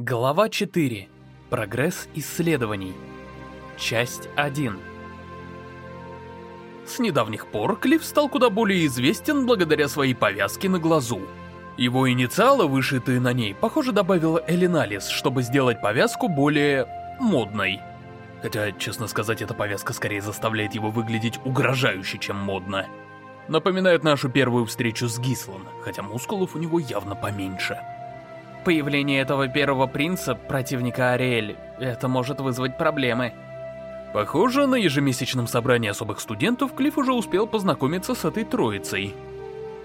Глава 4. Прогресс исследований. Часть 1. С недавних пор Клифф стал куда более известен благодаря своей повязке на глазу. Его инициалы, вышитые на ней, похоже, добавила Элиналис, чтобы сделать повязку более... модной. Хотя, честно сказать, эта повязка скорее заставляет его выглядеть угрожающе, чем модно. Напоминает нашу первую встречу с Гислан, хотя мускулов у него явно поменьше. Появление этого первого принца, противника Ариэль, это может вызвать проблемы. Похоже, на ежемесячном собрании особых студентов Клифф уже успел познакомиться с этой троицей.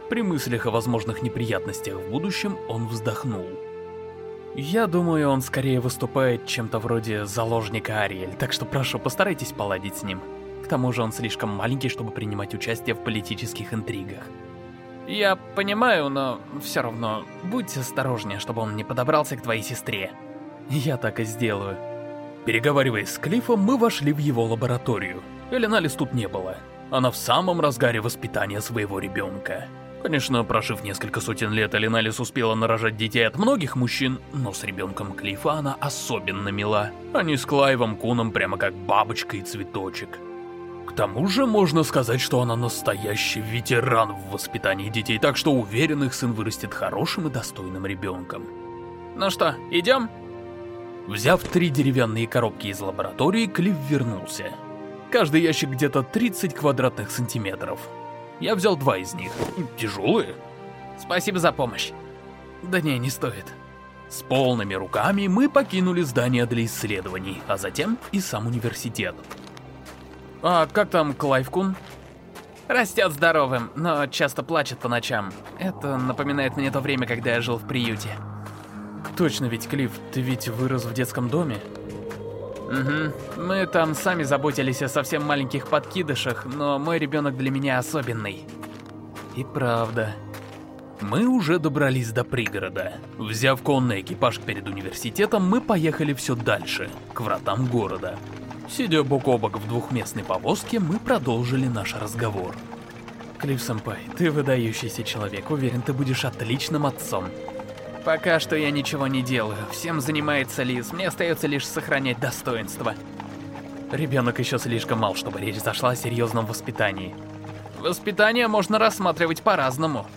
При мыслях о возможных неприятностях в будущем он вздохнул. Я думаю, он скорее выступает чем-то вроде заложника Ариэль, так что прошу, постарайтесь поладить с ним. К тому же он слишком маленький, чтобы принимать участие в политических интригах. Я понимаю, но все равно, будь осторожнее, чтобы он не подобрался к твоей сестре. Я так и сделаю. Переговариваясь с Клиффом, мы вошли в его лабораторию. Эленалис тут не было. Она в самом разгаре воспитания своего ребенка. Конечно, прожив несколько сотен лет, Эленалис успела нарожать детей от многих мужчин, но с ребенком Клиффа она особенно мила. Они с Клайвом Куном прямо как бабочка и цветочек. К тому же можно сказать, что она настоящий ветеран в воспитании детей, так что уверен, их сын вырастет хорошим и достойным ребенком. Ну что, идем? Взяв три деревянные коробки из лаборатории, Клифф вернулся. Каждый ящик где-то 30 квадратных сантиметров. Я взял два из них. Тяжелые. Спасибо за помощь. Да не, не стоит. С полными руками мы покинули здание для исследований, а затем и сам университет. А как там Клайвкун? Растет здоровым, но часто плачет по ночам. Это напоминает мне то время, когда я жил в приюте. Точно ведь, Клифф, ты ведь вырос в детском доме? Угу. Мы там сами заботились о совсем маленьких подкидышах, но мой ребенок для меня особенный. И правда. Мы уже добрались до пригорода. Взяв конный экипаж перед университетом, мы поехали все дальше, к вратам города. Сидя бок о бок в двухместной повозке, мы продолжили наш разговор. Клифф-сэмпай, ты выдающийся человек, уверен, ты будешь отличным отцом. Пока что я ничего не делаю, всем занимается Лиз, мне остается лишь сохранять достоинство. Ребенок еще слишком мал, чтобы речь зашла о серьезном воспитании. Воспитание можно рассматривать по-разному.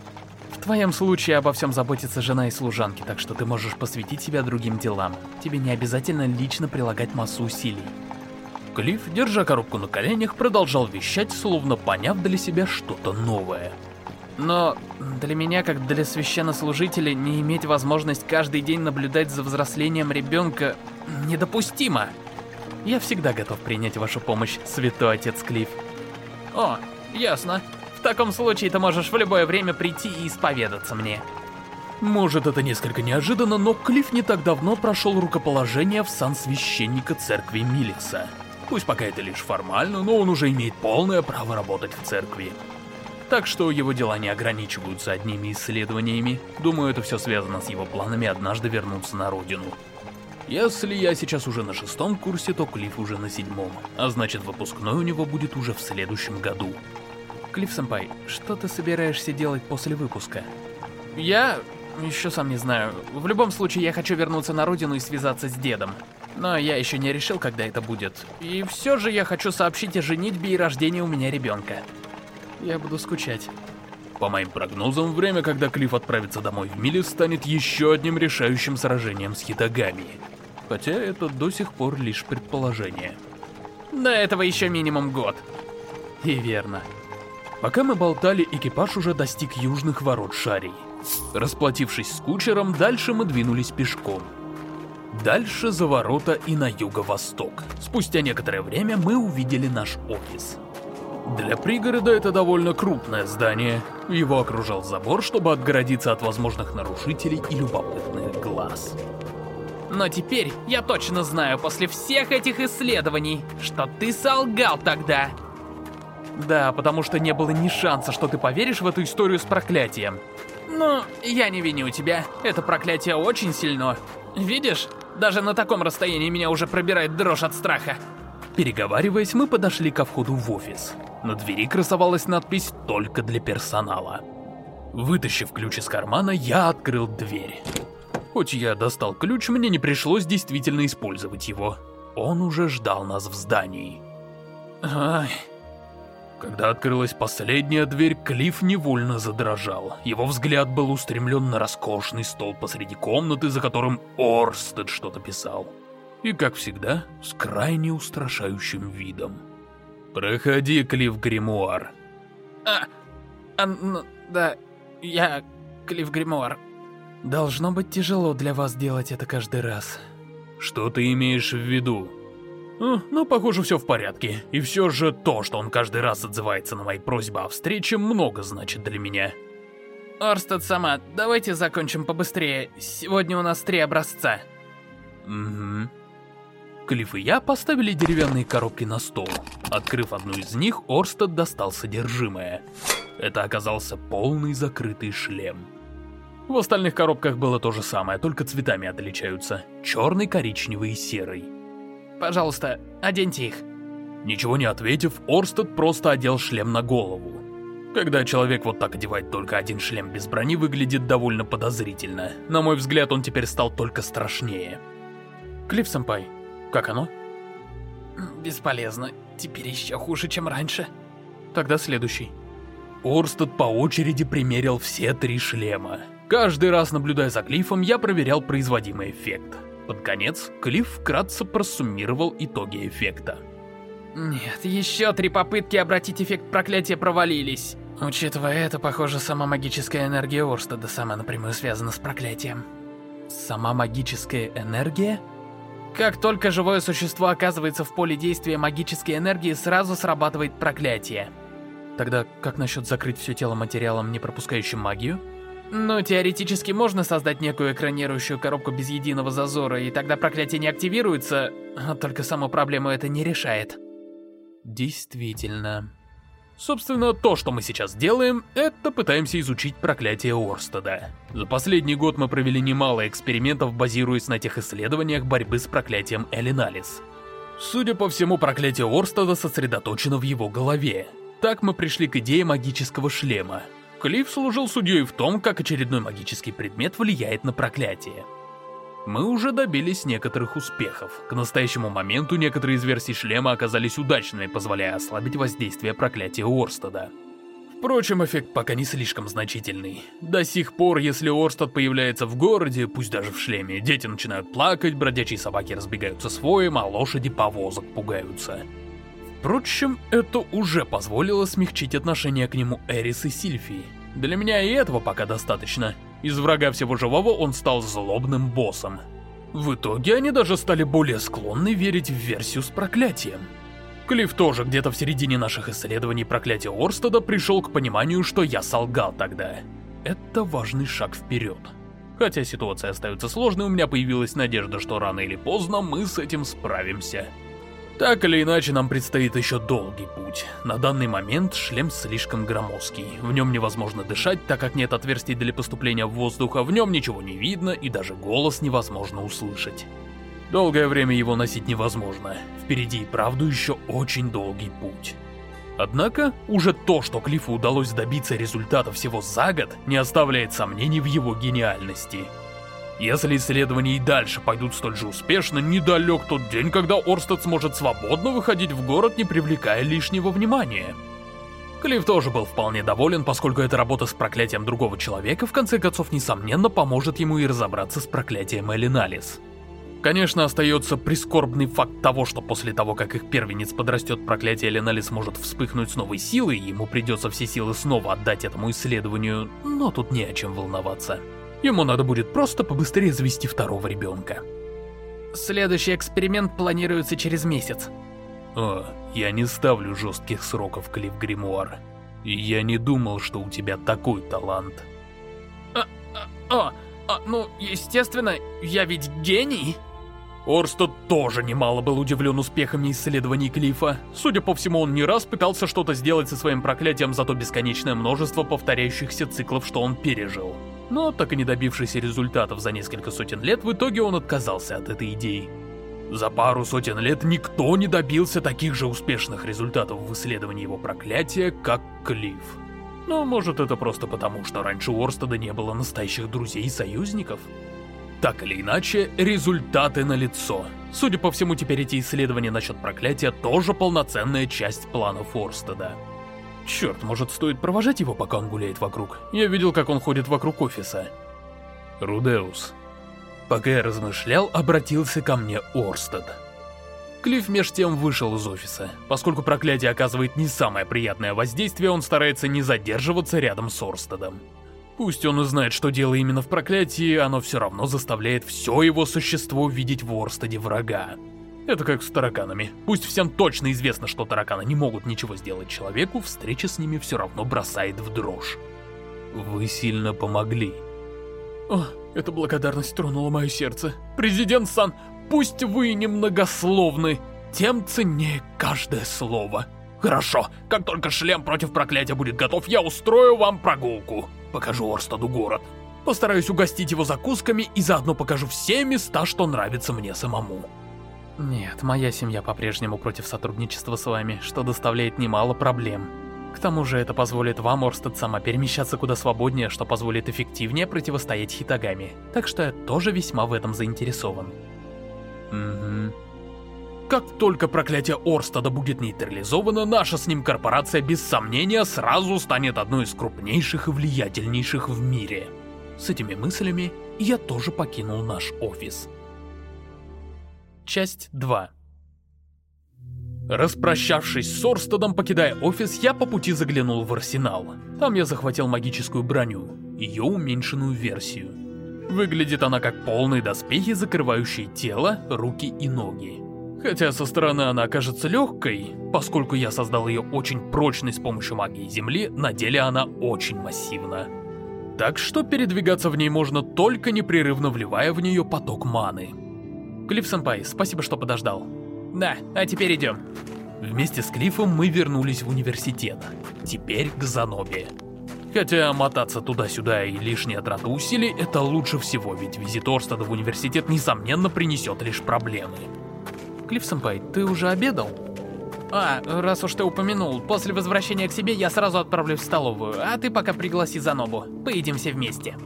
В твоем случае обо всем заботится жена и служанки, так что ты можешь посвятить себя другим делам. Тебе не обязательно лично прилагать массу усилий. Клифф, держа коробку на коленях, продолжал вещать, словно поняв для себя что-то новое. Но для меня, как для священнослужителя, не иметь возможность каждый день наблюдать за взрослением ребенка недопустимо. Я всегда готов принять вашу помощь, святой отец Клифф. О, ясно. В таком случае ты можешь в любое время прийти и исповедаться мне. Может, это несколько неожиданно, но Клифф не так давно прошел рукоположение в сан священника церкви Миликса. Пусть пока это лишь формально, но он уже имеет полное право работать в церкви. Так что его дела не ограничиваются одними исследованиями. Думаю, это все связано с его планами однажды вернуться на родину. Если я сейчас уже на шестом курсе, то Клифф уже на седьмом. А значит, выпускной у него будет уже в следующем году. Клифф-сэмпай, что ты собираешься делать после выпуска? Я... еще сам не знаю. В любом случае, я хочу вернуться на родину и связаться с дедом. Но я еще не решил, когда это будет. И все же я хочу сообщить о женитьбе и рождении у меня ребенка. Я буду скучать. По моим прогнозам, время, когда Клифф отправится домой в Миле, станет еще одним решающим сражением с Хитагами. Хотя это до сих пор лишь предположение. До этого еще минимум год. И верно. Пока мы болтали, экипаж уже достиг южных ворот Шарий. Расплатившись с кучером, дальше мы двинулись пешком. Дальше за ворота и на юго-восток. Спустя некоторое время мы увидели наш офис. Для пригорода это довольно крупное здание. Его окружал забор, чтобы отгородиться от возможных нарушителей и любопытных глаз. Но теперь я точно знаю после всех этих исследований, что ты солгал тогда. Да, потому что не было ни шанса, что ты поверишь в эту историю с проклятием. Ну, я не виню тебя. Это проклятие очень сильно. Видишь, даже на таком расстоянии меня уже пробирает дрожь от страха. Переговариваясь, мы подошли ко входу в офис. На двери красовалась надпись «Только для персонала». Вытащив ключ из кармана, я открыл дверь. Хоть я достал ключ, мне не пришлось действительно использовать его. Он уже ждал нас в здании. Ай... Когда открылась последняя дверь, Клифф невольно задрожал. Его взгляд был устремлен на роскошный стол посреди комнаты, за которым Орстед что-то писал. И, как всегда, с крайне устрашающим видом. «Проходи, Клифф Гримуар». «А... а... ну, да... я... Клифф Гримуар». «Должно быть тяжело для вас делать это каждый раз». «Что ты имеешь в виду?» Ну, ну, похоже, все в порядке. И все же то, что он каждый раз отзывается на мои просьбы о встрече, много значит для меня. Орстед сама, давайте закончим побыстрее. Сегодня у нас три образца. Угу. Клифф и я поставили деревянные коробки на стол. Открыв одну из них, Орстед достал содержимое. Это оказался полный закрытый шлем. В остальных коробках было то же самое, только цветами отличаются. Черный, коричневый и серый. Пожалуйста, оденьте их. Ничего не ответив, Орстед просто одел шлем на голову. Когда человек вот так одевает только один шлем без брони, выглядит довольно подозрительно. На мой взгляд, он теперь стал только страшнее. Клифф-сэмпай, как оно? Бесполезно. Теперь еще хуже, чем раньше. Тогда следующий. Орстед по очереди примерил все три шлема. Каждый раз, наблюдая за Клиффом, я проверял производимый эффект. Под конец, Клифф вкратце просуммировал итоги эффекта. Нет, еще три попытки обратить эффект проклятия провалились. Учитывая это, похоже, сама магическая энергия Орстеда сама напрямую связана с проклятием. Сама магическая энергия? Как только живое существо оказывается в поле действия магической энергии, сразу срабатывает проклятие. Тогда как насчет закрыть все тело материалом, не пропускающим магию? Ну, теоретически можно создать некую экранирующую коробку без единого зазора, и тогда проклятие не активируется, а только саму проблему это не решает. Действительно. Собственно, то, что мы сейчас делаем, это пытаемся изучить проклятие Орстеда. За последний год мы провели немало экспериментов, базируясь на тех исследованиях борьбы с проклятием Элиналис. Судя по всему, проклятие Орстеда сосредоточено в его голове. Так мы пришли к идее магического шлема, Клифф служил судьей в том, как очередной магический предмет влияет на проклятие. Мы уже добились некоторых успехов. К настоящему моменту некоторые из версий шлема оказались удачными, позволяя ослабить воздействие проклятия Орстеда. Впрочем, эффект пока не слишком значительный. До сих пор, если Орстед появляется в городе, пусть даже в шлеме, дети начинают плакать, бродячие собаки разбегаются с воем, а лошади повозок пугаются. Впрочем, это уже позволило смягчить отношение к нему Эрис и Сильфии. Для меня и этого пока достаточно. Из врага всего живого он стал злобным боссом. В итоге они даже стали более склонны верить в версию с проклятием. Клифф тоже где-то в середине наших исследований проклятия Орстеда пришел к пониманию, что я солгал тогда. Это важный шаг вперед. Хотя ситуация остается сложной, у меня появилась надежда, что рано или поздно мы с этим справимся. Так или иначе, нам предстоит еще долгий путь. На данный момент шлем слишком громоздкий. В нем невозможно дышать, так как нет отверстий для поступления воздуха, в нем ничего не видно и даже голос невозможно услышать. Долгое время его носить невозможно. Впереди и правду еще очень долгий путь. Однако, уже то, что Клиффу удалось добиться результата всего за год, не оставляет сомнений в его гениальности. Если исследования и дальше пойдут столь же успешно, недалек тот день, когда Орстед сможет свободно выходить в город, не привлекая лишнего внимания. Клифф тоже был вполне доволен, поскольку эта работа с проклятием другого человека в конце концов несомненно поможет ему и разобраться с проклятием Элиналис. Конечно, остается прискорбный факт того, что после того, как их первенец подрастет, проклятие Элиналис может вспыхнуть с новой силой, и ему придется все силы снова отдать этому исследованию, но тут не о чем волноваться. Ему надо будет просто побыстрее завести второго ребенка. Следующий эксперимент планируется через месяц. О, я не ставлю жестких сроков, Клифф Гримуар. Я не думал, что у тебя такой талант. А, а, а, а, ну, естественно, я ведь гений. Орстед тоже немало был удивлен успехами исследований Клифа. Судя по всему, он не раз пытался что-то сделать со своим проклятием за то бесконечное множество повторяющихся циклов, что он пережил. Но, так и не добившись результатов за несколько сотен лет, в итоге он отказался от этой идеи. За пару сотен лет никто не добился таких же успешных результатов в исследовании его проклятия, как Клифф. Но может это просто потому, что раньше у Орстеда не было настоящих друзей и союзников? Так или иначе, результаты налицо. Судя по всему, теперь эти исследования насчет проклятия тоже полноценная часть плана Форстеда. Черт, может стоит провожать его, пока он гуляет вокруг? Я видел, как он ходит вокруг офиса. Рудеус. Пока я размышлял, обратился ко мне Орстед. Клифф меж тем вышел из офиса. Поскольку проклятие оказывает не самое приятное воздействие, он старается не задерживаться рядом с Орстедом. Пусть он и знает, что дело именно в проклятии, оно все равно заставляет все его существо видеть в Орстеде врага. Это как с тараканами. Пусть всем точно известно, что тараканы не могут ничего сделать человеку, встреча с ними все равно бросает в дрожь. Вы сильно помогли. О, эта благодарность тронула мое сердце. Президент Сан, пусть вы немногословны, тем ценнее каждое слово. Хорошо, как только шлем против проклятия будет готов, я устрою вам прогулку. Покажу Орстаду город. Постараюсь угостить его закусками и заодно покажу все места, что нравятся мне самому. Нет, моя семья по-прежнему против сотрудничества с вами, что доставляет немало проблем. К тому же это позволит вам, Орстед, сама перемещаться куда свободнее, что позволит эффективнее противостоять Хитагами. Так что я тоже весьма в этом заинтересован. Угу. Как только проклятие Орстада будет нейтрализовано, наша с ним корпорация без сомнения сразу станет одной из крупнейших и влиятельнейших в мире. С этими мыслями я тоже покинул наш офис. Часть 2 Распрощавшись с Орстедом, покидая офис, я по пути заглянул в арсенал. Там я захватил магическую броню, ее уменьшенную версию. Выглядит она как полные доспехи, закрывающие тело, руки и ноги. Хотя со стороны она кажется легкой, поскольку я создал ее очень прочной с помощью магии Земли, на деле она очень массивна. Так что передвигаться в ней можно только непрерывно вливая в нее поток маны. Клифф-сэмпай, спасибо, что подождал. Да, а теперь идем. Вместе с Клиффом мы вернулись в университет. Теперь к Занобе. Хотя мотаться туда-сюда и лишняя трата усилий — это лучше всего, ведь визит Орстеда в университет несомненно принесет лишь проблемы. Клифф-сэмпай, ты уже обедал? А, раз уж ты упомянул, после возвращения к себе я сразу отправлюсь в столовую, а ты пока пригласи Занобу. Поедим все вместе.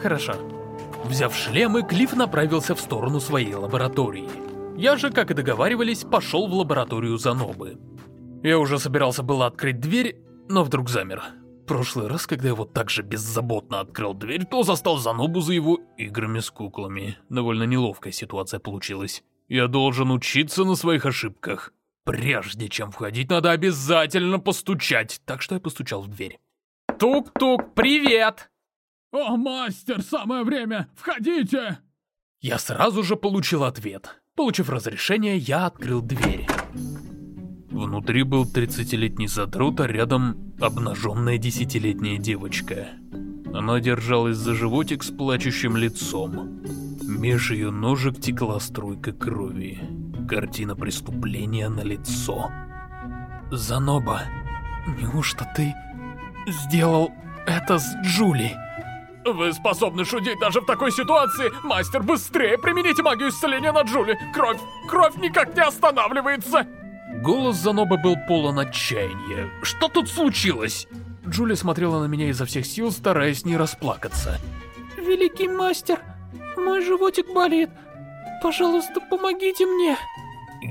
Хорошо. Взяв шлемы, Клифф направился в сторону своей лаборатории. Я же, как и договаривались, пошел в лабораторию Занобы. Я уже собирался было открыть дверь, но вдруг замер. Прошлый раз, когда я вот так же беззаботно открыл дверь, то застал Занобу за его играми с куклами. Довольно неловкая ситуация получилась. Я должен учиться на своих ошибках. Прежде чем входить, надо обязательно постучать, так что я постучал в дверь. Тук-тук, привет! О, мастер, самое время, входите! Я сразу же получил ответ. Получив разрешение, я открыл дверь. Внутри был 30-летний задрот, а рядом обнаженная десятилетняя девочка. Она держалась за животик с плачущим лицом. Меж ее ножек текла струйка крови. Картина преступления на лицо. Заноба, неужто ты сделал это с Джули? Вы способны шутить даже в такой ситуации? Мастер, быстрее примените магию исцеления на Джули! Кровь, кровь никак не останавливается! Голос Заноба был полон отчаяния. Что тут случилось? Джули смотрела на меня изо всех сил, стараясь не расплакаться. Великий мастер, мой животик болит. Пожалуйста, помогите мне.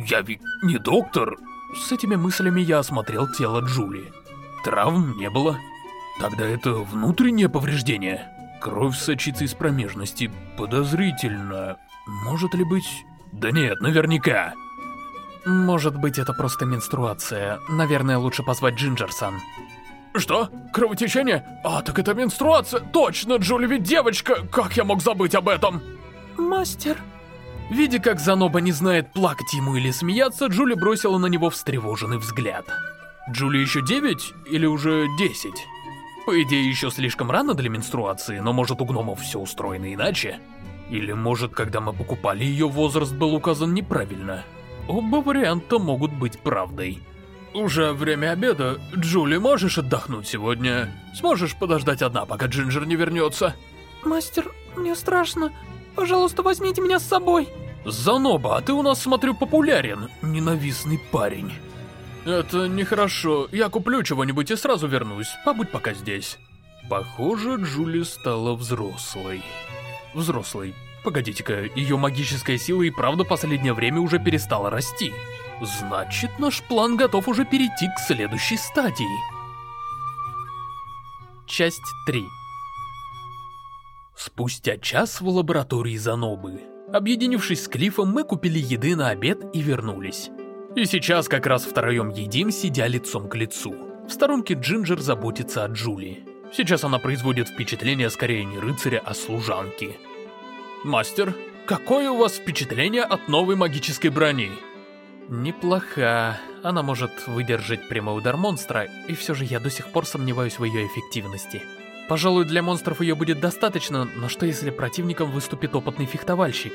Я ведь не доктор. С этими мыслями я осмотрел тело Джули. Травм не было. Тогда это внутреннее повреждение. Кровь сочится из промежности. Подозрительно. Может ли быть... Да нет, наверняка. Может быть, это просто менструация. Наверное, лучше позвать Джинджерсан. Что? Кровотечение? А, так это менструация. Точно, Джули ведь девочка. Как я мог забыть об этом? Мастер. Видя, как Заноба не знает, плакать ему или смеяться, Джули бросила на него встревоженный взгляд. Джули еще 9 или уже 10? По идее, еще слишком рано для менструации, но может у гномов все устроено иначе? Или может, когда мы покупали ее, возраст был указан неправильно? Оба варианта могут быть правдой. Уже время обеда. Джули, можешь отдохнуть сегодня? Сможешь подождать одна, пока Джинджер не вернется? Мастер, мне страшно. Пожалуйста, возьмите меня с собой. Заноба, а ты у нас, смотрю, популярен. Ненавистный парень. Это нехорошо. Я куплю чего-нибудь и сразу вернусь. Побудь пока здесь. Похоже, Джули стала взрослой. Взрослой. Погодите-ка, ее магическая сила и правда последнее время уже перестала расти. Значит, наш план готов уже перейти к следующей стадии. Часть 3 Спустя час в лаборатории Занобы. Объединившись с Клиффом, мы купили еды на обед и вернулись. И сейчас как раз втроем едим, сидя лицом к лицу. В сторонке Джинджер заботится о Джули. Сейчас она производит впечатление скорее не рыцаря, а служанки. «Мастер, какое у вас впечатление от новой магической брони?» Неплоха. Она может выдержать прямой удар монстра, и все же я до сих пор сомневаюсь в ее эффективности. Пожалуй, для монстров ее будет достаточно, но что если противником выступит опытный фехтовальщик?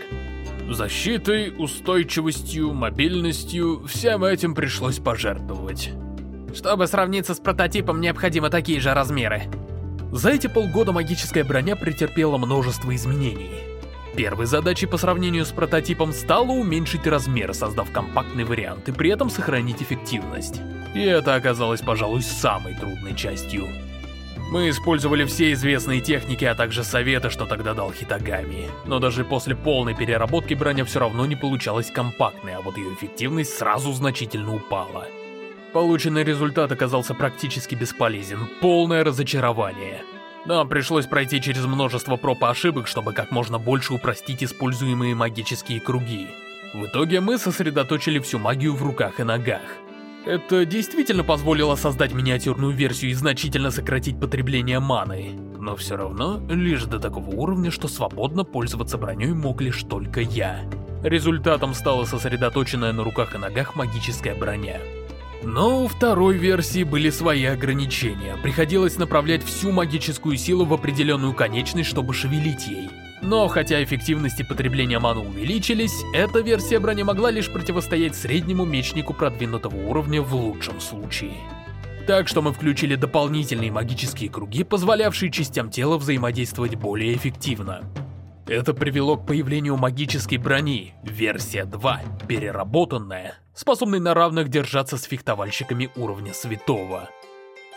Защитой, устойчивостью, мобильностью, всем этим пришлось пожертвовать. Чтобы сравниться с прототипом, необходимы такие же размеры. За эти полгода магическая броня претерпела множество изменений. Первой задачей по сравнению с прототипом стало уменьшить размер, создав компактный вариант и при этом сохранить эффективность. И это оказалось, пожалуй, самой трудной частью. Мы использовали все известные техники, а также советы, что тогда дал Хитагами. Но даже после полной переработки броня все равно не получалась компактной, а вот ее эффективность сразу значительно упала. Полученный результат оказался практически бесполезен, полное разочарование. Нам пришлось пройти через множество проб и ошибок, чтобы как можно больше упростить используемые магические круги. В итоге мы сосредоточили всю магию в руках и ногах. Это действительно позволило создать миниатюрную версию и значительно сократить потребление маны. Но все равно, лишь до такого уровня, что свободно пользоваться броней мог лишь только я. Результатом стала сосредоточенная на руках и ногах магическая броня. Но у второй версии были свои ограничения. Приходилось направлять всю магическую силу в определенную конечность, чтобы шевелить ей. Но хотя эффективность и потребление ману увеличились, эта версия брони могла лишь противостоять среднему мечнику продвинутого уровня в лучшем случае. Так что мы включили дополнительные магические круги, позволявшие частям тела взаимодействовать более эффективно. Это привело к появлению магической брони, версия 2, переработанная, способной на равных держаться с фехтовальщиками уровня святого.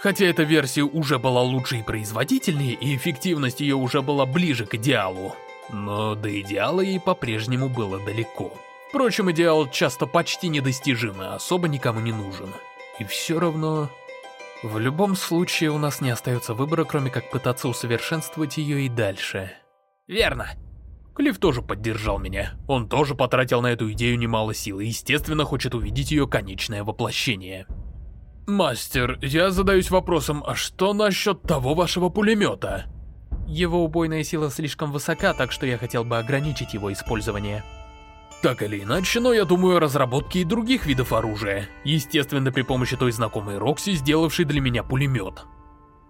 Хотя эта версия уже была лучше и производительнее, и эффективность ее уже была ближе к идеалу. Но до идеала ей по-прежнему было далеко. Впрочем, идеал часто почти недостижим и особо никому не нужен. И все равно... В любом случае, у нас не остается выбора, кроме как пытаться усовершенствовать ее и дальше. Верно. Клифф тоже поддержал меня. Он тоже потратил на эту идею немало сил и, естественно, хочет увидеть ее конечное воплощение. «Мастер, я задаюсь вопросом, а что насчет того вашего пулемета?» Его убойная сила слишком высока, так что я хотел бы ограничить его использование. Так или иначе, но я думаю о разработке и других видов оружия. Естественно, при помощи той знакомой Рокси, сделавшей для меня пулемет.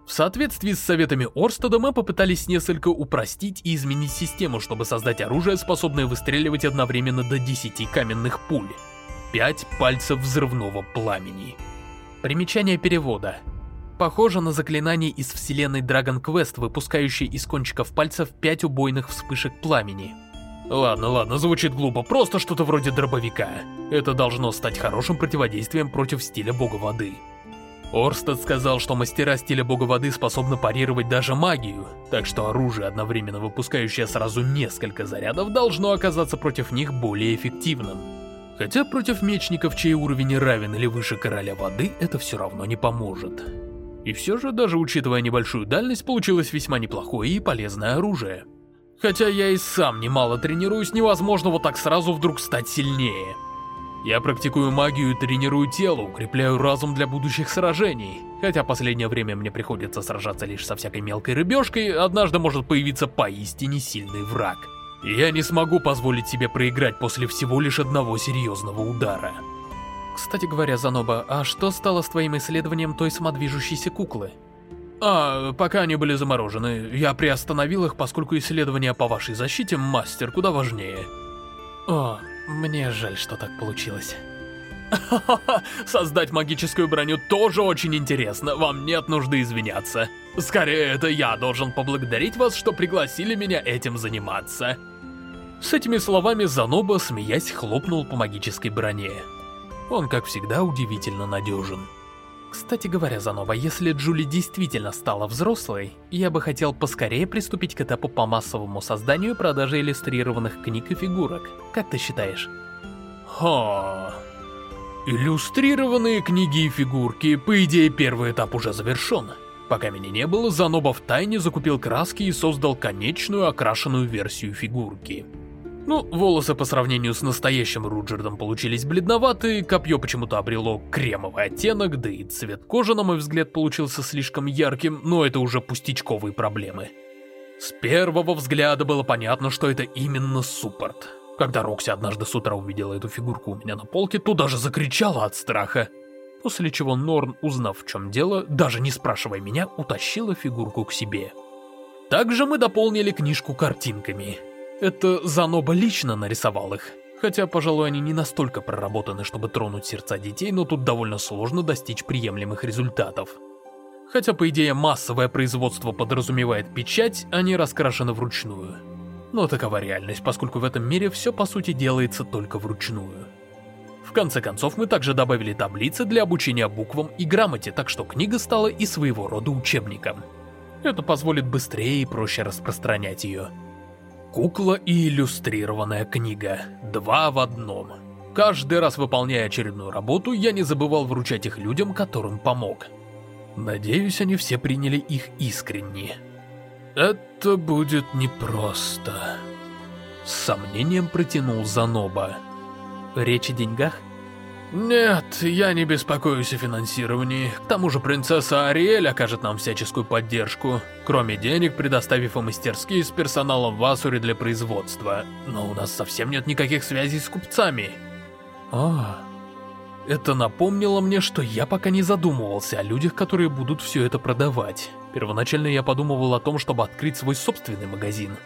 В соответствии с советами Орстеда мы попытались несколько упростить и изменить систему, чтобы создать оружие, способное выстреливать одновременно до 10 каменных пуль. 5 пальцев взрывного пламени. Примечание перевода. Похоже на заклинание из вселенной Dragon Quest, выпускающее из кончиков пальцев пять убойных вспышек пламени. Ладно, ладно, звучит глупо, просто что-то вроде дробовика. Это должно стать хорошим противодействием против стиля бога воды. Орстед сказал, что мастера стиля бога воды способны парировать даже магию, так что оружие, одновременно выпускающее сразу несколько зарядов, должно оказаться против них более эффективным. Хотя против мечников, чей уровень равен или выше короля воды, это все равно не поможет. И все же, даже учитывая небольшую дальность, получилось весьма неплохое и полезное оружие. Хотя я и сам немало тренируюсь, невозможно вот так сразу вдруг стать сильнее. Я практикую магию и тренирую тело, укрепляю разум для будущих сражений. Хотя последнее время мне приходится сражаться лишь со всякой мелкой рыбешкой, однажды может появиться поистине сильный враг. Я не смогу позволить себе проиграть после всего лишь одного серьезного удара. Кстати говоря, Заноба, а что стало с твоим исследованием той самодвижущейся куклы? А, пока они были заморожены, я приостановил их, поскольку исследования по вашей защите, мастер, куда важнее. О, мне жаль, что так получилось. Создать магическую броню тоже очень интересно, вам нет нужды извиняться. Скорее, это я должен поблагодарить вас, что пригласили меня этим заниматься. С этими словами Заноба, смеясь, хлопнул по магической броне. Он, как всегда, удивительно надежен. Кстати говоря, Занова, если Джули действительно стала взрослой, я бы хотел поскорее приступить к этапу по массовому созданию и продаже иллюстрированных книг и фигурок. Как ты считаешь? Ха... Иллюстрированные книги и фигурки, по идее, первый этап уже завершен. Пока меня не было, Заноба в тайне закупил краски и создал конечную окрашенную версию фигурки. Ну, волосы по сравнению с настоящим Руджердом получились бледноватые, копье почему-то обрело кремовый оттенок, да и цвет кожи, на мой взгляд, получился слишком ярким, но это уже пустячковые проблемы. С первого взгляда было понятно, что это именно суппорт. Когда Рокси однажды с утра увидела эту фигурку у меня на полке, то даже закричала от страха. После чего Норн, узнав в чем дело, даже не спрашивая меня, утащила фигурку к себе. Также мы дополнили книжку картинками. Это Заноба лично нарисовал их. Хотя, пожалуй, они не настолько проработаны, чтобы тронуть сердца детей, но тут довольно сложно достичь приемлемых результатов. Хотя, по идее, массовое производство подразумевает печать, они раскрашены вручную. Но такова реальность, поскольку в этом мире все по сути делается только вручную. В конце концов, мы также добавили таблицы для обучения буквам и грамоте, так что книга стала и своего рода учебником. Это позволит быстрее и проще распространять ее. Кукла и иллюстрированная книга. Два в одном. Каждый раз выполняя очередную работу, я не забывал вручать их людям, которым помог. Надеюсь, они все приняли их искренне. Это будет непросто. С сомнением протянул Заноба. Речь о деньгах? Нет, я не беспокоюсь о финансировании. К тому же принцесса Ариэль окажет нам всяческую поддержку, кроме денег, предоставив и мастерские с персоналом в Асуре для производства. Но у нас совсем нет никаких связей с купцами. А, это напомнило мне, что я пока не задумывался о людях, которые будут все это продавать. Первоначально я подумывал о том, чтобы открыть свой собственный магазин.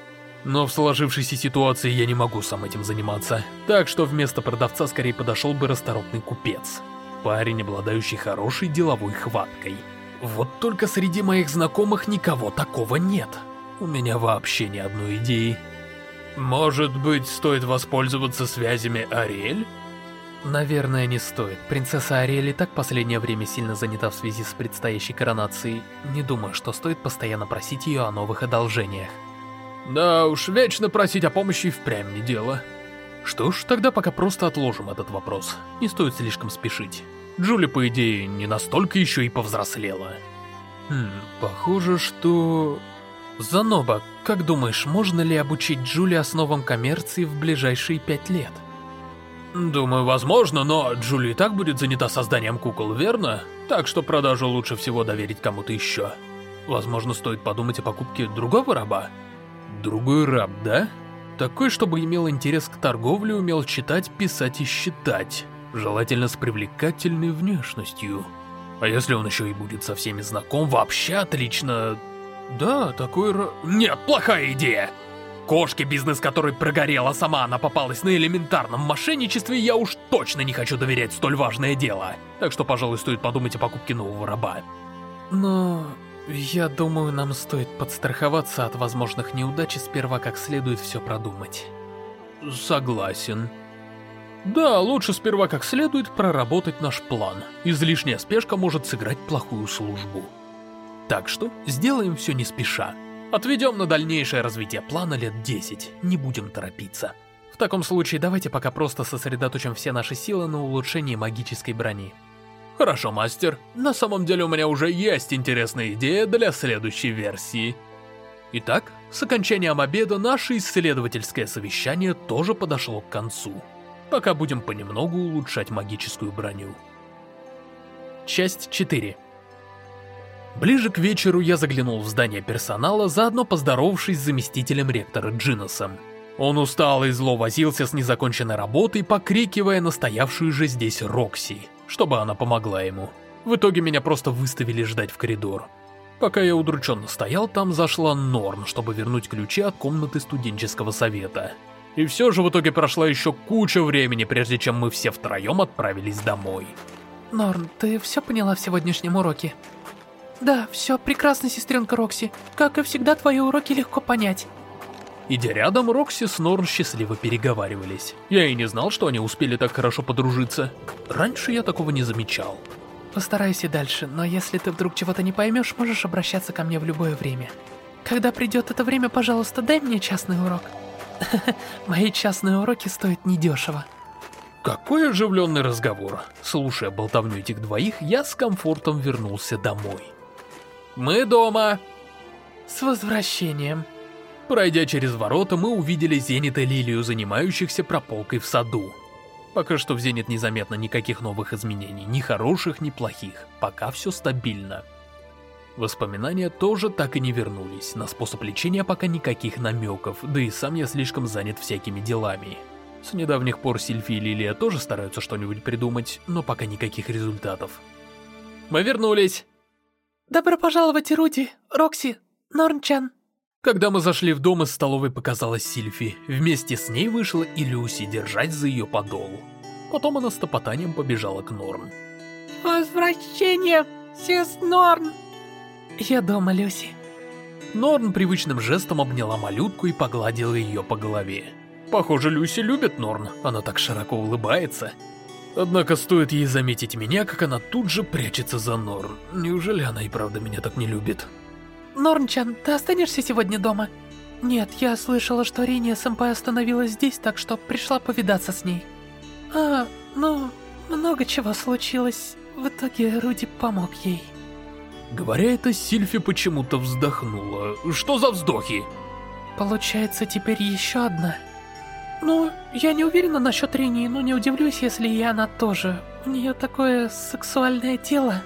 Но в сложившейся ситуации я не могу сам этим заниматься. Так что вместо продавца скорее подошел бы расторопный купец. Парень, обладающий хорошей деловой хваткой. Вот только среди моих знакомых никого такого нет. У меня вообще ни одной идеи. Может быть, стоит воспользоваться связями Ариэль? Наверное, не стоит. Принцесса Ариэль и так последнее время сильно занята в связи с предстоящей коронацией. Не думаю, что стоит постоянно просить ее о новых одолжениях. Да уж, вечно просить о помощи впрямь не дело. Что ж, тогда пока просто отложим этот вопрос. Не стоит слишком спешить. Джули, по идее, не настолько еще и повзрослела. Хм, похоже, что... Заноба, как думаешь, можно ли обучить Джули основам коммерции в ближайшие пять лет? Думаю, возможно, но Джули и так будет занята созданием кукол, верно? Так что продажу лучше всего доверить кому-то еще. Возможно, стоит подумать о покупке другого раба? Другой раб, да? Такой, чтобы имел интерес к торговле, умел читать, писать и считать. Желательно с привлекательной внешностью. А если он еще и будет со всеми знаком, вообще отлично. Да, такой ра... Нет, плохая идея! Кошке, бизнес которой прогорел, а сама она попалась на элементарном мошенничестве, я уж точно не хочу доверять столь важное дело. Так что, пожалуй, стоит подумать о покупке нового раба. Но... Я думаю, нам стоит подстраховаться от возможных неудач и сперва как следует все продумать. Согласен. Да, лучше сперва как следует проработать наш план. Излишняя спешка может сыграть плохую службу. Так что сделаем все не спеша. Отведем на дальнейшее развитие плана лет 10, не будем торопиться. В таком случае давайте пока просто сосредоточим все наши силы на улучшении магической брони. Хорошо, мастер. На самом деле у меня уже есть интересная идея для следующей версии. Итак, с окончанием обеда наше исследовательское совещание тоже подошло к концу. Пока будем понемногу улучшать магическую броню. Часть 4 Ближе к вечеру я заглянул в здание персонала, заодно поздоровавшись с заместителем ректора Джиносом. Он устал и зло возился с незаконченной работой, покрикивая на стоявшую же здесь Рокси, чтобы она помогла ему. В итоге меня просто выставили ждать в коридор. Пока я удрученно стоял, там зашла Норн, чтобы вернуть ключи от комнаты студенческого совета. И все же в итоге прошла еще куча времени, прежде чем мы все втроем отправились домой. Норн, ты все поняла в сегодняшнем уроке? Да, все прекрасно, сестренка Рокси. Как и всегда, твои уроки легко понять. Идя рядом, Рокси с Норн счастливо переговаривались. Я и не знал, что они успели так хорошо подружиться. Раньше я такого не замечал. Постараюсь и дальше, но если ты вдруг чего-то не поймешь, можешь обращаться ко мне в любое время. Когда придет это время, пожалуйста, дай мне частный урок. Мои частные уроки стоят недешево. Какой оживленный разговор. Слушая болтовню этих двоих, я с комфортом вернулся домой. Мы дома. С возвращением. Пройдя через ворота, мы увидели Зенит и Лилию, занимающихся прополкой в саду. Пока что в Зенит незаметно никаких новых изменений, ни хороших, ни плохих. Пока все стабильно. Воспоминания тоже так и не вернулись. На способ лечения пока никаких намеков, да и сам я слишком занят всякими делами. С недавних пор Сильфи и Лилия тоже стараются что-нибудь придумать, но пока никаких результатов. Мы вернулись. Добро пожаловать, Руди, Рокси, Норнчан. Когда мы зашли в дом, из столовой показалась Сильфи. Вместе с ней вышла и Люси держать за ее подол. Потом она с топотанием побежала к Норн. Возвращение, сис Норн. Я дома, Люси. Норн привычным жестом обняла малютку и погладила ее по голове. Похоже, Люси любит Норн, она так широко улыбается. Однако стоит ей заметить меня, как она тут же прячется за Норн. Неужели она и правда меня так не любит? Норнчан, ты останешься сегодня дома? Нет, я слышала, что Риния Сэмпай остановилась здесь, так что пришла повидаться с ней. А, ну, много чего случилось. В итоге Руди помог ей. Говоря это, Сильфи почему-то вздохнула. Что за вздохи? Получается, теперь еще одна. Ну, я не уверена насчет Ринии, но не удивлюсь, если и она тоже. У нее такое сексуальное тело.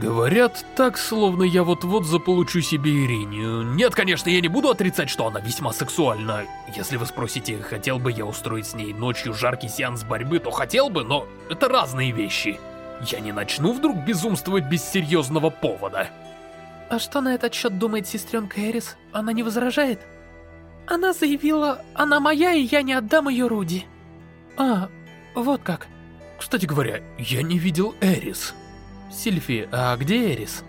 Говорят так, словно я вот-вот заполучу себе Иринию. Нет, конечно, я не буду отрицать, что она весьма сексуальна. Если вы спросите, хотел бы я устроить с ней ночью жаркий сеанс борьбы, то хотел бы, но это разные вещи. Я не начну вдруг безумствовать без серьезного повода. А что на этот счет думает сестренка Эрис? Она не возражает? Она заявила, она моя, и я не отдам ее Руди. А, вот как. Кстати говоря, я не видел Эрис. Сильфи, а где Эрис?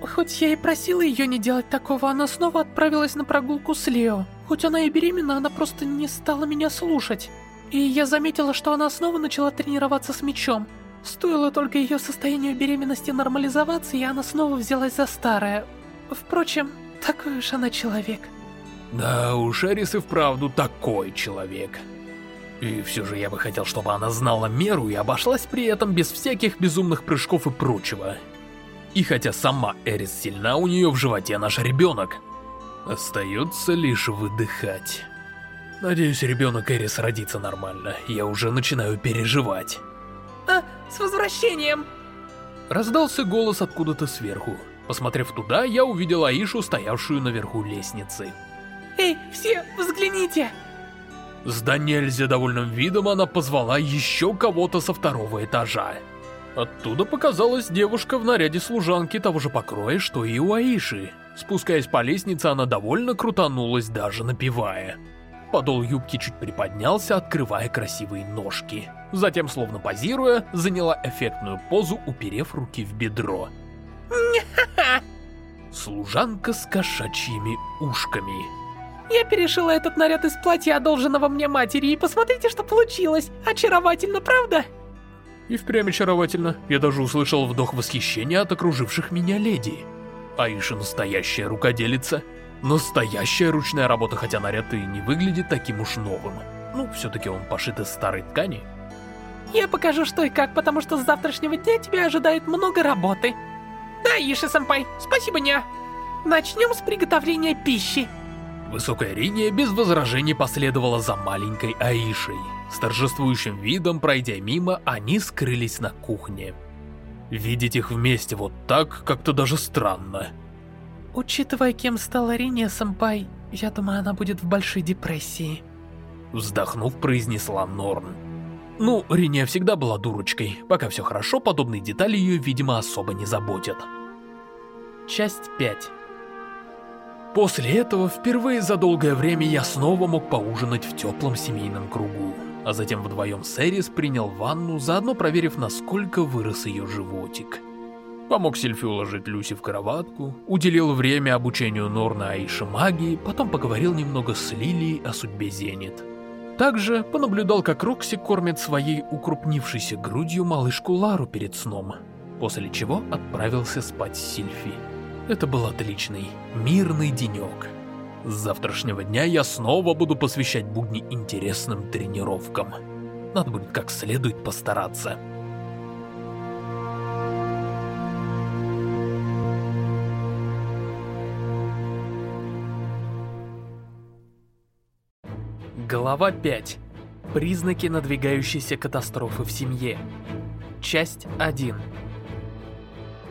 Хоть я и просила ее не делать такого, она снова отправилась на прогулку с Лео. Хоть она и беременна, она просто не стала меня слушать. И я заметила, что она снова начала тренироваться с мечом. Стоило только ее состоянию беременности нормализоваться, и она снова взялась за старое. Впрочем, такой уж она человек. Да уж, Эрис и вправду такой человек. И все же я бы хотел, чтобы она знала меру и обошлась при этом без всяких безумных прыжков и прочего. И хотя сама Эрис сильна, у нее в животе наш ребенок. Остается лишь выдыхать. Надеюсь, ребенок Эрис родится нормально. Я уже начинаю переживать. А, с возвращением! Раздался голос откуда-то сверху. Посмотрев туда, я увидел Аишу, стоявшую наверху лестницы. Эй, все, взгляните! С да нельзя довольным видом она позвала еще кого-то со второго этажа. Оттуда показалась девушка в наряде служанки того же покроя, что и у Аиши. Спускаясь по лестнице, она довольно крутанулась, даже напевая. Подол юбки чуть приподнялся, открывая красивые ножки. Затем, словно позируя, заняла эффектную позу, уперев руки в бедро. Служанка с кошачьими ушками. Я перешила этот наряд из платья, одолженного мне матери, и посмотрите, что получилось. Очаровательно, правда? И впрямь очаровательно. Я даже услышал вдох восхищения от окруживших меня леди. Аиша настоящая рукоделица. Настоящая ручная работа, хотя наряд и не выглядит таким уж новым. Ну, все-таки он пошит из старой ткани. Я покажу, что и как, потому что с завтрашнего дня тебя ожидает много работы. Да, Иши-сэмпай, спасибо, ня. Начнем с приготовления пищи. Высокая Риния без возражений последовала за маленькой Аишей. С торжествующим видом, пройдя мимо, они скрылись на кухне. Видеть их вместе вот так как-то даже странно. Учитывая, кем стала Риния Сэмпай, я думаю, она будет в большой депрессии. Вздохнув, произнесла Норн. Ну, Риния всегда была дурочкой. Пока все хорошо, подобные детали ее, видимо, особо не заботят. Часть 5 После этого, впервые за долгое время я снова мог поужинать в теплом семейном кругу. А затем вдвоем с Эрис принял ванну, заодно проверив, насколько вырос ее животик. Помог Сильфи уложить Люси в кроватку, уделил время обучению Норна Аиши магии, потом поговорил немного с Лилией о судьбе Зенит. Также понаблюдал, как Рокси кормит своей укрупнившейся грудью малышку Лару перед сном. после чего отправился спать с Сильфи. Это был отличный, мирный денек. С завтрашнего дня я снова буду посвящать будни интересным тренировкам. Надо будет как следует постараться. Глава 5. Признаки надвигающейся катастрофы в семье. Часть 1.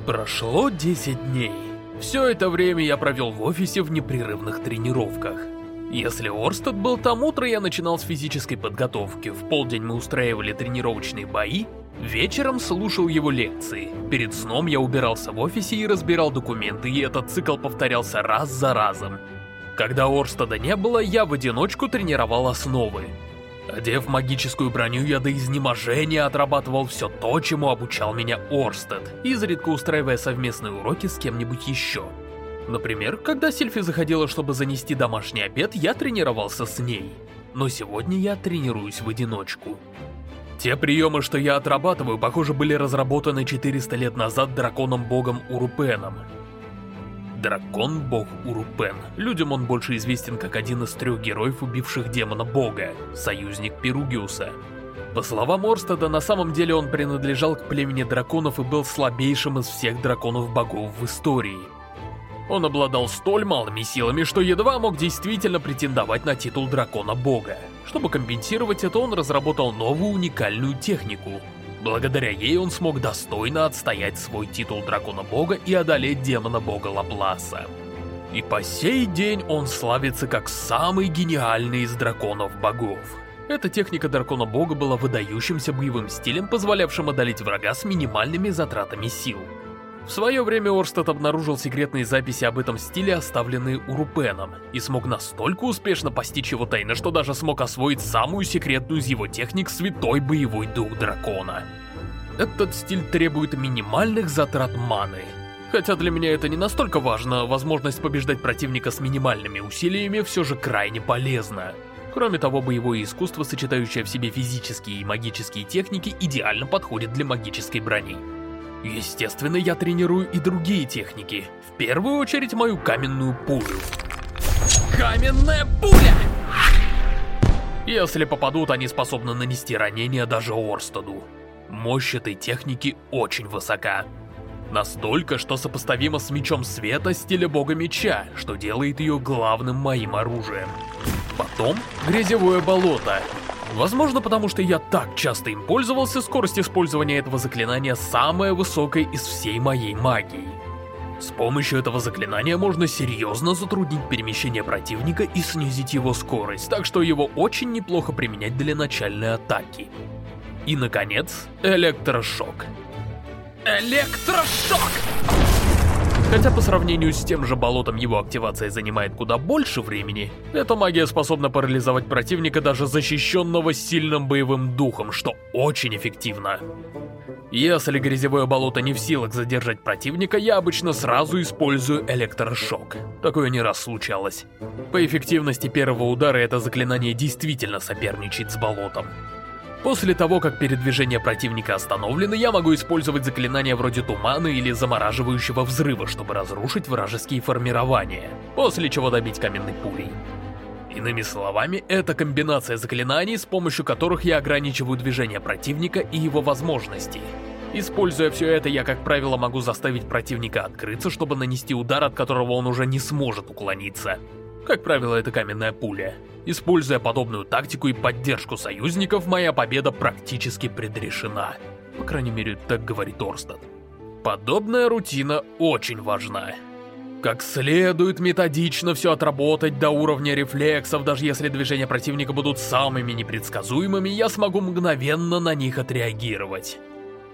Прошло 10 дней. Все это время я провел в офисе в непрерывных тренировках. Если Орстед был там, утро я начинал с физической подготовки, в полдень мы устраивали тренировочные бои, вечером слушал его лекции. Перед сном я убирался в офисе и разбирал документы, и этот цикл повторялся раз за разом. Когда Орстеда не было, я в одиночку тренировал основы. Одев магическую броню, я до изнеможения отрабатывал все то, чему обучал меня Орстед, изредка устраивая совместные уроки с кем-нибудь еще. Например, когда Сильфи заходила, чтобы занести домашний обед, я тренировался с ней. Но сегодня я тренируюсь в одиночку. Те приемы, что я отрабатываю, похоже, были разработаны 400 лет назад драконом-богом Урупеном. Дракон-бог Урупен. Людям он больше известен как один из трех героев, убивших демона-бога, союзник Перугиуса. По словам Орстеда, на самом деле он принадлежал к племени драконов и был слабейшим из всех драконов-богов в истории. Он обладал столь малыми силами, что едва мог действительно претендовать на титул дракона-бога. Чтобы компенсировать это, он разработал новую уникальную технику Благодаря ей он смог достойно отстоять свой титул Дракона-бога и одолеть демона-бога Лапласа. И по сей день он славится как самый гениальный из драконов-богов. Эта техника Дракона-бога была выдающимся боевым стилем, позволявшим одолеть врага с минимальными затратами сил. В свое время Орстед обнаружил секретные записи об этом стиле, оставленные Урупеном, и смог настолько успешно постичь его тайны, что даже смог освоить самую секретную из его техник Святой Боевой Дух Дракона. Этот стиль требует минимальных затрат маны. Хотя для меня это не настолько важно, возможность побеждать противника с минимальными усилиями все же крайне полезна. Кроме того, боевое искусство, сочетающее в себе физические и магические техники, идеально подходит для магической брони. Естественно, я тренирую и другие техники. В первую очередь мою каменную пулю. Каменная пуля! Если попадут, они способны нанести ранение даже Орстаду. Мощь этой техники очень высока. Настолько, что сопоставима с мечом света стиля бога меча, что делает ее главным моим оружием. Потом грязевое болото, Возможно, потому что я так часто им пользовался, скорость использования этого заклинания самая высокая из всей моей магии. С помощью этого заклинания можно серьезно затруднить перемещение противника и снизить его скорость, так что его очень неплохо применять для начальной атаки. И, наконец, электрошок. Электрошок! Хотя по сравнению с тем же болотом его активация занимает куда больше времени, эта магия способна парализовать противника даже защищенного сильным боевым духом, что очень эффективно. Если грязевое болото не в силах задержать противника, я обычно сразу использую электрошок. Такое не раз случалось. По эффективности первого удара это заклинание действительно соперничает с болотом. После того, как передвижение противника остановлено, я могу использовать заклинания вроде тумана или замораживающего взрыва, чтобы разрушить вражеские формирования, после чего добить каменной пулей. Иными словами, это комбинация заклинаний, с помощью которых я ограничиваю движение противника и его возможности. Используя все это, я, как правило, могу заставить противника открыться, чтобы нанести удар, от которого он уже не сможет уклониться. Как правило, это каменная пуля. Используя подобную тактику и поддержку союзников, моя победа практически предрешена. По крайней мере, так говорит Орстад. Подобная рутина очень важна. Как следует методично все отработать до уровня рефлексов, даже если движения противника будут самыми непредсказуемыми, я смогу мгновенно на них отреагировать.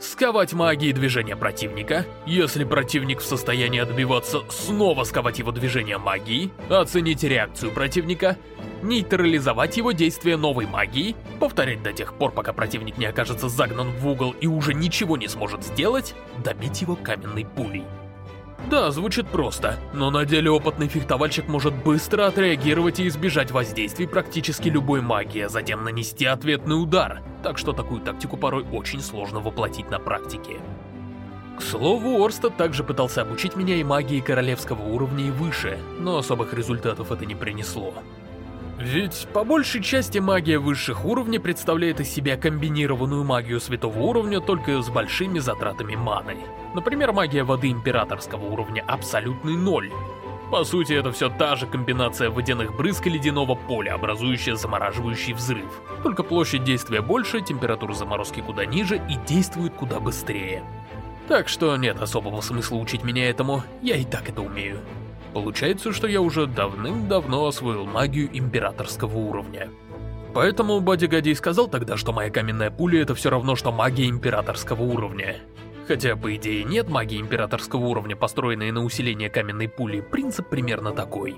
Сковать магией движения противника. Если противник в состоянии отбиваться, снова сковать его движение магией. Оценить реакцию противника. Нейтрализовать его действие новой магией. Повторять до тех пор, пока противник не окажется загнан в угол и уже ничего не сможет сделать. Добить его каменной пулей. Да, звучит просто, но на деле опытный фехтовальщик может быстро отреагировать и избежать воздействий практически любой магии, а затем нанести ответный удар, так что такую тактику порой очень сложно воплотить на практике. К слову, Орстад также пытался обучить меня и магии королевского уровня и выше, но особых результатов это не принесло. Ведь по большей части магия высших уровней представляет из себя комбинированную магию святого уровня только с большими затратами маны. Например, магия воды императорского уровня абсолютный ноль. По сути, это все та же комбинация водяных брызг и ледяного поля, образующая замораживающий взрыв. Только площадь действия больше, температура заморозки куда ниже и действует куда быстрее. Так что нет особого смысла учить меня этому, я и так это умею. Получается, что я уже давным-давно освоил магию императорского уровня. Поэтому Бади Гадей сказал тогда, что моя каменная пуля это все равно, что магия императорского уровня. Хотя, по идее, нет магии императорского уровня, построенной на усиление каменной пули, принцип примерно такой.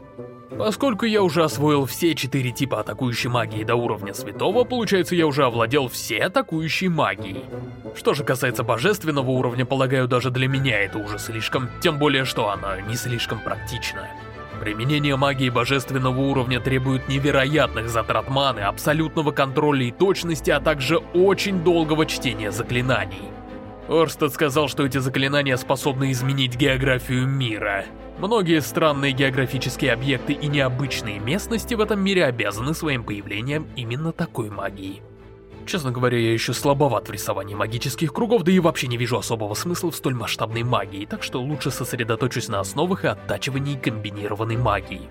Поскольку я уже освоил все четыре типа атакующей магии до уровня святого, получается я уже овладел все атакующей магией. Что же касается божественного уровня, полагаю, даже для меня это уже слишком, тем более, что она не слишком практична. Применение магии божественного уровня требует невероятных затрат маны, абсолютного контроля и точности, а также очень долгого чтения заклинаний. Орстед сказал, что эти заклинания способны изменить географию мира. Многие странные географические объекты и необычные местности в этом мире обязаны своим появлением именно такой магии. Честно говоря, я еще слабоват в рисовании магических кругов, да и вообще не вижу особого смысла в столь масштабной магии, так что лучше сосредоточусь на основах и оттачивании комбинированной магии.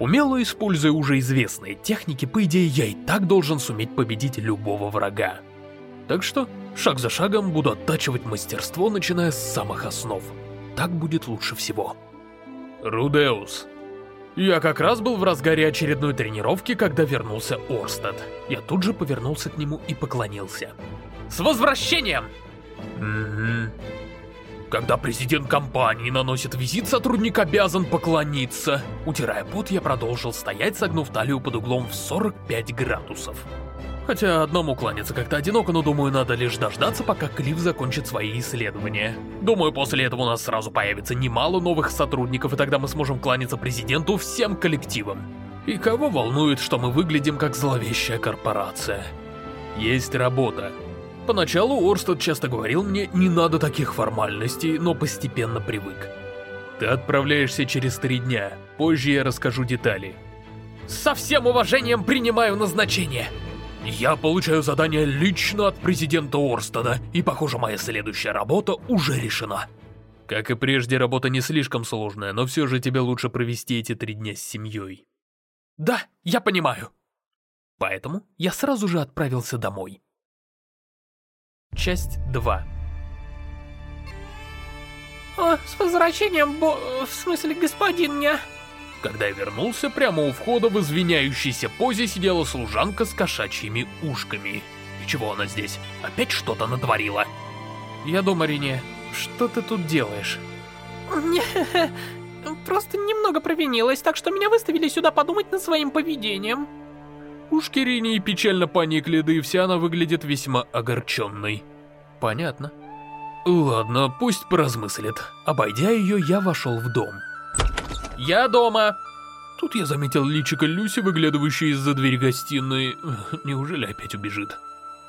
Умело используя уже известные техники, по идее, я и так должен суметь победить любого врага. Так что, шаг за шагом буду оттачивать мастерство, начиная с самых основ. Так будет лучше всего. Рудеус. Я как раз был в разгаре очередной тренировки, когда вернулся Орстед. Я тут же повернулся к нему и поклонился. С возвращением! Угу. Когда президент компании наносит визит, сотрудник обязан поклониться. Утирая пот, я продолжил стоять, согнув талию под углом в 45 градусов. Хотя одному кланяться как-то одиноко, но думаю, надо лишь дождаться, пока Клифф закончит свои исследования. Думаю, после этого у нас сразу появится немало новых сотрудников, и тогда мы сможем кланяться президенту всем коллективам. И кого волнует, что мы выглядим как зловещая корпорация? Есть работа. Поначалу Орстед часто говорил мне, не надо таких формальностей, но постепенно привык. Ты отправляешься через три дня, позже я расскажу детали. Со всем уважением принимаю назначение. Я получаю задание лично от президента Орстона, и, похоже, моя следующая работа уже решена. Как и прежде, работа не слишком сложная, но все же тебе лучше провести эти три дня с семьей. Да, я понимаю. Поэтому я сразу же отправился домой. Часть 2 О, с возвращением, бо... в смысле, господин мне... Когда я вернулся, прямо у входа в извиняющейся позе сидела служанка с кошачьими ушками. И чего она здесь? Опять что-то натворила? Я дома, Рине. Что ты тут делаешь? Просто немного провинилась, так что меня выставили сюда подумать над своим поведением. Ушки Рини печально поникли, да и вся она выглядит весьма огорченной. Понятно. Ладно, пусть поразмыслит. Обойдя ее, я вошел в дом. Я дома. Тут я заметил личико Люси, выглядывающей из-за двери гостиной. Неужели опять убежит?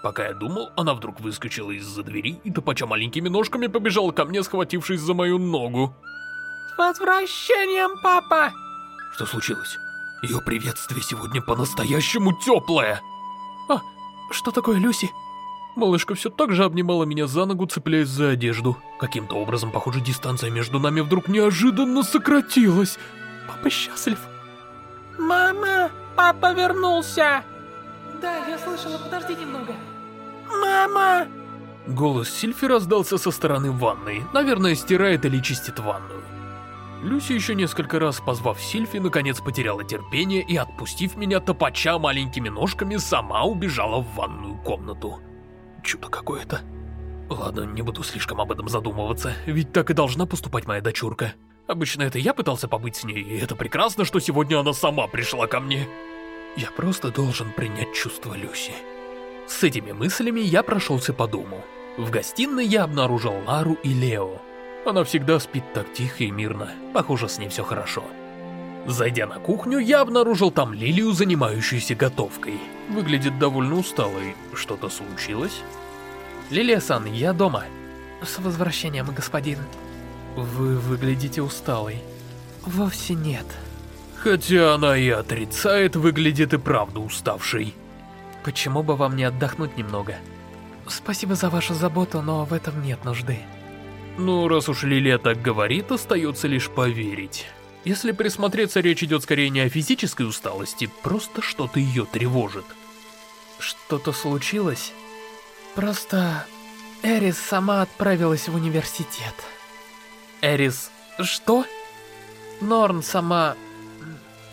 Пока я думал, она вдруг выскочила из-за двери и, топача маленькими ножками, побежала ко мне, схватившись за мою ногу. С возвращением, папа! Что случилось? Ее приветствие сегодня по-настоящему теплое. А, что такое, Люси? Малышка все так же обнимала меня за ногу, цепляясь за одежду. Каким-то образом, похоже, дистанция между нами вдруг неожиданно сократилась. Папа счастлив. Мама, папа вернулся. Да, я слышала, подожди немного. Мама! Голос Сильфи раздался со стороны ванной. Наверное, стирает или чистит ванную. Люси еще несколько раз позвав Сильфи, наконец потеряла терпение и, отпустив меня топача маленькими ножками, сама убежала в ванную комнату. Чудо какое-то. Ладно, не буду слишком об этом задумываться, ведь так и должна поступать моя дочурка. Обычно это я пытался побыть с ней, и это прекрасно, что сегодня она сама пришла ко мне. Я просто должен принять чувство Люси. С этими мыслями я прошелся по дому. В гостиной я обнаружил Лару и Лео. Она всегда спит так тихо и мирно. Похоже, с ней все хорошо. Зайдя на кухню, я обнаружил там Лилию, занимающуюся готовкой. Выглядит довольно усталой. Что-то случилось? Лилия-сан, я дома. С возвращением, господин. Вы выглядите усталой. Вовсе нет. Хотя она и отрицает, выглядит и правда уставшей. Почему бы вам не отдохнуть немного? Спасибо за вашу заботу, но в этом нет нужды. Ну, раз уж Лилия так говорит, остается лишь поверить. Если присмотреться, речь идет скорее не о физической усталости, просто что-то ее тревожит. Что-то случилось? Просто Эрис сама отправилась в университет. Эрис... что? Норн сама...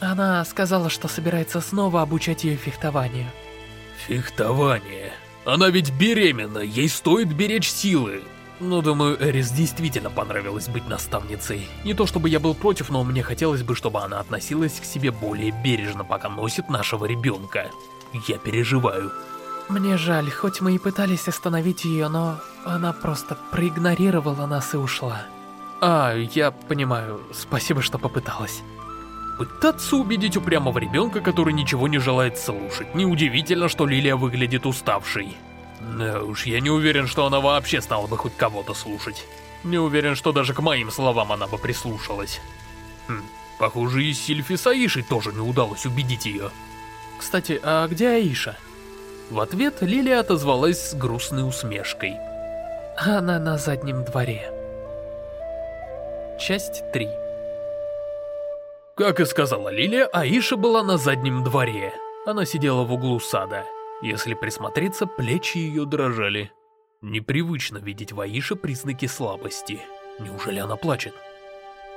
Она сказала, что собирается снова обучать ее фехтованию. Фехтование. Она ведь беременна, ей стоит беречь силы. Но думаю, Эрис действительно понравилось быть наставницей. Не то чтобы я был против, но мне хотелось бы, чтобы она относилась к себе более бережно, пока носит нашего ребенка. Я переживаю. Мне жаль, хоть мы и пытались остановить ее, но она просто проигнорировала нас и ушла. А, я понимаю. Спасибо, что попыталась. Пытаться убедить упрямого ребенка, который ничего не желает слушать. Неудивительно, что Лилия выглядит уставшей. Да уж, я не уверен, что она вообще стала бы хоть кого-то слушать. Не уверен, что даже к моим словам она бы прислушалась. Хм, похоже, и Сильфи Саиши тоже не удалось убедить ее. Кстати, а где Аиша? В ответ Лилия отозвалась с грустной усмешкой. Она на заднем дворе. Часть 3 Как и сказала Лилия, Аиша была на заднем дворе. Она сидела в углу сада. Если присмотреться, плечи ее дрожали. Непривычно видеть в Аише признаки слабости. Неужели она плачет?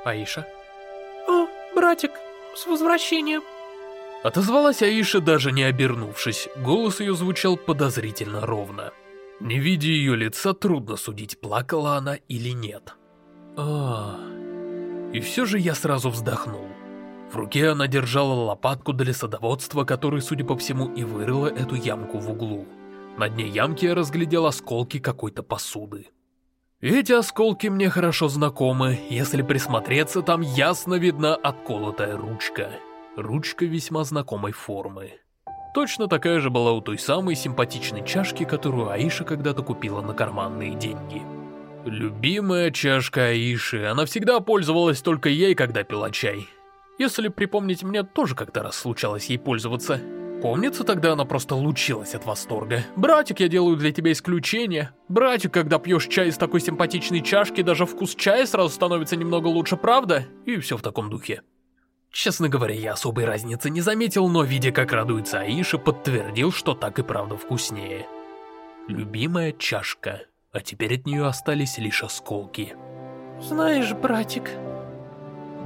Аиша? О, братик, с возвращением. Отозвалась Аиша, даже не обернувшись. Голос ее звучал подозрительно ровно. Не видя ее лица, трудно судить, плакала она или нет. А, И все же я сразу вздохнул. В руке она держала лопатку для садоводства, которая, судя по всему, и вырыла эту ямку в углу. На дне ямки я разглядел осколки какой-то посуды. Эти осколки мне хорошо знакомы, если присмотреться, там ясно видна отколотая ручка. Ручка весьма знакомой формы. Точно такая же была у той самой симпатичной чашки, которую Аиша когда-то купила на карманные деньги. Любимая чашка Аиши, она всегда пользовалась только ей, когда пила чай. Если припомнить, мне тоже как-то раз случалось ей пользоваться. Помнится, тогда она просто лучилась от восторга. «Братик, я делаю для тебя исключение. Братик, когда пьешь чай из такой симпатичной чашки, даже вкус чая сразу становится немного лучше, правда?» И все в таком духе. Честно говоря, я особой разницы не заметил, но, видя, как радуется Аиша, подтвердил, что так и правда вкуснее. Любимая чашка, а теперь от нее остались лишь осколки. Знаешь, братик,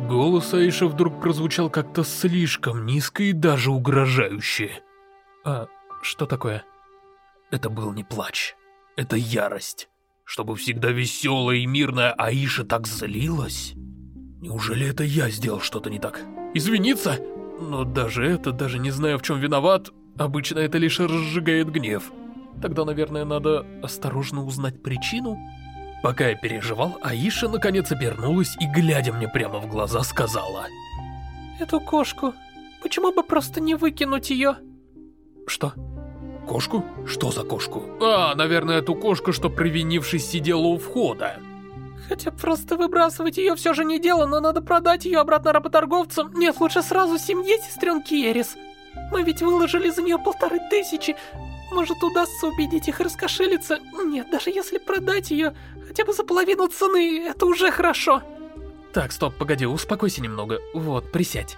Голос Аиши вдруг прозвучал как-то слишком низко и даже угрожающе. А что такое? Это был не плач. Это ярость. Чтобы всегда веселая и мирная Аиша так злилась? Неужели это я сделал что-то не так? Извиниться? Но даже это, даже не знаю в чем виноват, обычно это лишь разжигает гнев. Тогда, наверное, надо осторожно узнать причину? Пока я переживал, Аиша наконец обернулась и, глядя мне прямо в глаза, сказала. Эту кошку, почему бы просто не выкинуть ее? Что? Кошку? Что за кошку? А, наверное, эту кошку, что провинившись сидела у входа. Хотя просто выбрасывать ее все же не дело, но надо продать ее обратно работорговцам. Нет, лучше сразу семье сестренки Эрис. Мы ведь выложили за нее полторы тысячи. Может, удастся убедить их раскошелиться? Нет, даже если продать ее хотя бы за половину цены, это уже хорошо. Так, стоп, погоди, успокойся немного. Вот, присядь.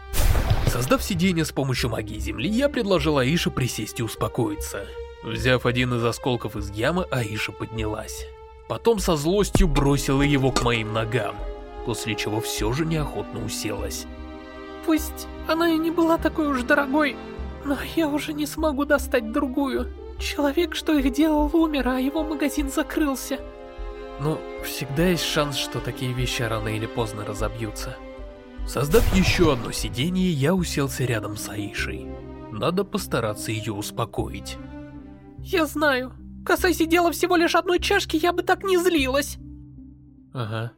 Создав сиденье с помощью магии земли, я предложил Аише присесть и успокоиться. Взяв один из осколков из ямы, Аиша поднялась. Потом со злостью бросила его к моим ногам, после чего все же неохотно уселась. Пусть она и не была такой уж дорогой, но я уже не смогу достать другую. Человек, что их делал, умер, а его магазин закрылся. Ну, всегда есть шанс, что такие вещи рано или поздно разобьются. Создав еще одно сиденье, я уселся рядом с Аишей. Надо постараться ее успокоить. Я знаю. Касайся дела всего лишь одной чашки, я бы так не злилась. Ага.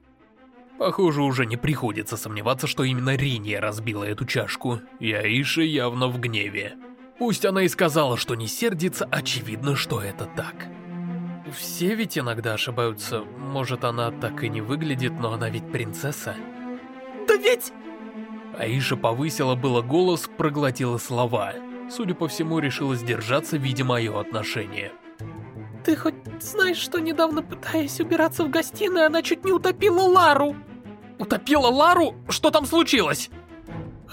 Похоже, уже не приходится сомневаться, что именно Риния разбила эту чашку, и Аиша явно в гневе. Пусть она и сказала, что не сердится, очевидно, что это так. Все ведь иногда ошибаются. Может, она так и не выглядит, но она ведь принцесса. Да ведь... Аиша повысила было голос, проглотила слова. Судя по всему, решила сдержаться, видя мое отношение. Ты хоть знаешь, что недавно, пытаясь убираться в гостиной, она чуть не утопила Лару? Утопила Лару? Что там случилось?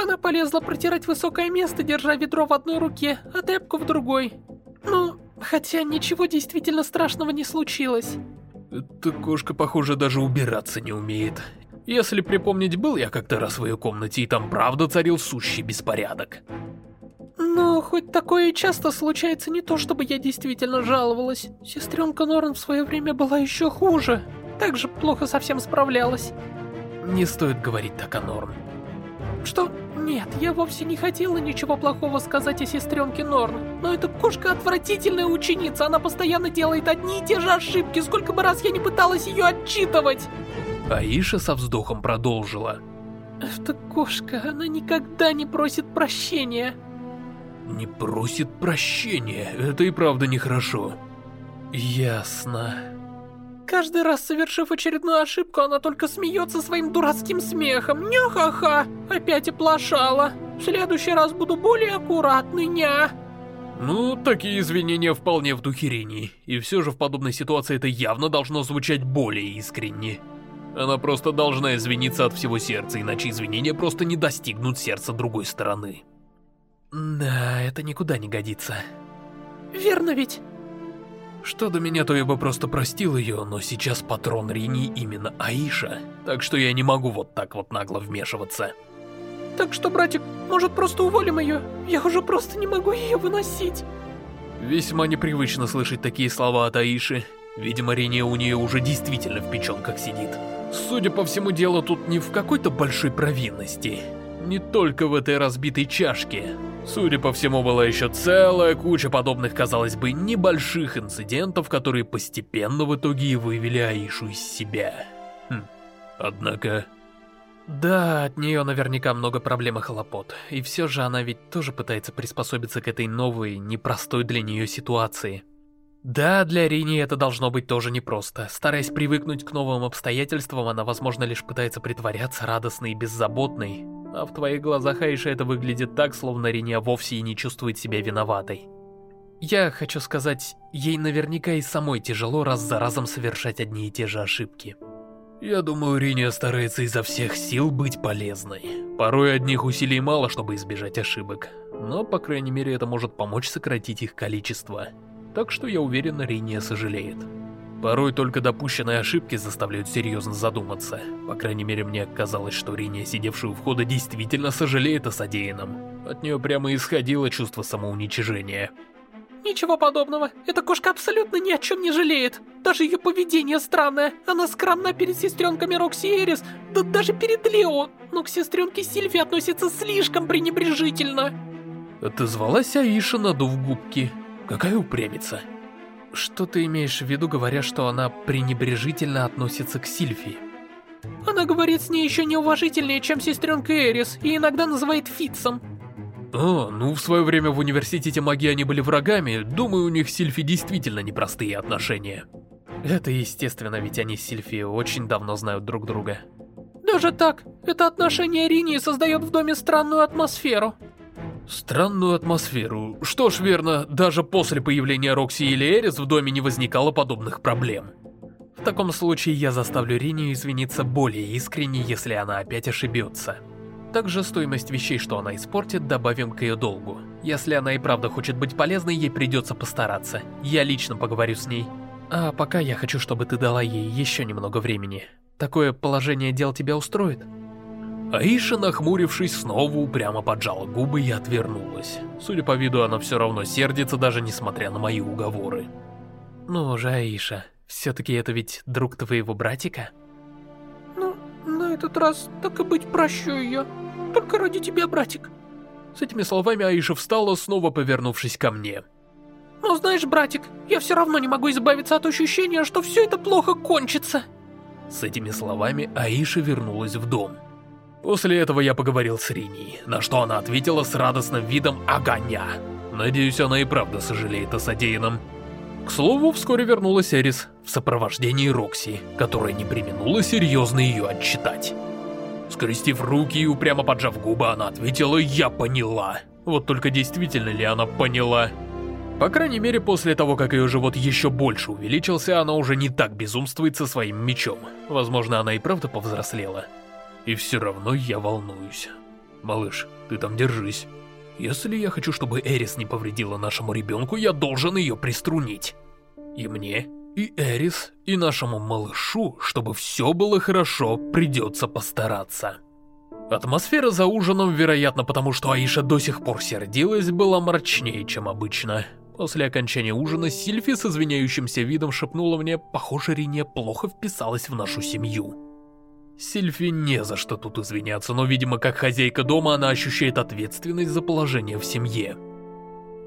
Она полезла протирать высокое место, держа ведро в одной руке, а тряпку в другой. Ну, хотя ничего действительно страшного не случилось. Эта кошка, похоже, даже убираться не умеет. Если припомнить, был я как-то раз в ее комнате, и там правда царил сущий беспорядок. Но хоть такое и часто случается, не то чтобы я действительно жаловалась. Сестренка Норн в свое время была еще хуже. Так же плохо совсем справлялась. Не стоит говорить так о Норн. Что? Нет, я вовсе не хотела ничего плохого сказать о сестренке Норн. Но эта кошка отвратительная ученица, она постоянно делает одни и те же ошибки, сколько бы раз я не пыталась ее отчитывать. Аиша со вздохом продолжила. Эта кошка, она никогда не просит прощения. Не просит прощения, это и правда нехорошо. Ясно. Каждый раз, совершив очередную ошибку, она только смеется своим дурацким смехом. Ня-ха-ха, опять оплошала. В следующий раз буду более аккуратный, ня. Ну, такие извинения вполне в духе Рини. И все же в подобной ситуации это явно должно звучать более искренне. Она просто должна извиниться от всего сердца, иначе извинения просто не достигнут сердца другой стороны. Да, это никуда не годится. Верно ведь? Что до меня, то я бы просто простил ее, но сейчас патрон Рини именно Аиша, так что я не могу вот так вот нагло вмешиваться. Так что, братик, может просто уволим ее? Я уже просто не могу ее выносить. Весьма непривычно слышать такие слова от Аиши. Видимо, Рини у нее уже действительно в печенках сидит. Судя по всему, дело тут не в какой-то большой провинности. Не только в этой разбитой чашке. Судя по всему, была еще целая куча подобных, казалось бы, небольших инцидентов, которые постепенно в итоге и вывели Аишу из себя. Хм. Однако... Да, от нее наверняка много проблем и хлопот. И все же она ведь тоже пытается приспособиться к этой новой, непростой для нее ситуации. Да, для Рини это должно быть тоже непросто. Стараясь привыкнуть к новым обстоятельствам, она, возможно, лишь пытается притворяться радостной и беззаботной. А в твоих глазах, Аиша, это выглядит так, словно Риния вовсе и не чувствует себя виноватой. Я хочу сказать, ей наверняка и самой тяжело раз за разом совершать одни и те же ошибки. Я думаю, Риния старается изо всех сил быть полезной. Порой одних усилий мало, чтобы избежать ошибок. Но, по крайней мере, это может помочь сократить их количество так что я уверен, Риния сожалеет. Порой только допущенные ошибки заставляют серьезно задуматься. По крайней мере, мне казалось, что Риния, сидевшая у входа, действительно сожалеет о содеянном. От нее прямо исходило чувство самоуничижения. Ничего подобного. Эта кошка абсолютно ни о чем не жалеет. Даже ее поведение странное. Она скромна перед сестренками Рокси и Эрис, да даже перед Лео. Но к сестренке Сильви относится слишком пренебрежительно. Отозвалась Аиша, надув губки. Какая упрямица. Что ты имеешь в виду, говоря, что она пренебрежительно относится к Сильфии? Она говорит с ней еще неуважительнее, чем сестренка Эрис, и иногда называет Фитцем. О, ну в свое время в университете магии они были врагами, думаю, у них с Сильфи действительно непростые отношения. Это естественно, ведь они с Сильфи очень давно знают друг друга. Даже так, это отношение Рини создает в доме странную атмосферу. Странную атмосферу. Что ж, верно, даже после появления Рокси или Эрис в доме не возникало подобных проблем. В таком случае я заставлю Ринию извиниться более искренне, если она опять ошибется. Также стоимость вещей, что она испортит, добавим к ее долгу. Если она и правда хочет быть полезной, ей придется постараться. Я лично поговорю с ней. А пока я хочу, чтобы ты дала ей еще немного времени. Такое положение дел тебя устроит? Аиша, нахмурившись, снова упрямо поджала губы и отвернулась. Судя по виду, она все равно сердится, даже несмотря на мои уговоры. Ну же, Аиша, все-таки это ведь друг твоего братика? Ну, на этот раз, так и быть, прощу ее. Только ради тебя, братик. С этими словами Аиша встала, снова повернувшись ко мне. Но знаешь, братик, я все равно не могу избавиться от ощущения, что все это плохо кончится. С этими словами Аиша вернулась в дом. После этого я поговорил с Риней, на что она ответила с радостным видом огоня. Надеюсь, она и правда сожалеет о содеянном. К слову, вскоре вернулась Эрис в сопровождении Рокси, которая не применула серьезно ее отчитать. Скрестив руки и упрямо поджав губы, она ответила «Я поняла». Вот только действительно ли она поняла? По крайней мере, после того, как ее живот еще больше увеличился, она уже не так безумствует со своим мечом. Возможно, она и правда повзрослела. И все равно я волнуюсь. Малыш, ты там держись. Если я хочу, чтобы Эрис не повредила нашему ребенку, я должен ее приструнить. И мне, и Эрис, и нашему малышу, чтобы все было хорошо, придется постараться. Атмосфера за ужином, вероятно потому что Аиша до сих пор сердилась, была мрачнее, чем обычно. После окончания ужина Сильфи с извиняющимся видом шепнула мне, похоже, Рине плохо вписалась в нашу семью. Сильфи не за что тут извиняться, но, видимо, как хозяйка дома, она ощущает ответственность за положение в семье.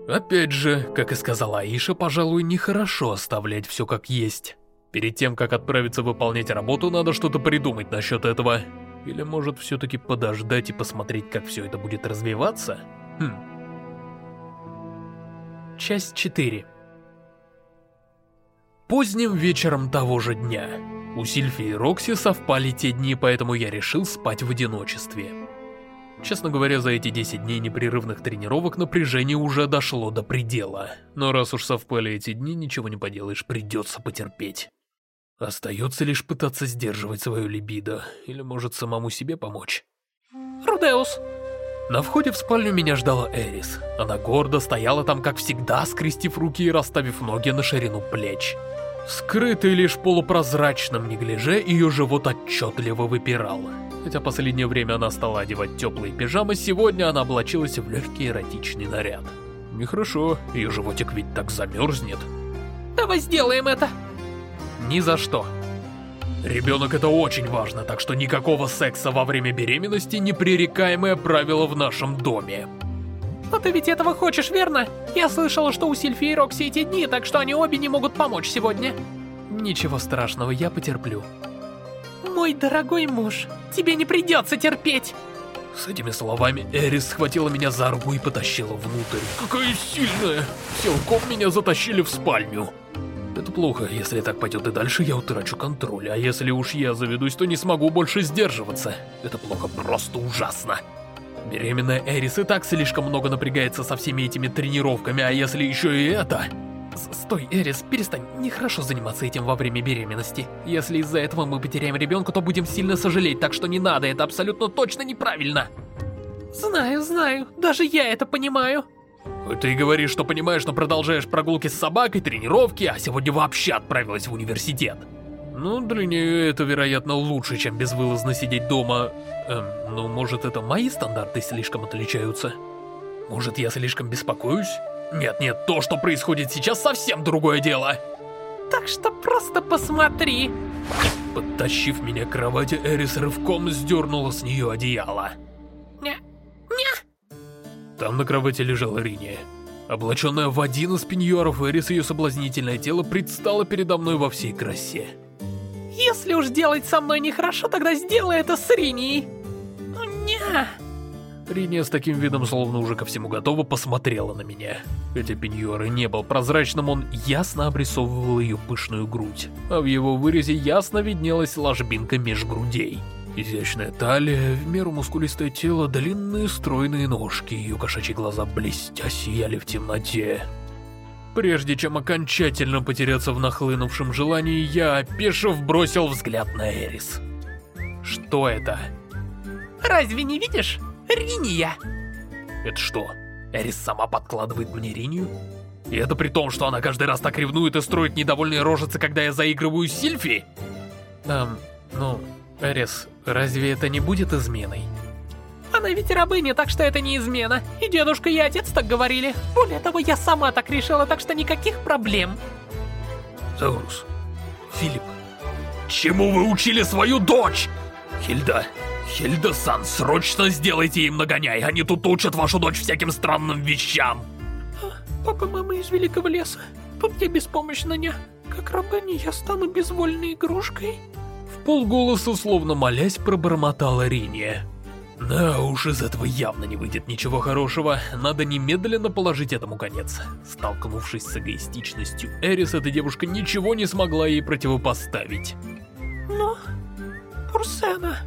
Опять же, как и сказала Аиша, пожалуй, нехорошо оставлять все как есть. Перед тем, как отправиться выполнять работу, надо что-то придумать насчет этого. Или может все-таки подождать и посмотреть, как все это будет развиваться? Хм. Часть 4 Поздним вечером того же дня. У Сильфи и Рокси совпали те дни, поэтому я решил спать в одиночестве. Честно говоря, за эти 10 дней непрерывных тренировок напряжение уже дошло до предела. Но раз уж совпали эти дни, ничего не поделаешь, придется потерпеть. Остается лишь пытаться сдерживать свою либидо, или может самому себе помочь. Рудеус. На входе в спальню меня ждала Эрис. Она гордо стояла там, как всегда, скрестив руки и расставив ноги на ширину плеч. Скрытый лишь полупрозрачным неглиже, ее живот отчетливо выпирал. Хотя последнее время она стала одевать теплые пижамы, сегодня она облачилась в легкий эротичный наряд. Нехорошо, ее животик ведь так замерзнет. Давай сделаем это. Ни за что. Ребенок это очень важно, так что никакого секса во время беременности непререкаемое правило в нашем доме. Но ты ведь этого хочешь, верно? Я слышала, что у Сильфи и Рокси эти дни, так что они обе не могут помочь сегодня. Ничего страшного, я потерплю. Мой дорогой муж, тебе не придется терпеть. С этими словами Эрис схватила меня за руку и потащила внутрь. Какая сильная! Силком меня затащили в спальню. Это плохо, если так пойдет и дальше, я утрачу контроль, а если уж я заведусь, то не смогу больше сдерживаться. Это плохо, просто ужасно. Беременная Эрис и так слишком много напрягается со всеми этими тренировками, а если еще и это... Стой, Эрис, перестань, нехорошо заниматься этим во время беременности. Если из-за этого мы потеряем ребенка, то будем сильно сожалеть, так что не надо, это абсолютно точно неправильно. Знаю, знаю, даже я это понимаю. Ты говоришь, что понимаешь, но продолжаешь прогулки с собакой, тренировки, а сегодня вообще отправилась в университет. Ну, для нее это, вероятно, лучше, чем безвылазно сидеть дома. Эм, ну, может, это мои стандарты слишком отличаются? Может, я слишком беспокоюсь? Нет-нет, то, что происходит сейчас, совсем другое дело. Так что просто посмотри. Подтащив меня к кровати, Эрис рывком сдернула с нее одеяло. Не, не. Там на кровати лежала Риния. Облаченная в один из пеньюаров, Эрис ее соблазнительное тело предстало передо мной во всей красе. Если уж делать со мной нехорошо, тогда сделай это с Ринией. Ну, не. Риния с таким видом, словно уже ко всему готова, посмотрела на меня. Хотя пеньюар и не был прозрачным, он ясно обрисовывал ее пышную грудь, а в его вырезе ясно виднелась ложбинка меж грудей. Изящная талия, в меру мускулистое тело, длинные стройные ножки, ее кошачьи глаза блестя сияли в темноте. Прежде чем окончательно потеряться в нахлынувшем желании, я, опешив, бросил взгляд на Эрис. Что это? Разве не видишь? Риния! Это что, Эрис сама подкладывает мне Ринию? И это при том, что она каждый раз так ревнует и строит недовольные рожицы, когда я заигрываю Сильфи? Эм, ну, Эрис, разве это не будет изменой? Она ведь рабыня, так что это не измена. И дедушка, и отец так говорили. Более того, я сама так решила, так что никаких проблем. Заурус, Филипп, чему вы учили свою дочь? Хильда, Хильда-сан, срочно сделайте им нагоняй, они тут учат вашу дочь всяким странным вещам. Папа, мама из Великого Леса, тут я беспомощна не. Как рабыня я стану безвольной игрушкой? В полголоса, словно молясь, пробормотала Риния. Да уж, из этого явно не выйдет ничего хорошего. Надо немедленно положить этому конец. Столкнувшись с эгоистичностью Эрис, эта девушка ничего не смогла ей противопоставить. Ну, Пурсена...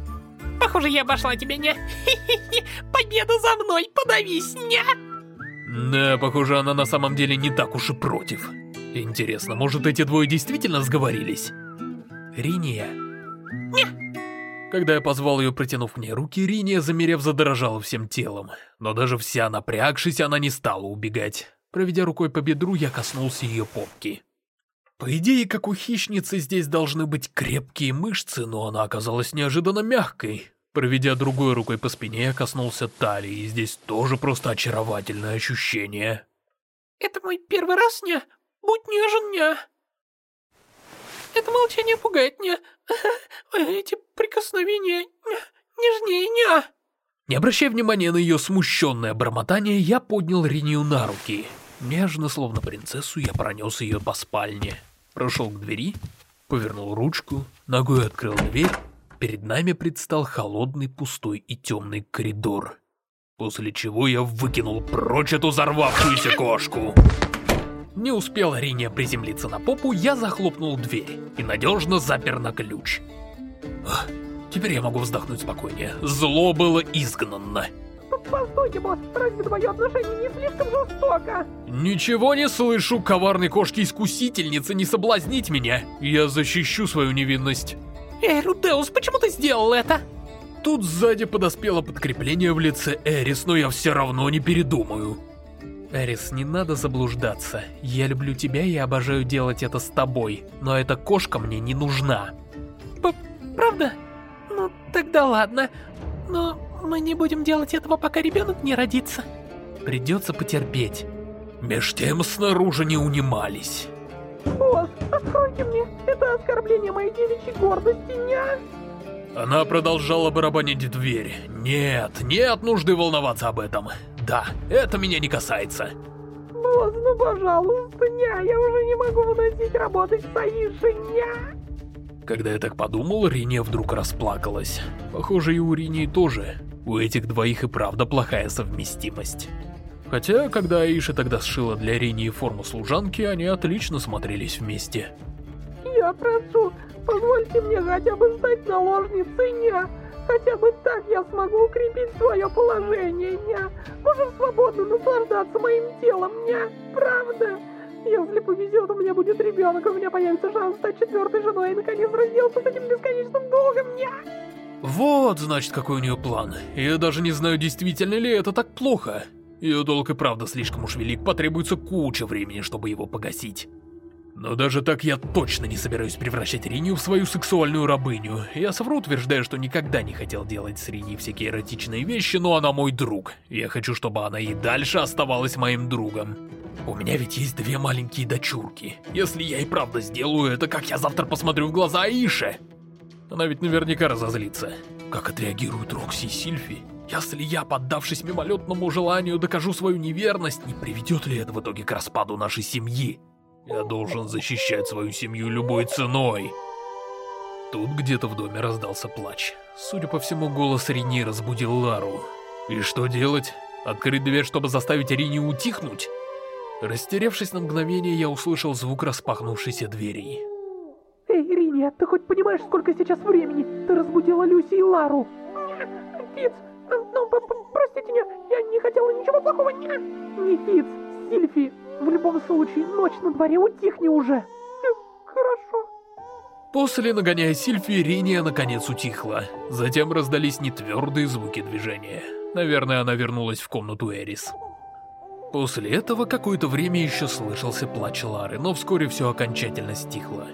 Похоже, я обошла тебя, не? Победа за мной, подавись, не? Да, похоже, она на самом деле не так уж и против. Интересно, может эти двое действительно сговорились? Риния? Не. Когда я позвал ее, протянув мне руки, Риния, замерев, задрожала всем телом. Но даже вся напрягшись, она не стала убегать. Проведя рукой по бедру, я коснулся ее попки. По идее, как у хищницы, здесь должны быть крепкие мышцы, но она оказалась неожиданно мягкой. Проведя другой рукой по спине, я коснулся талии, и здесь тоже просто очаровательное ощущение. Это мой первый раз, не? Будь нежен, не? Это молчание пугает, не? Эти прикосновения нежнее, не? Не обращая внимания на ее смущенное бормотание, я поднял Ринию на руки. Нежно, словно принцессу, я пронес ее по спальне. Прошел к двери, повернул ручку, ногой открыл дверь. Перед нами предстал холодный, пустой и темный коридор. После чего я выкинул прочь эту взорвавшуюся кошку. Не успела Риния приземлиться на попу, я захлопнул дверь и надежно запер на ключ. Ах, теперь я могу вздохнуть спокойнее. Зло было изгнано. Постойте, босс, разве твое отношение не слишком жестоко? Ничего не слышу, коварной кошки-искусительницы, не соблазнить меня. Я защищу свою невинность. Эй, Рудеус, почему ты сделал это? Тут сзади подоспело подкрепление в лице Эрис, но я все равно не передумаю. Эрис, не надо заблуждаться. Я люблю тебя и обожаю делать это с тобой, но эта кошка мне не нужна. П правда? Ну, тогда ладно. Но мы не будем делать этого, пока ребенок не родится. Придется потерпеть. Меж тем снаружи не унимались. Босс, откройте мне, это оскорбление моей девичьей гордости, не? Она продолжала барабанить в дверь. Нет, нет нужды волноваться об этом. Да, это меня не касается. Босс, ну пожалуйста, не, я уже не могу выносить работать с Аишей, не. Когда я так подумал, Риния вдруг расплакалась. Похоже, и у Ринии тоже. У этих двоих и правда плохая совместимость. Хотя, когда Аиша тогда сшила для Ринии форму служанки, они отлично смотрелись вместе. Я прошу, позвольте мне хотя бы стать наложницей, не? Хотя бы так я смогу укрепить свое положение, не? Можем свободно наслаждаться моим телом, не? Правда? Если повезет, у меня будет ребенок, у меня появится шанс стать четвертой женой и наконец разделаться с этим бесконечным долгом, не? Вот, значит, какой у нее план. Я даже не знаю, действительно ли это так плохо. Ее долг и правда слишком уж велик, потребуется куча времени, чтобы его погасить. Но даже так я точно не собираюсь превращать Ринию в свою сексуальную рабыню. Я совру, утверждаю, что никогда не хотел делать с Риней всякие эротичные вещи, но она мой друг. Я хочу, чтобы она и дальше оставалась моим другом. У меня ведь есть две маленькие дочурки. Если я и правда сделаю это, как я завтра посмотрю в глаза Аише? Она ведь наверняка разозлится. Как отреагируют Рокси и Сильфи? Если я, поддавшись мимолетному желанию, докажу свою неверность, не приведет ли это в итоге к распаду нашей семьи? Я должен защищать свою семью любой ценой. Тут где-то в доме раздался плач. Судя по всему, голос Рини разбудил Лару. И что делать? Открыть дверь, чтобы заставить Рини утихнуть? Растерявшись на мгновение, я услышал звук распахнувшейся двери. Эй, Рини, ты хоть понимаешь, сколько сейчас времени? Ты разбудила Люси и Лару. Фиц, ну, простите меня, я не хотела ничего плохого. Не Фиц, Сильфи, в любом случае, ночь на дворе, утихни уже. Хорошо. После нагоняя Сильфи, Риния наконец утихла. Затем раздались нетвердые звуки движения. Наверное, она вернулась в комнату Эрис. После этого какое-то время еще слышался плач Лары, но вскоре все окончательно стихло.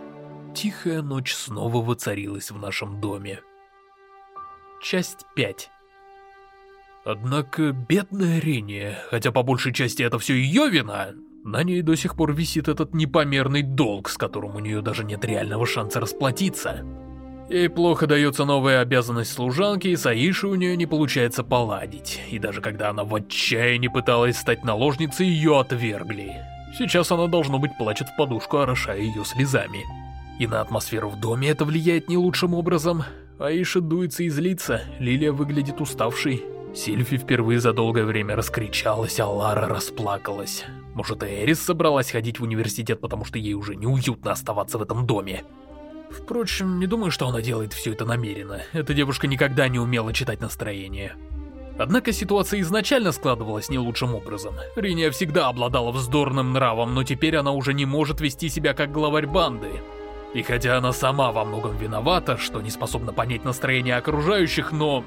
Тихая ночь снова воцарилась в нашем доме. Часть 5 Однако бедная Риния, хотя по большей части это все ее вина, на ней до сих пор висит этот непомерный долг, с которым у нее даже нет реального шанса расплатиться. Ей плохо дается новая обязанность служанки, и с у нее не получается поладить. И даже когда она в отчаянии пыталась стать наложницей, ее отвергли. Сейчас она, должно быть, плачет в подушку, орошая ее слезами. И на атмосферу в доме это влияет не лучшим образом. Аиша дуется и злится, Лилия выглядит уставшей. Сильфи впервые за долгое время раскричалась, а Лара расплакалась. Может, Эрис собралась ходить в университет, потому что ей уже неуютно оставаться в этом доме. Впрочем, не думаю, что она делает все это намеренно. Эта девушка никогда не умела читать настроение. Однако ситуация изначально складывалась не лучшим образом. Риния всегда обладала вздорным нравом, но теперь она уже не может вести себя как главарь банды. И хотя она сама во многом виновата, что не способна понять настроение окружающих, но...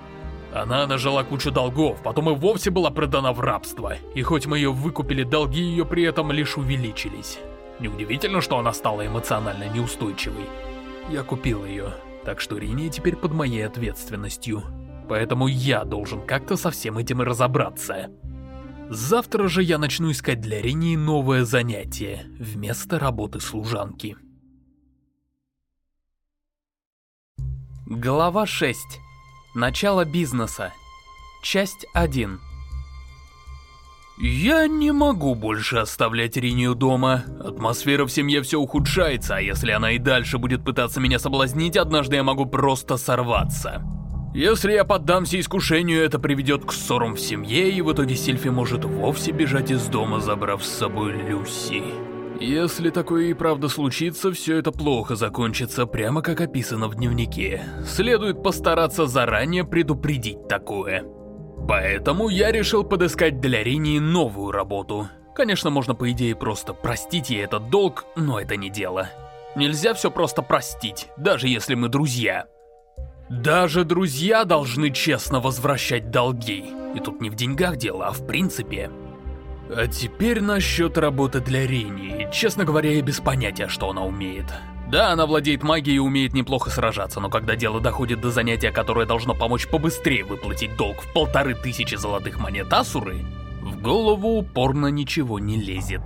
Она нажила кучу долгов, потом и вовсе была продана в рабство. И хоть мы ее выкупили, долги ее при этом лишь увеличились. Неудивительно, что она стала эмоционально неустойчивой. Я купил ее, так что Риния теперь под моей ответственностью. Поэтому я должен как-то со всем этим и разобраться. Завтра же я начну искать для Ринии новое занятие, вместо работы служанки. Глава 6. Начало бизнеса. Часть 1. Я не могу больше оставлять Ринию дома. Атмосфера в семье все ухудшается, а если она и дальше будет пытаться меня соблазнить, однажды я могу просто сорваться. Если я поддамся искушению, это приведет к ссорам в семье, и в итоге Сильфи может вовсе бежать из дома, забрав с собой Люси. Если такое и правда случится, все это плохо закончится, прямо как описано в дневнике. Следует постараться заранее предупредить такое. Поэтому я решил подыскать для Ринии новую работу. Конечно, можно по идее просто простить ей этот долг, но это не дело. Нельзя все просто простить, даже если мы друзья. Даже друзья должны честно возвращать долги. И тут не в деньгах дело, а в принципе. А теперь насчет работы для Рини. Честно говоря, я без понятия, что она умеет. Да, она владеет магией и умеет неплохо сражаться, но когда дело доходит до занятия, которое должно помочь побыстрее выплатить долг в полторы тысячи золотых монет Асуры, в голову упорно ничего не лезет.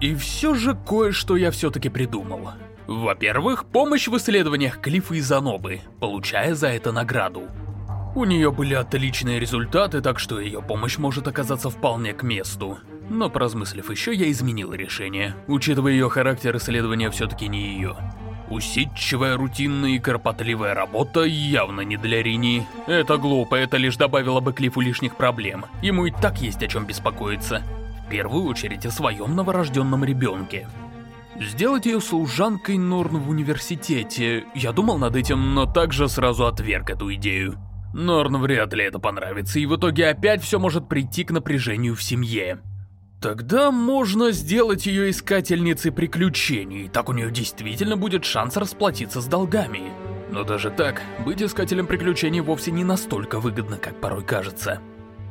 И все же кое-что я все-таки придумал. Во-первых, помощь в исследованиях Клифа и Занобы, получая за это награду. У нее были отличные результаты, так что ее помощь может оказаться вполне к месту. Но поразмыслив еще, я изменил решение. Учитывая ее характер, исследования все-таки не ее. Усидчивая, рутинная и кропотливая работа явно не для Рини. Это глупо, это лишь добавило бы Клифу лишних проблем. Ему и так есть о чем беспокоиться. В первую очередь о своем новорожденном ребенке. Сделать ее служанкой Норн в университете. Я думал над этим, но также сразу отверг эту идею. Норн вряд ли это понравится, и в итоге опять все может прийти к напряжению в семье. Тогда можно сделать ее искательницей приключений, так у нее действительно будет шанс расплатиться с долгами. Но даже так, быть искателем приключений вовсе не настолько выгодно, как порой кажется.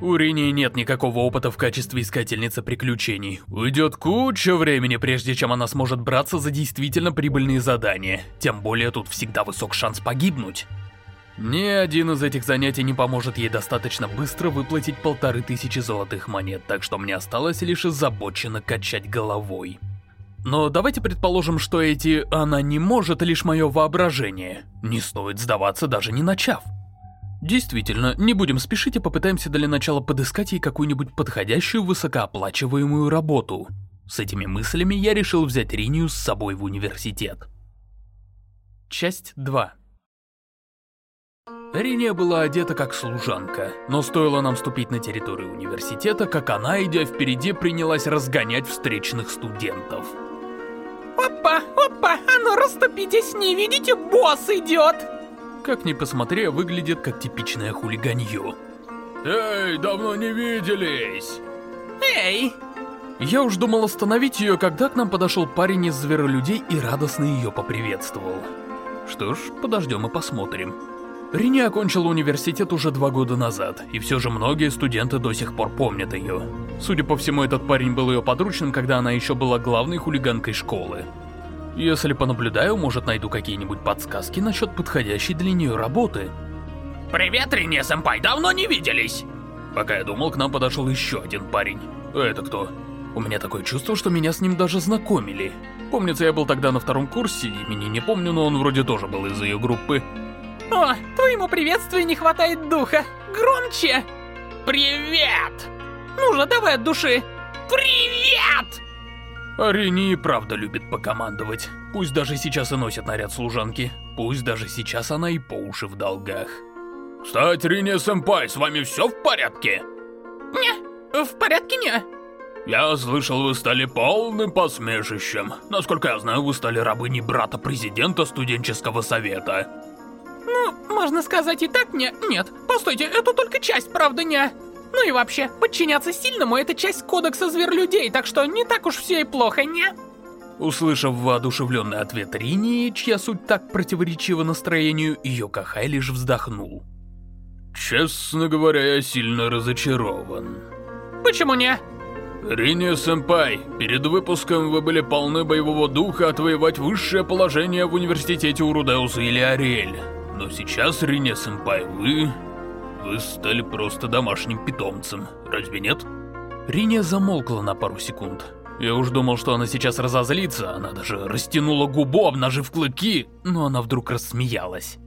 У Рини нет никакого опыта в качестве искательницы приключений. Уйдет куча времени, прежде чем она сможет браться за действительно прибыльные задания. Тем более тут всегда высок шанс погибнуть. Ни один из этих занятий не поможет ей достаточно быстро выплатить полторы тысячи золотых монет, так что мне осталось лишь озабоченно качать головой. Но давайте предположим, что эти «она не может» лишь мое воображение. Не стоит сдаваться, даже не начав. Действительно, не будем спешить и попытаемся для начала подыскать ей какую-нибудь подходящую высокооплачиваемую работу. С этими мыслями я решил взять Ринию с собой в университет. Часть 2 Риния была одета как служанка, но стоило нам ступить на территорию университета, как она, идя впереди, принялась разгонять встречных студентов. Опа, опа, а ну расступитесь, не видите, босс идет! Как ни посмотри, выглядит как типичное хулиганье. Эй, давно не виделись! Эй! Я уж думал остановить ее, когда к нам подошел парень из зверолюдей и радостно ее поприветствовал. Что ж, подождем и посмотрим. Рини окончила университет уже два года назад, и все же многие студенты до сих пор помнят ее. Судя по всему, этот парень был ее подручным, когда она еще была главной хулиганкой школы. Если понаблюдаю, может найду какие-нибудь подсказки насчет подходящей для нее работы. Привет, Рине сэмпай, давно не виделись! Пока я думал, к нам подошел еще один парень. Это кто? У меня такое чувство, что меня с ним даже знакомили. Помнится, я был тогда на втором курсе, имени не помню, но он вроде тоже был из ее группы. О, твоему приветствию не хватает духа. Громче! Привет! Ну же, давай от души. Привет! Арини и правда любит покомандовать. Пусть даже сейчас и носит наряд служанки. Пусть даже сейчас она и по уши в долгах. Кстати, Рине-сэмпай, с вами все в порядке? Не, в порядке не. Я слышал, вы стали полным посмешищем. Насколько я знаю, вы стали рабыней брата президента студенческого совета. Ну, можно сказать и так, не? Нет. Постойте, это только часть, правда, не? Ну и вообще, подчиняться сильному — это часть кодекса зверолюдей, так что не так уж все и плохо, не? Услышав воодушевленный ответ Рини, чья суть так противоречива настроению, Йокахай лишь вздохнул. Честно говоря, я сильно разочарован. Почему не? Рини-сэмпай, перед выпуском вы были полны боевого духа отвоевать высшее положение в университете Урудеуса или Ариэль. Но сейчас, Рине-сэмпай, вы... Вы стали просто домашним питомцем, разве нет? Риня замолкла на пару секунд. Я уж думал, что она сейчас разозлится, она даже растянула губу, обнажив клыки, но она вдруг рассмеялась.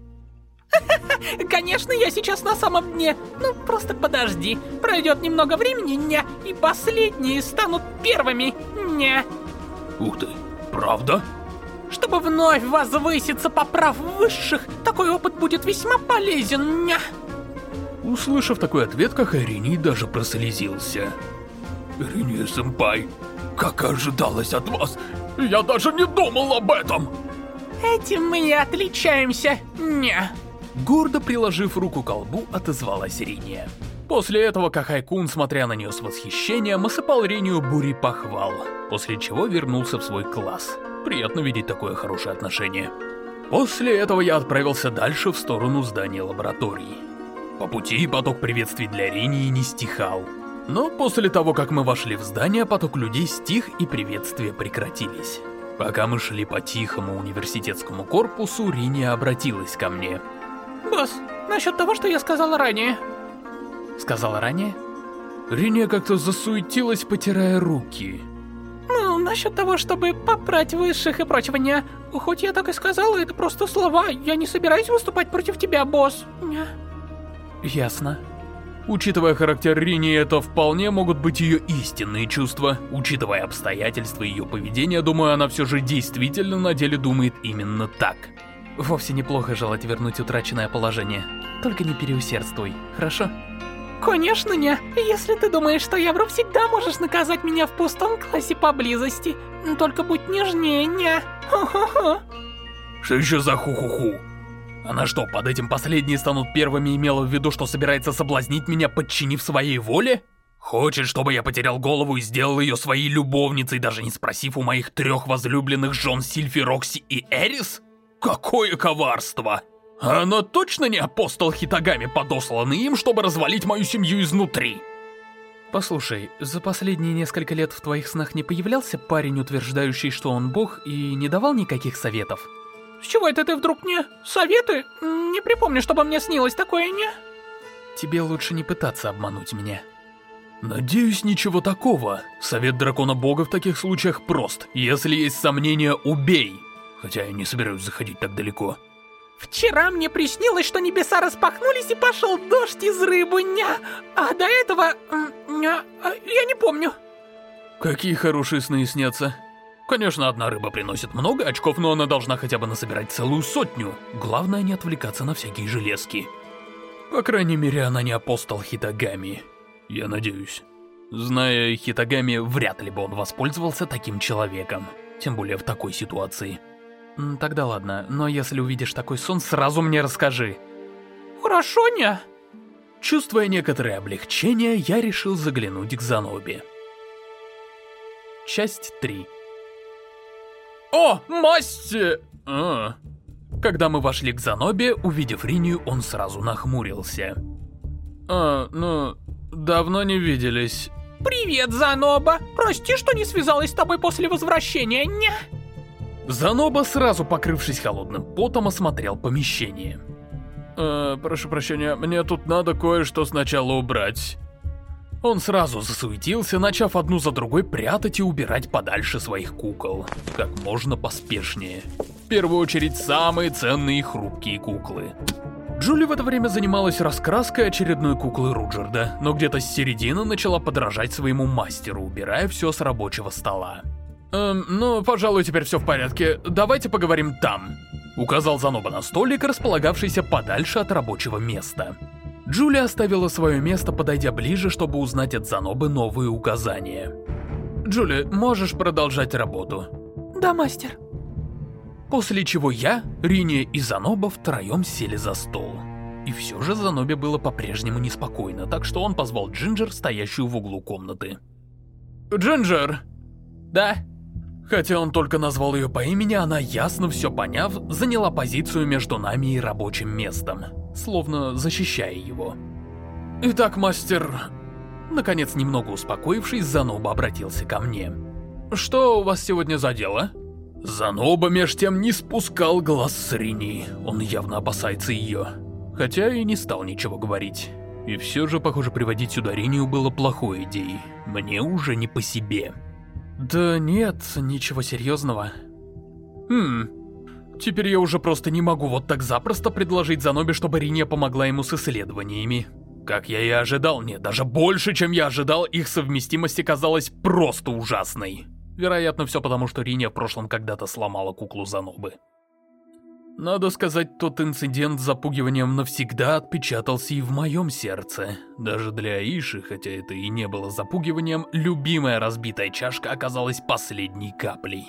Конечно, я сейчас на самом дне. Ну, просто подожди. Пройдет немного времени, не, и последние станут первыми, не. Ух ты, правда? Чтобы вновь возвыситься по прав высших, такой опыт будет весьма полезен, не. Услышав такой ответ, Кахарини даже прослезился. Рини-сэмпай, как ожидалось от вас, я даже не думал об этом! Этим мы и отличаемся, не. Гордо приложив руку к колбу, отозвалась Риния. После этого Кахай-кун, смотря на нее с восхищением, осыпал Ринию бурей похвал, после чего вернулся в свой класс. Приятно видеть такое хорошее отношение. После этого я отправился дальше в сторону здания лаборатории. По пути поток приветствий для Ринии не стихал. Но после того, как мы вошли в здание, поток людей стих и приветствия прекратились. Пока мы шли по тихому университетскому корпусу, Риния обратилась ко мне. Босс, насчет того, что я сказала ранее. Сказала ранее? Риния как-то засуетилась, потирая руки. Ну, насчет того, чтобы попрать высших и прочего не. Хоть я так и сказала, это просто слова. Я не собираюсь выступать против тебя, босс. Не. Ясно. Учитывая характер Рини, это вполне могут быть ее истинные чувства. Учитывая обстоятельства ее поведения, думаю, она все же действительно на деле думает именно так. Вовсе неплохо желать вернуть утраченное положение. Только не переусердствуй, хорошо? Конечно не. Если ты думаешь, что я вру, всегда можешь наказать меня в пустом классе поблизости. Только будь нежнее, не. Что еще за ху-ху-ху? Она что, под этим последние станут первыми имела в виду, что собирается соблазнить меня, подчинив своей воле? Хочет, чтобы я потерял голову и сделал ее своей любовницей, даже не спросив у моих трех возлюбленных жен Сильфи, Рокси и Эрис? Какое коварство! Она точно не апостол Хитагами, подосланный им, чтобы развалить мою семью изнутри? Послушай, за последние несколько лет в твоих снах не появлялся парень, утверждающий, что он бог, и не давал никаких советов? С чего это ты вдруг мне? Советы? Не припомню, чтобы мне снилось такое, не? Тебе лучше не пытаться обмануть меня. Надеюсь, ничего такого. Совет Дракона Бога в таких случаях прост. Если есть сомнения, убей. Хотя я не собираюсь заходить так далеко. Вчера мне приснилось, что небеса распахнулись и пошел дождь из рыбы, ня. А до этого... Ня, а, я не помню. Какие хорошие сны снятся. Конечно, одна рыба приносит много очков, но она должна хотя бы насобирать целую сотню. Главное не отвлекаться на всякие железки. По крайней мере, она не апостол Хитагами. Я надеюсь. Зная Хитагами, вряд ли бы он воспользовался таким человеком. Тем более в такой ситуации. Тогда ладно, но если увидишь такой сон, сразу мне расскажи. Хорошо, не? Чувствуя некоторое облегчение, я решил заглянуть к Заноби. Часть 3 «О, масти!» а. Когда мы вошли к Занобе, увидев Ринию, он сразу нахмурился. «А, ну, давно не виделись». «Привет, Заноба! Прости, что не связалась с тобой после возвращения, ня!» Заноба, сразу покрывшись холодным потом, осмотрел помещение. «Э, прошу прощения, мне тут надо кое-что сначала убрать». Он сразу засуетился, начав одну за другой прятать и убирать подальше своих кукол. Как можно поспешнее. В первую очередь, самые ценные и хрупкие куклы. Джули в это время занималась раскраской очередной куклы Руджерда, но где-то с середины начала подражать своему мастеру, убирая все с рабочего стола. Эм, ну, пожалуй, теперь все в порядке. Давайте поговорим там. Указал Заноба на столик, располагавшийся подальше от рабочего места. Джулия оставила свое место, подойдя ближе, чтобы узнать от Занобы новые указания. Джулия, можешь продолжать работу? Да, мастер. После чего я, Рини и Заноба втроем сели за стол. И все же Занобе было по-прежнему неспокойно, так что он позвал Джинджер, стоящую в углу комнаты. «Джинджер!» «Да?» Хотя он только назвал ее по имени, она, ясно все поняв, заняла позицию между нами и рабочим местом, словно защищая его. «Итак, мастер...» Наконец, немного успокоившись, Заноба обратился ко мне. «Что у вас сегодня за дело?» Заноба меж тем не спускал глаз с Рини, он явно опасается ее. Хотя и не стал ничего говорить. И все же, похоже, приводить сюда Ринию было плохой идеей. Мне уже не по себе. Да нет, ничего серьезного. Хм, теперь я уже просто не могу вот так запросто предложить Занобе, чтобы Рине помогла ему с исследованиями. Как я и ожидал, нет, даже больше, чем я ожидал, их совместимость оказалась просто ужасной. Вероятно, все потому, что Риня в прошлом когда-то сломала куклу Занобы. Надо сказать, тот инцидент с запугиванием навсегда отпечатался и в моем сердце. Даже для Аиши, хотя это и не было запугиванием, любимая разбитая чашка оказалась последней каплей.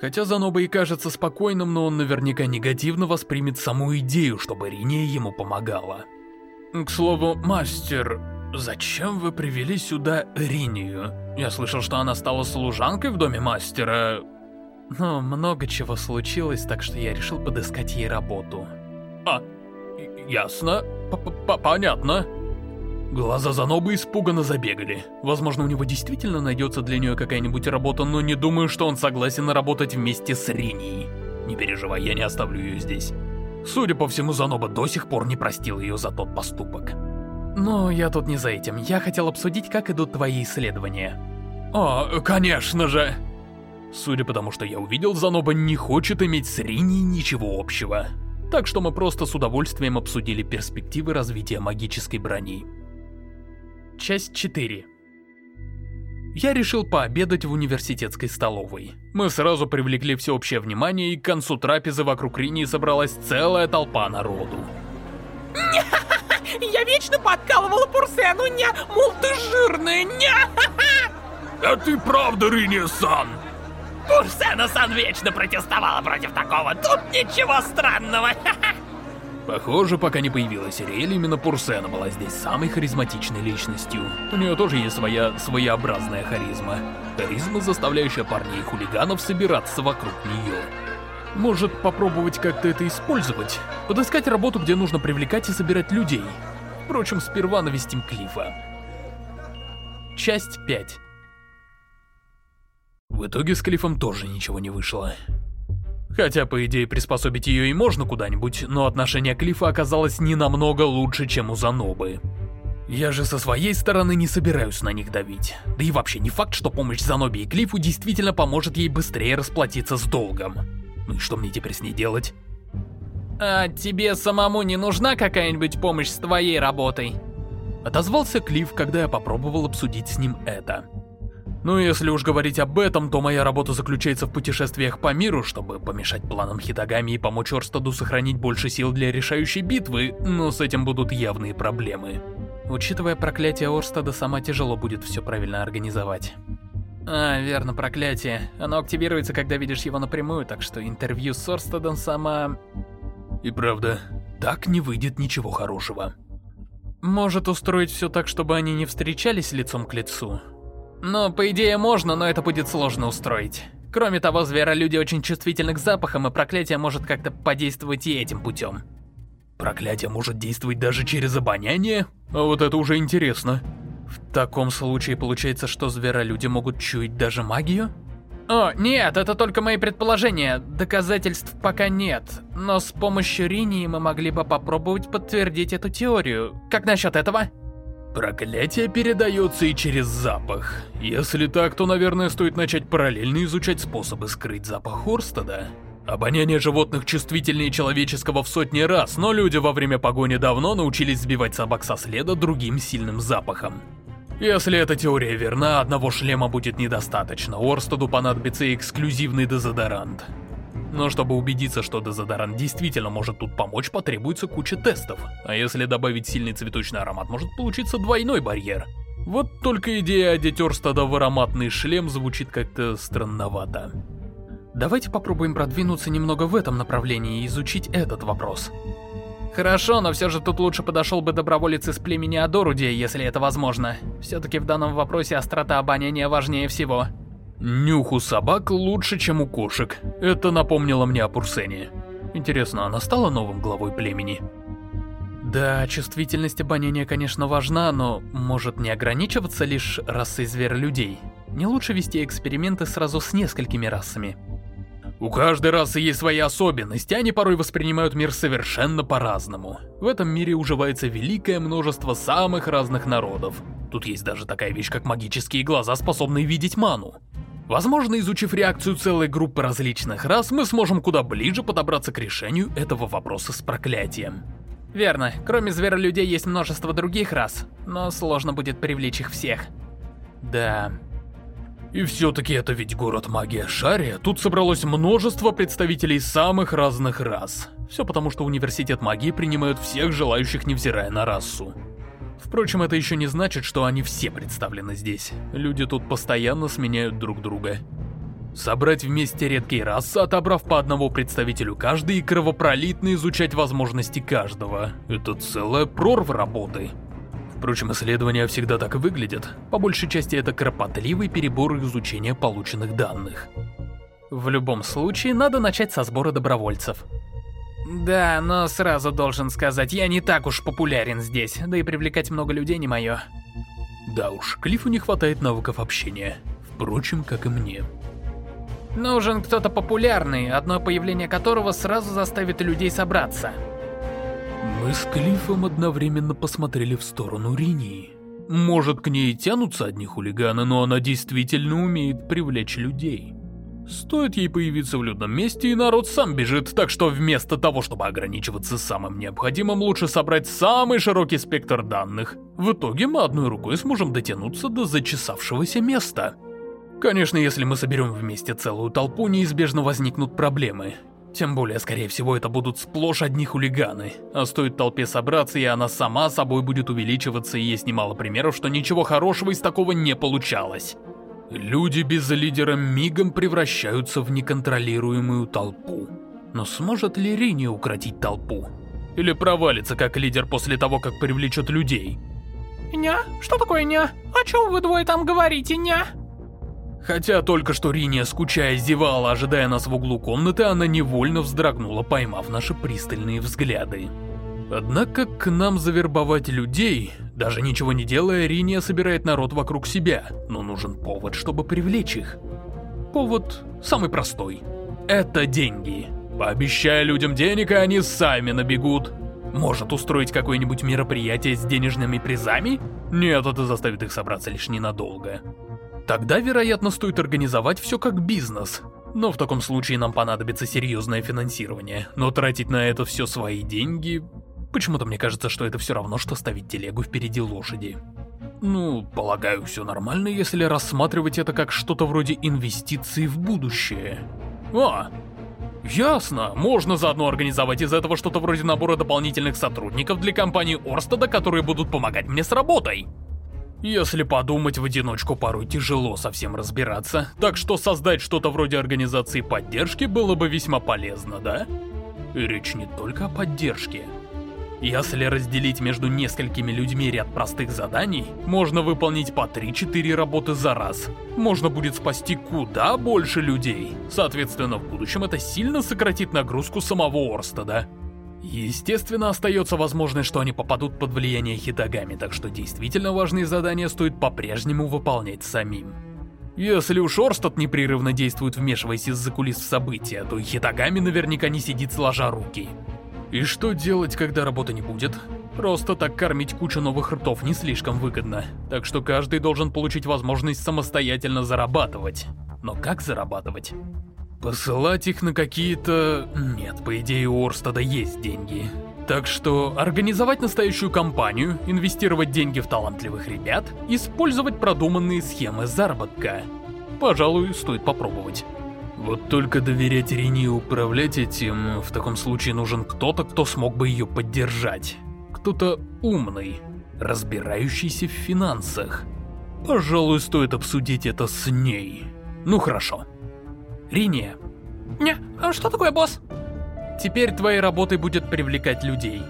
Хотя Заноба и кажется спокойным, но он наверняка негативно воспримет саму идею, чтобы Рине ему помогала. К слову, мастер, зачем вы привели сюда Ринию? Я слышал, что она стала служанкой в доме мастера. Но много чего случилось, так что я решил подыскать ей работу. А, ясно. П -п Понятно. Глаза Занобы испуганно забегали. Возможно, у него действительно найдется для нее какая-нибудь работа, но не думаю, что он согласен работать вместе с Ринией. Не переживай, я не оставлю ее здесь. Судя по всему, Заноба до сих пор не простил ее за тот поступок. Но я тут не за этим. Я хотел обсудить, как идут твои исследования. О, конечно же. Судя по тому, что я увидел, Заноба не хочет иметь с Рини ничего общего. Так что мы просто с удовольствием обсудили перспективы развития магической брони. Часть 4 Я решил пообедать в университетской столовой. Мы сразу привлекли всеобщее внимание, и к концу трапезы вокруг Рини собралась целая толпа народу. Я вечно подкалывала Пурсену, ня, мол, ты жирная, ня! А ты правда, Рини-сан? Пурсена-сан вечно протестовала против такого. Тут ничего странного. Похоже, пока не появилась Ириэль, именно Пурсена была здесь самой харизматичной личностью. У нее тоже есть своя своеобразная харизма. Харизма, заставляющая парней и хулиганов собираться вокруг нее. Может, попробовать как-то это использовать? Подыскать работу, где нужно привлекать и собирать людей. Впрочем, сперва навестим Клифа. Часть 5 в итоге с Клифом тоже ничего не вышло. Хотя, по идее, приспособить ее и можно куда-нибудь, но отношение Клифа оказалось не намного лучше, чем у Занобы. Я же со своей стороны не собираюсь на них давить. Да и вообще не факт, что помощь Занобе и Клифу действительно поможет ей быстрее расплатиться с долгом. Ну и что мне теперь с ней делать? А тебе самому не нужна какая-нибудь помощь с твоей работой? Отозвался Клифф, когда я попробовал обсудить с ним это. Ну, если уж говорить об этом, то моя работа заключается в путешествиях по миру, чтобы помешать планам Хитагами и помочь Орстаду сохранить больше сил для решающей битвы, но с этим будут явные проблемы. Учитывая проклятие Орстада, сама тяжело будет все правильно организовать. А, верно, проклятие. Оно активируется, когда видишь его напрямую, так что интервью с Орстадом сама... И правда, так не выйдет ничего хорошего. Может устроить все так, чтобы они не встречались лицом к лицу? Ну, по идее можно, но это будет сложно устроить. Кроме того, зверолюди очень чувствительны к запахам, и проклятие может как-то подействовать и этим путем. Проклятие может действовать даже через обоняние? А вот это уже интересно. В таком случае получается, что зверолюди могут чуять даже магию? О, нет, это только мои предположения. Доказательств пока нет. Но с помощью Ринии мы могли бы попробовать подтвердить эту теорию. Как насчет этого? Проклятие передается и через запах. Если так, то, наверное, стоит начать параллельно изучать способы скрыть запах Хорстада. Обоняние животных чувствительнее человеческого в сотни раз, но люди во время погони давно научились сбивать собак со следа другим сильным запахом. Если эта теория верна, одного шлема будет недостаточно. Орстеду понадобится эксклюзивный дезодорант. Но чтобы убедиться, что дезодорант действительно может тут помочь, потребуется куча тестов. А если добавить сильный цветочный аромат, может получиться двойной барьер. Вот только идея одеть Орстеда в ароматный шлем звучит как-то странновато. Давайте попробуем продвинуться немного в этом направлении и изучить этот вопрос. Хорошо, но все же тут лучше подошел бы доброволец из племени Адоруди, если это возможно. Все-таки в данном вопросе острота обоняния важнее всего. Нюх у собак лучше, чем у кошек. Это напомнило мне о Пурсене. Интересно, она стала новым главой племени? Да, чувствительность обоняния, конечно, важна, но может не ограничиваться лишь расой зверолюдей. Не лучше вести эксперименты сразу с несколькими расами. У каждой расы есть свои особенности, они порой воспринимают мир совершенно по-разному. В этом мире уживается великое множество самых разных народов. Тут есть даже такая вещь, как магические глаза, способные видеть ману. Возможно, изучив реакцию целой группы различных рас, мы сможем куда ближе подобраться к решению этого вопроса с проклятием. Верно, кроме зверолюдей есть множество других рас, но сложно будет привлечь их всех. Да, и все-таки это ведь город магия Шария. Тут собралось множество представителей самых разных рас. Все потому, что университет магии принимает всех желающих, невзирая на расу. Впрочем, это еще не значит, что они все представлены здесь. Люди тут постоянно сменяют друг друга. Собрать вместе редкие расы, отобрав по одному представителю каждый и кровопролитно изучать возможности каждого. Это целая прорва работы. Впрочем, исследования всегда так и выглядят. По большей части это кропотливый перебор изучения полученных данных. В любом случае, надо начать со сбора добровольцев. Да, но сразу должен сказать, я не так уж популярен здесь, да и привлекать много людей не мое. Да уж, Клиффу не хватает навыков общения. Впрочем, как и мне. Нужен кто-то популярный, одно появление которого сразу заставит людей собраться. Мы с Клиффом одновременно посмотрели в сторону Ринии. Может, к ней тянутся одни хулиганы, но она действительно умеет привлечь людей. Стоит ей появиться в людном месте, и народ сам бежит, так что вместо того, чтобы ограничиваться самым необходимым, лучше собрать самый широкий спектр данных. В итоге мы одной рукой сможем дотянуться до зачесавшегося места. Конечно, если мы соберем вместе целую толпу, неизбежно возникнут проблемы. Тем более, скорее всего, это будут сплошь одни хулиганы. А стоит толпе собраться, и она сама собой будет увеличиваться, и есть немало примеров, что ничего хорошего из такого не получалось. Люди без лидера мигом превращаются в неконтролируемую толпу. Но сможет ли Рини укротить толпу? Или провалится как лидер после того, как привлечет людей? Ня? Что такое ня? О чем вы двое там говорите, ня? Хотя только что Риния, скучая, зевала, ожидая нас в углу комнаты, она невольно вздрогнула, поймав наши пристальные взгляды. Однако к нам завербовать людей, даже ничего не делая, Риния собирает народ вокруг себя, но нужен повод, чтобы привлечь их. Повод самый простой. Это деньги. Пообещая людям денег, и они сами набегут. Может устроить какое-нибудь мероприятие с денежными призами? Нет, это заставит их собраться лишь ненадолго. Тогда, вероятно, стоит организовать все как бизнес. Но в таком случае нам понадобится серьезное финансирование. Но тратить на это все свои деньги... Почему-то мне кажется, что это все равно, что ставить телегу впереди лошади. Ну, полагаю, все нормально, если рассматривать это как что-то вроде инвестиций в будущее. А, ясно. Можно заодно организовать из этого что-то вроде набора дополнительных сотрудников для компании Орстеда, которые будут помогать мне с работой. Если подумать, в одиночку порой тяжело совсем разбираться, так что создать что-то вроде организации поддержки было бы весьма полезно, да? И речь не только о поддержке. Если разделить между несколькими людьми ряд простых заданий, можно выполнить по 3-4 работы за раз. Можно будет спасти куда больше людей. Соответственно, в будущем это сильно сократит нагрузку самого Орстеда. Естественно, остается возможность, что они попадут под влияние Хитагами, так что действительно важные задания стоит по-прежнему выполнять самим. Если уж Орстад непрерывно действует, вмешиваясь из-за кулис в события, то и Хитагами наверняка не сидит сложа руки. И что делать, когда работы не будет? Просто так кормить кучу новых ртов не слишком выгодно, так что каждый должен получить возможность самостоятельно зарабатывать. Но как зарабатывать? Посылать их на какие-то... Нет, по идее у Орстада есть деньги. Так что организовать настоящую кампанию, инвестировать деньги в талантливых ребят, использовать продуманные схемы заработка. Пожалуй, стоит попробовать. Вот только доверять Рине и управлять этим, в таком случае нужен кто-то, кто смог бы ее поддержать. Кто-то умный, разбирающийся в финансах. Пожалуй, стоит обсудить это с ней. Ну хорошо. Рине. Не, а что такое, босс? Теперь твоей работой будет привлекать людей.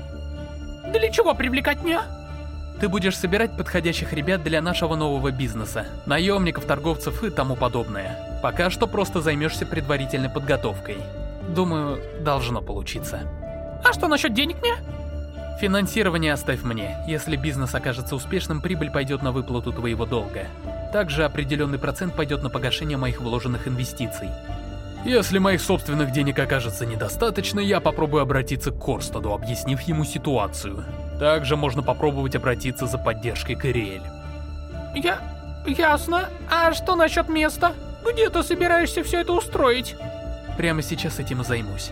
Для чего привлекать меня? Ты будешь собирать подходящих ребят для нашего нового бизнеса, наемников, торговцев и тому подобное. Пока что просто займешься предварительной подготовкой. Думаю, должно получиться. А что насчет денег мне? Финансирование оставь мне. Если бизнес окажется успешным, прибыль пойдет на выплату твоего долга. Также определенный процент пойдет на погашение моих вложенных инвестиций. Если моих собственных денег окажется недостаточно, я попробую обратиться к Корстаду, объяснив ему ситуацию. Также можно попробовать обратиться за поддержкой к Ириэль. Я... ясно. А что насчет места? Где ты собираешься все это устроить? Прямо сейчас этим и займусь.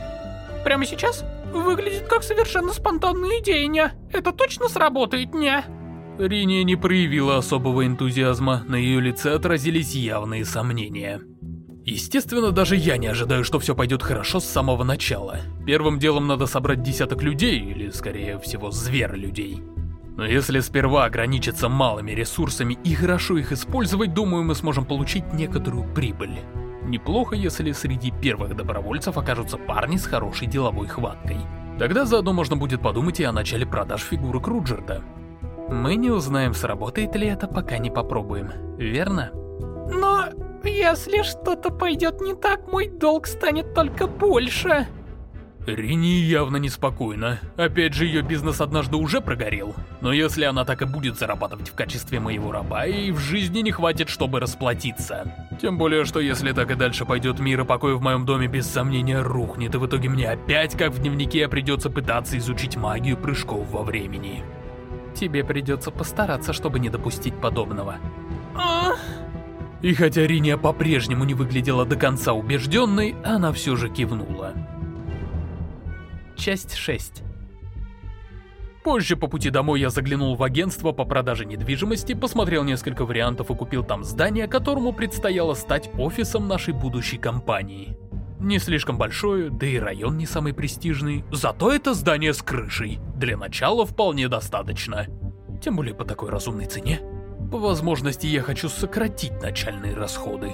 Прямо сейчас? Выглядит как совершенно спонтанная идея, не? Это точно сработает, не? Риния не проявила особого энтузиазма, на ее лице отразились явные сомнения. Естественно, даже я не ожидаю, что все пойдет хорошо с самого начала. Первым делом надо собрать десяток людей, или скорее всего зверь-людей. Но если сперва ограничиться малыми ресурсами и хорошо их использовать, думаю, мы сможем получить некоторую прибыль. Неплохо, если среди первых добровольцев окажутся парни с хорошей деловой хваткой. Тогда заодно можно будет подумать и о начале продаж фигурок Руджерда. Мы не узнаем, сработает ли это, пока не попробуем, верно? Но если что-то пойдет не так, мой долг станет только больше. Рини явно неспокойна. Опять же, ее бизнес однажды уже прогорел. Но если она так и будет зарабатывать в качестве моего раба, ей в жизни не хватит, чтобы расплатиться. Тем более, что если так и дальше пойдет мир и покой в моем доме, без сомнения рухнет, и в итоге мне опять, как в дневнике, придется пытаться изучить магию прыжков во времени. Тебе придется постараться, чтобы не допустить подобного. Ах... И хотя Риния по-прежнему не выглядела до конца убежденной, она все же кивнула. Часть 6 Позже по пути домой я заглянул в агентство по продаже недвижимости, посмотрел несколько вариантов и купил там здание, которому предстояло стать офисом нашей будущей компании. Не слишком большое, да и район не самый престижный, зато это здание с крышей. Для начала вполне достаточно. Тем более по такой разумной цене. По возможности я хочу сократить начальные расходы.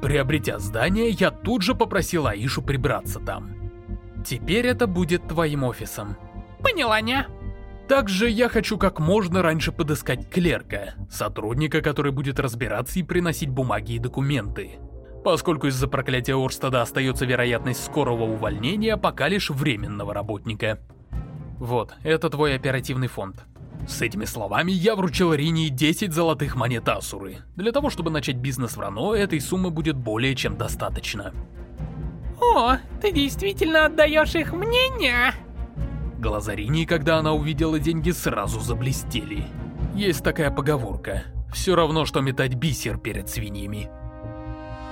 Приобретя здание, я тут же попросил Аишу прибраться там. Теперь это будет твоим офисом. Поняла, не? Также я хочу как можно раньше подыскать клерка, сотрудника, который будет разбираться и приносить бумаги и документы. Поскольку из-за проклятия Орстада остается вероятность скорого увольнения, пока лишь временного работника. Вот, это твой оперативный фонд. С этими словами я вручил Рине 10 золотых монет Асуры. Для того, чтобы начать бизнес в Рано, этой суммы будет более чем достаточно. О, ты действительно отдаешь их мне, не? Глаза Рини, когда она увидела деньги, сразу заблестели. Есть такая поговорка. Все равно, что метать бисер перед свиньями.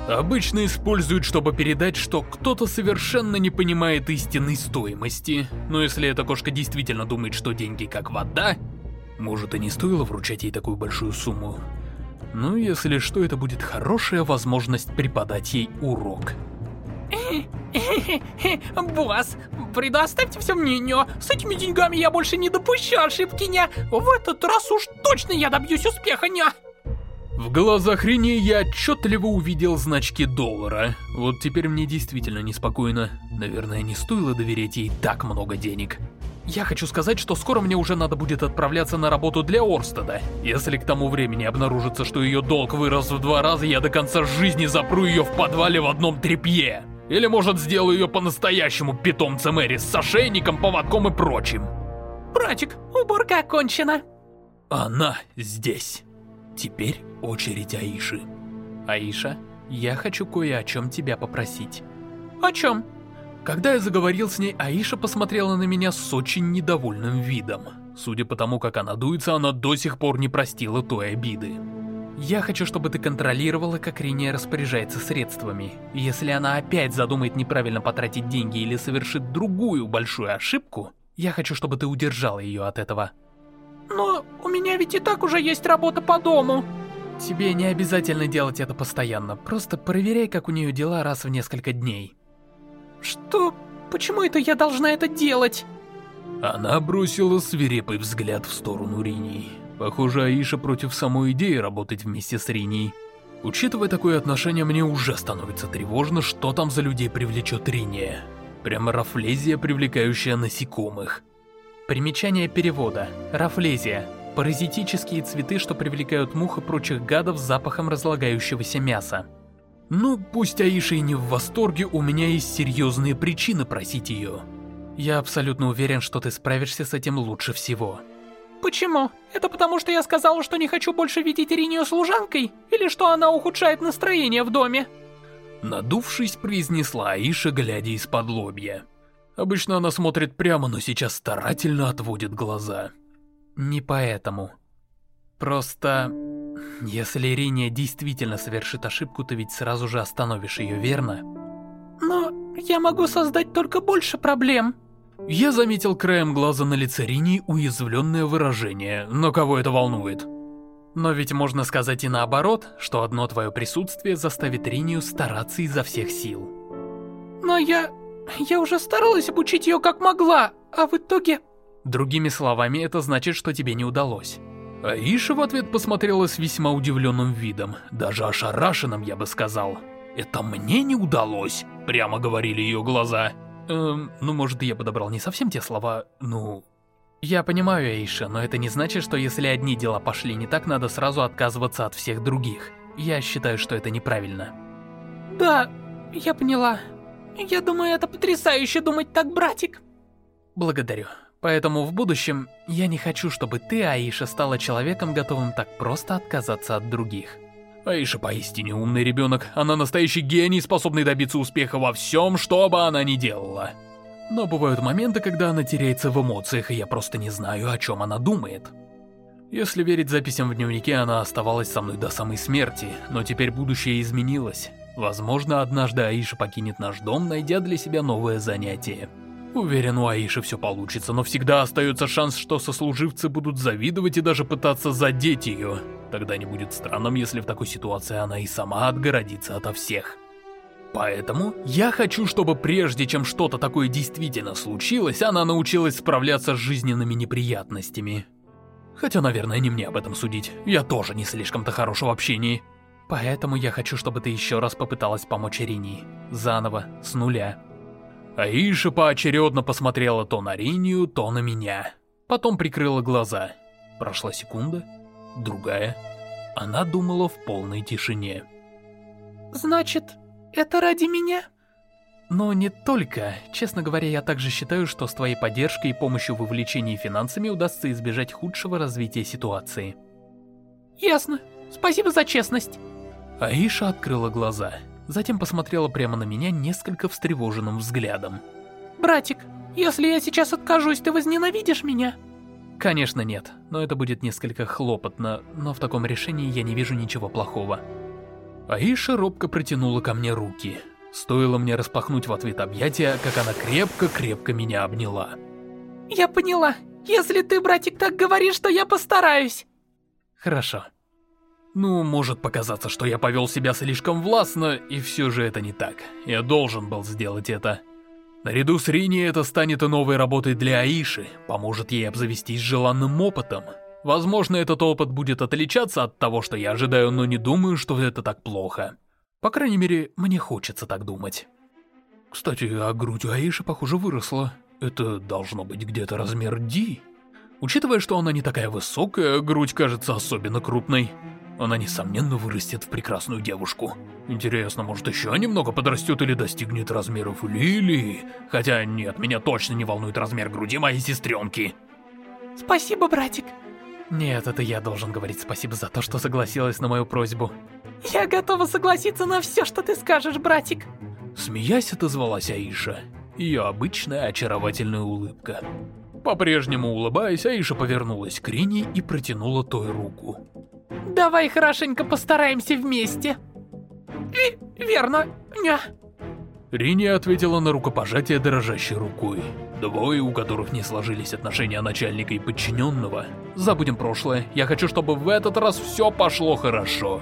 Обычно используют, чтобы передать, что кто-то совершенно не понимает истинной стоимости. Но если эта кошка действительно думает, что деньги как вода, может и не стоило вручать ей такую большую сумму. Ну, если что, это будет хорошая возможность преподать ей урок. Босс, предоставьте все мнению. С этими деньгами я больше не допущу ошибки, не. В этот раз уж точно я добьюсь успеха, не. В глазах Рини я отчетливо увидел значки доллара. Вот теперь мне действительно неспокойно. Наверное, не стоило доверять ей так много денег. Я хочу сказать, что скоро мне уже надо будет отправляться на работу для Орстеда. Если к тому времени обнаружится, что ее долг вырос в два раза, я до конца жизни запру ее в подвале в одном тряпье. Или, может, сделаю ее по-настоящему питомцем Эри с ошейником, поводком и прочим. Братик, уборка окончена. Она здесь. Теперь очередь Аиши. Аиша, я хочу кое о чем тебя попросить. О чем? Когда я заговорил с ней, Аиша посмотрела на меня с очень недовольным видом. Судя по тому, как она дуется, она до сих пор не простила той обиды. Я хочу, чтобы ты контролировала, как Риния распоряжается средствами. Если она опять задумает неправильно потратить деньги или совершит другую большую ошибку, Я хочу, чтобы ты удержала ее от этого. Но у меня ведь и так уже есть работа по дому. Тебе не обязательно делать это постоянно, просто проверяй, как у нее дела раз в несколько дней. Что? Почему это я должна это делать? Она бросила свирепый взгляд в сторону Ринии. Похоже, Аиша против самой идеи работать вместе с Риней. Учитывая такое отношение, мне уже становится тревожно, что там за людей привлечет Риния. Прямо рафлезия, привлекающая насекомых. Примечание перевода. Рафлезия. Паразитические цветы, что привлекают мух и прочих гадов с запахом разлагающегося мяса. Ну, пусть Аиша и не в восторге, у меня есть серьезные причины просить ее. Я абсолютно уверен, что ты справишься с этим лучше всего. Почему? Это потому, что я сказала, что не хочу больше видеть Иринию служанкой? Или что она ухудшает настроение в доме? Надувшись, произнесла Аиша, глядя из-под лобья. Обычно она смотрит прямо, но сейчас старательно отводит глаза. Не поэтому. Просто... Если Ириния действительно совершит ошибку, ты ведь сразу же остановишь ее, верно? Но я могу создать только больше проблем. Я заметил краем глаза на лице Рини уязвленное выражение, но кого это волнует? Но ведь можно сказать и наоборот, что одно твое присутствие заставит Ринию стараться изо всех сил. Но я... я уже старалась обучить ее как могла, а в итоге... Другими словами, это значит, что тебе не удалось. Аиша в ответ посмотрела с весьма удивленным видом, даже ошарашенным, я бы сказал. «Это мне не удалось», — прямо говорили ее глаза. Эм, ну, может, я подобрал не совсем те слова, ну... Я понимаю, Эйша, но это не значит, что если одни дела пошли не так, надо сразу отказываться от всех других. Я считаю, что это неправильно. Да, я поняла. Я думаю, это потрясающе думать так, братик. Благодарю. Поэтому в будущем я не хочу, чтобы ты, Аиша, стала человеком, готовым так просто отказаться от других. Аиша поистине умный ребенок. Она настоящий гений, способный добиться успеха во всем, что бы она ни делала. Но бывают моменты, когда она теряется в эмоциях, и я просто не знаю, о чем она думает. Если верить записям в дневнике, она оставалась со мной до самой смерти, но теперь будущее изменилось. Возможно, однажды Аиша покинет наш дом, найдя для себя новое занятие. Уверен, у Аиши все получится, но всегда остается шанс, что сослуживцы будут завидовать и даже пытаться задеть ее. Тогда не будет странным, если в такой ситуации она и сама отгородится ото всех. Поэтому я хочу, чтобы прежде чем что-то такое действительно случилось, она научилась справляться с жизненными неприятностями. Хотя, наверное, не мне об этом судить. Я тоже не слишком-то хорош в общении. Поэтому я хочу, чтобы ты еще раз попыталась помочь Ирине. Заново, с нуля. Аиша поочередно посмотрела то на Ринию, то на меня. Потом прикрыла глаза. Прошла секунда, другая. Она думала в полной тишине. Значит, это ради меня? Но не только. Честно говоря, я также считаю, что с твоей поддержкой и помощью в увлечении финансами удастся избежать худшего развития ситуации. Ясно. Спасибо за честность. Аиша открыла глаза. Затем посмотрела прямо на меня несколько встревоженным взглядом. «Братик, если я сейчас откажусь, ты возненавидишь меня?» Конечно нет, но это будет несколько хлопотно, но в таком решении я не вижу ничего плохого. Аиша робко протянула ко мне руки. Стоило мне распахнуть в ответ объятия, как она крепко-крепко меня обняла. «Я поняла. Если ты, братик, так говоришь, то я постараюсь». «Хорошо». Ну, может показаться, что я повел себя слишком властно, и все же это не так. Я должен был сделать это. Наряду с Рини это станет и новой работой для Аиши, поможет ей обзавестись желанным опытом. Возможно, этот опыт будет отличаться от того, что я ожидаю, но не думаю, что это так плохо. По крайней мере, мне хочется так думать. Кстати, а грудь у Аиши, похоже, выросла. Это должно быть где-то размер D. Учитывая, что она не такая высокая, грудь кажется особенно крупной. Она, несомненно, вырастет в прекрасную девушку. Интересно, может, еще немного подрастет или достигнет размеров Лилии? Хотя нет, меня точно не волнует размер груди моей сестренки. Спасибо, братик. Нет, это я должен говорить спасибо за то, что согласилась на мою просьбу. Я готова согласиться на все, что ты скажешь, братик. Смеясь, отозвалась Аиша. Ее обычная очаровательная улыбка. По-прежнему улыбаясь, Аиша повернулась к Рине и протянула той руку. Давай хорошенько постараемся вместе. И, верно. Ня. Рини ответила на рукопожатие дрожащей рукой. Двое, у которых не сложились отношения начальника и подчиненного. Забудем прошлое, я хочу, чтобы в этот раз все пошло хорошо.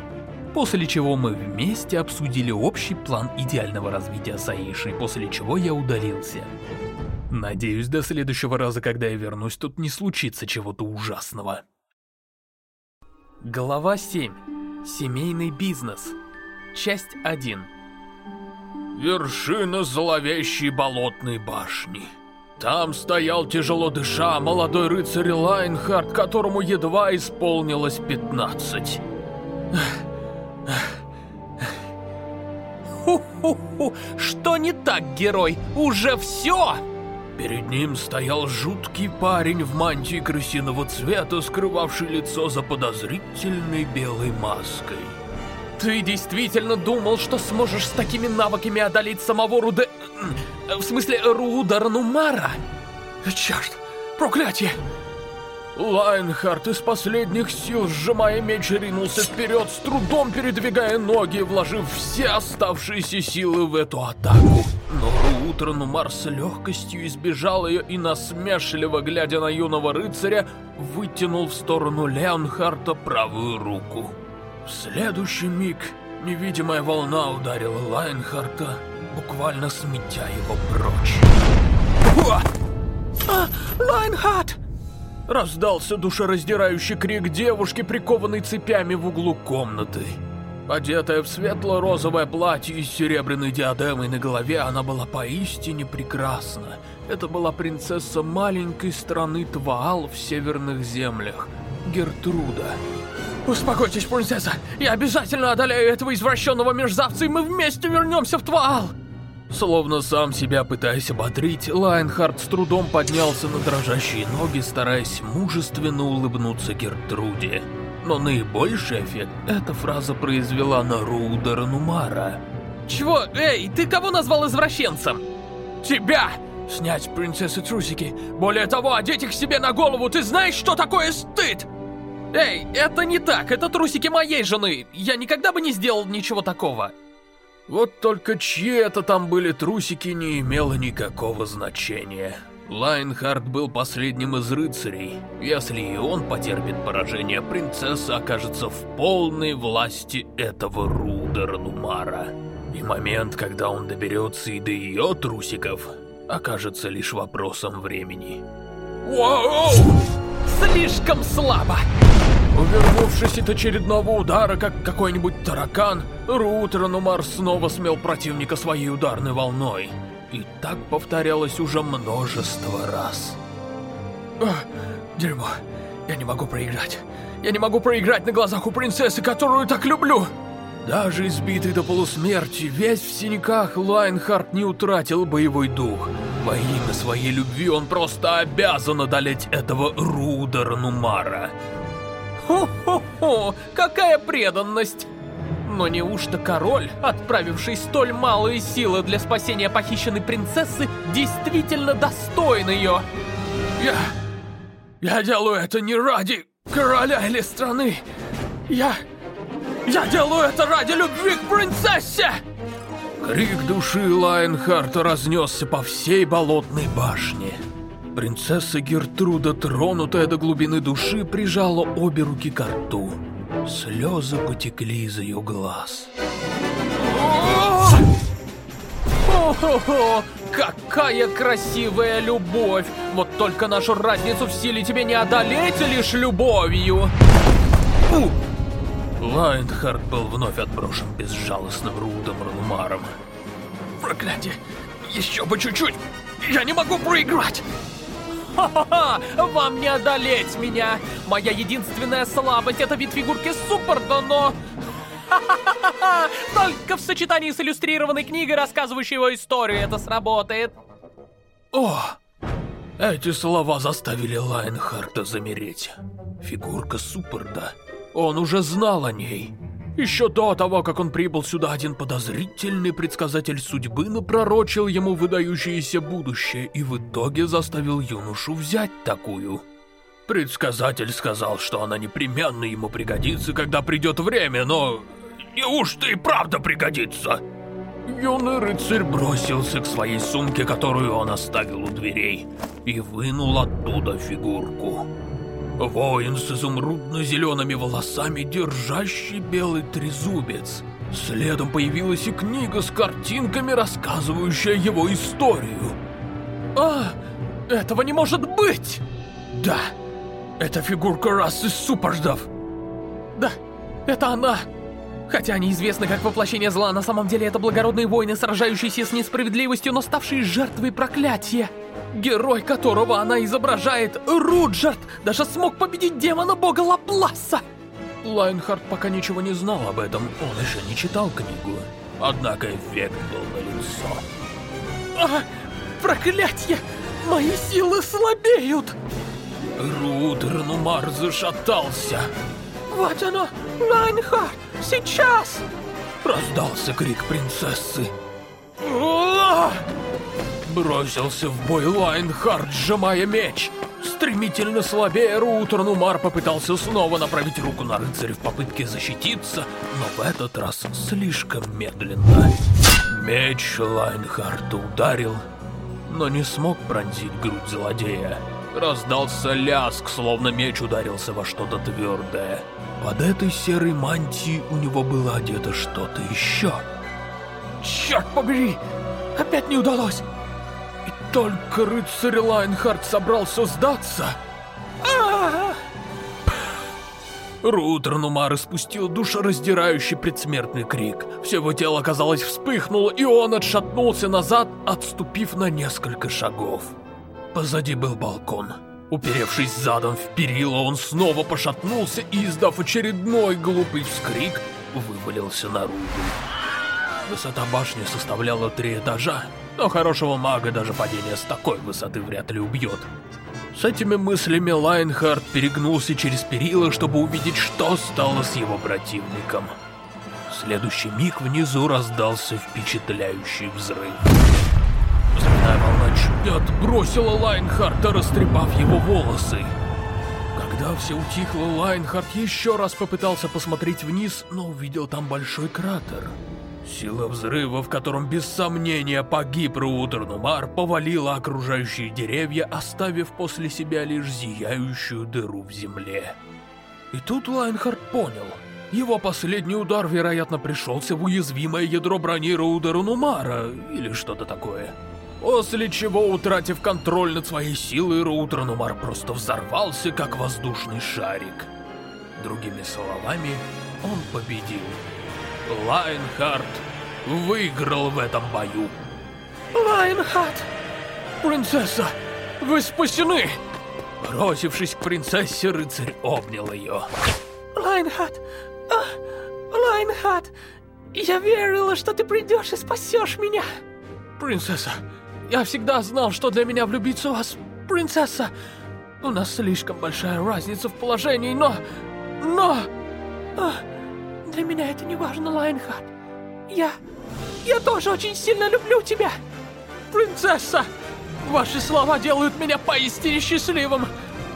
После чего мы вместе обсудили общий план идеального развития Саиши, после чего я удалился. Надеюсь, до следующего раза, когда я вернусь, тут не случится чего-то ужасного. Глава 7. Семейный бизнес. Часть 1. Вершина зловещей болотной башни. Там стоял тяжело дыша молодой рыцарь Лайнхард, которому едва исполнилось 15. Ху-ху-ху, что не так, герой? Уже все? Перед ним стоял жуткий парень в мантии крысиного цвета, скрывавший лицо за подозрительной белой маской. Ты действительно думал, что сможешь с такими навыками одолеть самого Руде... В смысле, Рударнумара? Черт, проклятие! Лайнхард из последних сил, сжимая меч, ринулся вперед, с трудом передвигая ноги, вложив все оставшиеся силы в эту атаку. Но Рутранумар с легкостью избежал ее и, насмешливо глядя на юного рыцаря, вытянул в сторону Леонхарта правую руку. В следующий миг невидимая волна ударила Лайнхарта, буквально сметя его прочь. Лайнхарт! Раздался душераздирающий крик девушки, прикованной цепями в углу комнаты. Одетая в светло-розовое платье и с серебряной диадемой на голове, она была поистине прекрасна. Это была принцесса маленькой страны Тваал в северных землях, Гертруда. Успокойтесь, принцесса, я обязательно одолею этого извращенного мерзавца, и мы вместе вернемся в Тваал! Словно сам себя пытаясь ободрить, Лайнхард с трудом поднялся на дрожащие ноги, стараясь мужественно улыбнуться Гертруде. Но наибольший эффект эта фраза произвела на Рудера Нумара. Чего? Эй, ты кого назвал извращенцем? Тебя! Снять принцессы трусики. Более того, одеть их себе на голову. Ты знаешь, что такое стыд? Эй, это не так, это трусики моей жены. Я никогда бы не сделал ничего такого. Вот только чьи это там были трусики не имело никакого значения. Лайнхард был последним из рыцарей. Если и он потерпит поражение, принцесса окажется в полной власти этого Рудера Нумара. И момент, когда он доберется и до ее трусиков, окажется лишь вопросом времени. Воу! Слишком слабо! Увернувшись от очередного удара, как какой-нибудь таракан, Рудер Нумар снова смел противника своей ударной волной. И так повторялось уже множество раз. Дерьмо, я не могу проиграть. Я не могу проиграть на глазах у принцессы, которую так люблю. Даже избитый до полусмерти, весь в синяках, Лайнхард не утратил боевой дух. Во имя своей любви он просто обязан одолеть этого Рудера Нумара. Хо-хо-хо, какая преданность! Но неужто король, отправивший столь малые силы для спасения похищенной принцессы, действительно достоин ее? Я... Я делаю это не ради короля или страны. Я... Я делаю это ради любви к принцессе! Крик души Лайнхарта разнесся по всей болотной башне. Принцесса Гертруда, тронутая до глубины души, прижала обе руки к рту. Слезы потекли из ее глаз. О-хо-хо! Какая красивая любовь! Вот только нашу разницу в силе тебе не одолеть лишь любовью! У! Лайнхард был вновь отброшен безжалостным Рудером Нумаром. Проклятие! Еще бы чуть-чуть! Я не могу проиграть! Ха-ха-ха! Вам не одолеть меня! Моя единственная слабость — это вид фигурки Суппорта, но... Ха-ха-ха! Только в сочетании с иллюстрированной книгой, рассказывающей его историю, это сработает. О! Эти слова заставили Лайнхарта замереть. Фигурка Суппорда. Он уже знал о ней. Еще до того, как он прибыл сюда, один подозрительный предсказатель судьбы напророчил ему выдающееся будущее и в итоге заставил юношу взять такую. Предсказатель сказал, что она непременно ему пригодится, когда придет время, но... Неужто и правда пригодится? Юный рыцарь бросился к своей сумке, которую он оставил у дверей, и вынул оттуда фигурку. Воин с изумрудно-зелеными волосами, держащий белый трезубец. Следом появилась и книга с картинками, рассказывающая его историю. А, этого не может быть! Да, это фигурка расы Супердов. Да, это она. Хотя они известны как воплощение зла, на самом деле это благородные воины, сражающиеся с несправедливостью, но ставшие жертвой проклятия. Герой, которого она изображает, Руджерт, даже смог победить демона-бога Лапласа. Лайнхард пока ничего не знал об этом, он еще не читал книгу. Однако эффект был налицо. А, проклятье! Мои силы слабеют! Рутер Нумар зашатался. Вот оно, Лайнхард, сейчас! Раздался крик принцессы. Бросился в бой Лайнхард, сжимая меч. Стремительно слабея Рутер Нумар попытался снова направить руку на рыцаря в попытке защититься, но в этот раз слишком медленно. Меч Лайнхарда ударил, но не смог пронзить грудь злодея. Раздался лязг, словно меч ударился во что-то твердое. Под этой серой мантией у него было одето что-то еще. Черт побери! Опять не удалось! И только рыцарь Лайнхард собрался сдаться... Рутер Нумар испустил душераздирающий предсмертный крик. Все его тело, казалось, вспыхнуло, и он отшатнулся назад, отступив на несколько шагов. Позади был балкон. Уперевшись задом в перила, он снова пошатнулся и, издав очередной глупый вскрик, вывалился наружу. Высота башни составляла три этажа, но хорошего мага даже падение с такой высоты вряд ли убьет. С этими мыслями Лайнхард перегнулся через перила, чтобы увидеть, что стало с его противником. В следующий миг внизу раздался впечатляющий взрыв. Волна чуть отбросила Лайнхарта, растрепав его волосы. Когда все утихло, Лайнхард еще раз попытался посмотреть вниз, но увидел там большой кратер. Сила взрыва, в котором без сомнения погиб Рутер Нумар, повалила окружающие деревья, оставив после себя лишь зияющую дыру в земле. И тут Лайнхард понял. Его последний удар, вероятно, пришелся в уязвимое ядро брони Рудера Нумара, или что-то такое. После чего, утратив контроль над своей силой, Рутер Нумар просто взорвался, как воздушный шарик. Другими словами, он победил. Лайнхард выиграл в этом бою. Лайнхард! Принцесса, вы спасены! Бросившись к принцессе, рыцарь обнял ее. Лайнхард! А, Лайнхард! Я верила, что ты придешь и спасешь меня! Принцесса, я всегда знал, что для меня влюбиться в вас, принцесса. У нас слишком большая разница в положении, но... Но... А, для меня это не важно, Лайнхард. Я... Я тоже очень сильно люблю тебя. Принцесса, ваши слова делают меня поистине счастливым.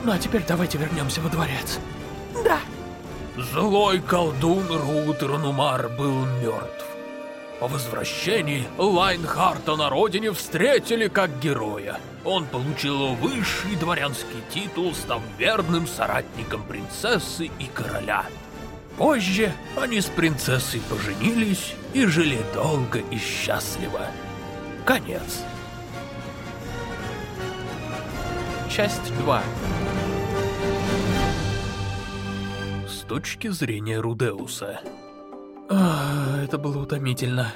Ну а теперь давайте вернемся во дворец. Да. Злой колдун Рутер Нумар был мертв. По возвращении Лайнхарта на родине встретили как героя. Он получил высший дворянский титул, став верным соратником принцессы и короля. Позже они с принцессой поженились и жили долго и счастливо. Конец. Часть 2 С точки зрения Рудеуса. Это было утомительно.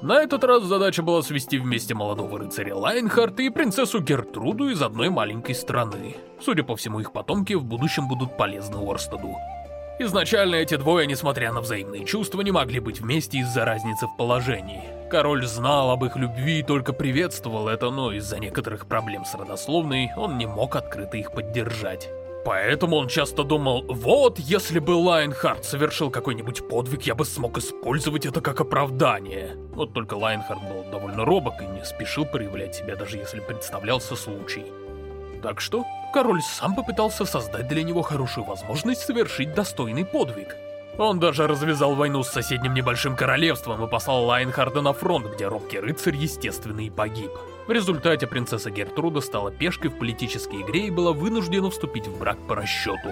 На этот раз задача была свести вместе молодого рыцаря Лайнхарта и принцессу Гертруду из одной маленькой страны. Судя по всему, их потомки в будущем будут полезны Орстеду. Изначально эти двое, несмотря на взаимные чувства, не могли быть вместе из-за разницы в положении. Король знал об их любви и только приветствовал это, но из-за некоторых проблем с родословной он не мог открыто их поддержать. Поэтому он часто думал, вот, если бы Лайнхард совершил какой-нибудь подвиг, я бы смог использовать это как оправдание. Вот только Лайнхард был довольно робок и не спешил проявлять себя, даже если представлялся случай. Так что король сам попытался создать для него хорошую возможность совершить достойный подвиг. Он даже развязал войну с соседним небольшим королевством и послал Лайнхарда на фронт, где робкий рыцарь, естественно, и погиб. В результате принцесса Гертруда стала пешкой в политической игре и была вынуждена вступить в брак по расчету.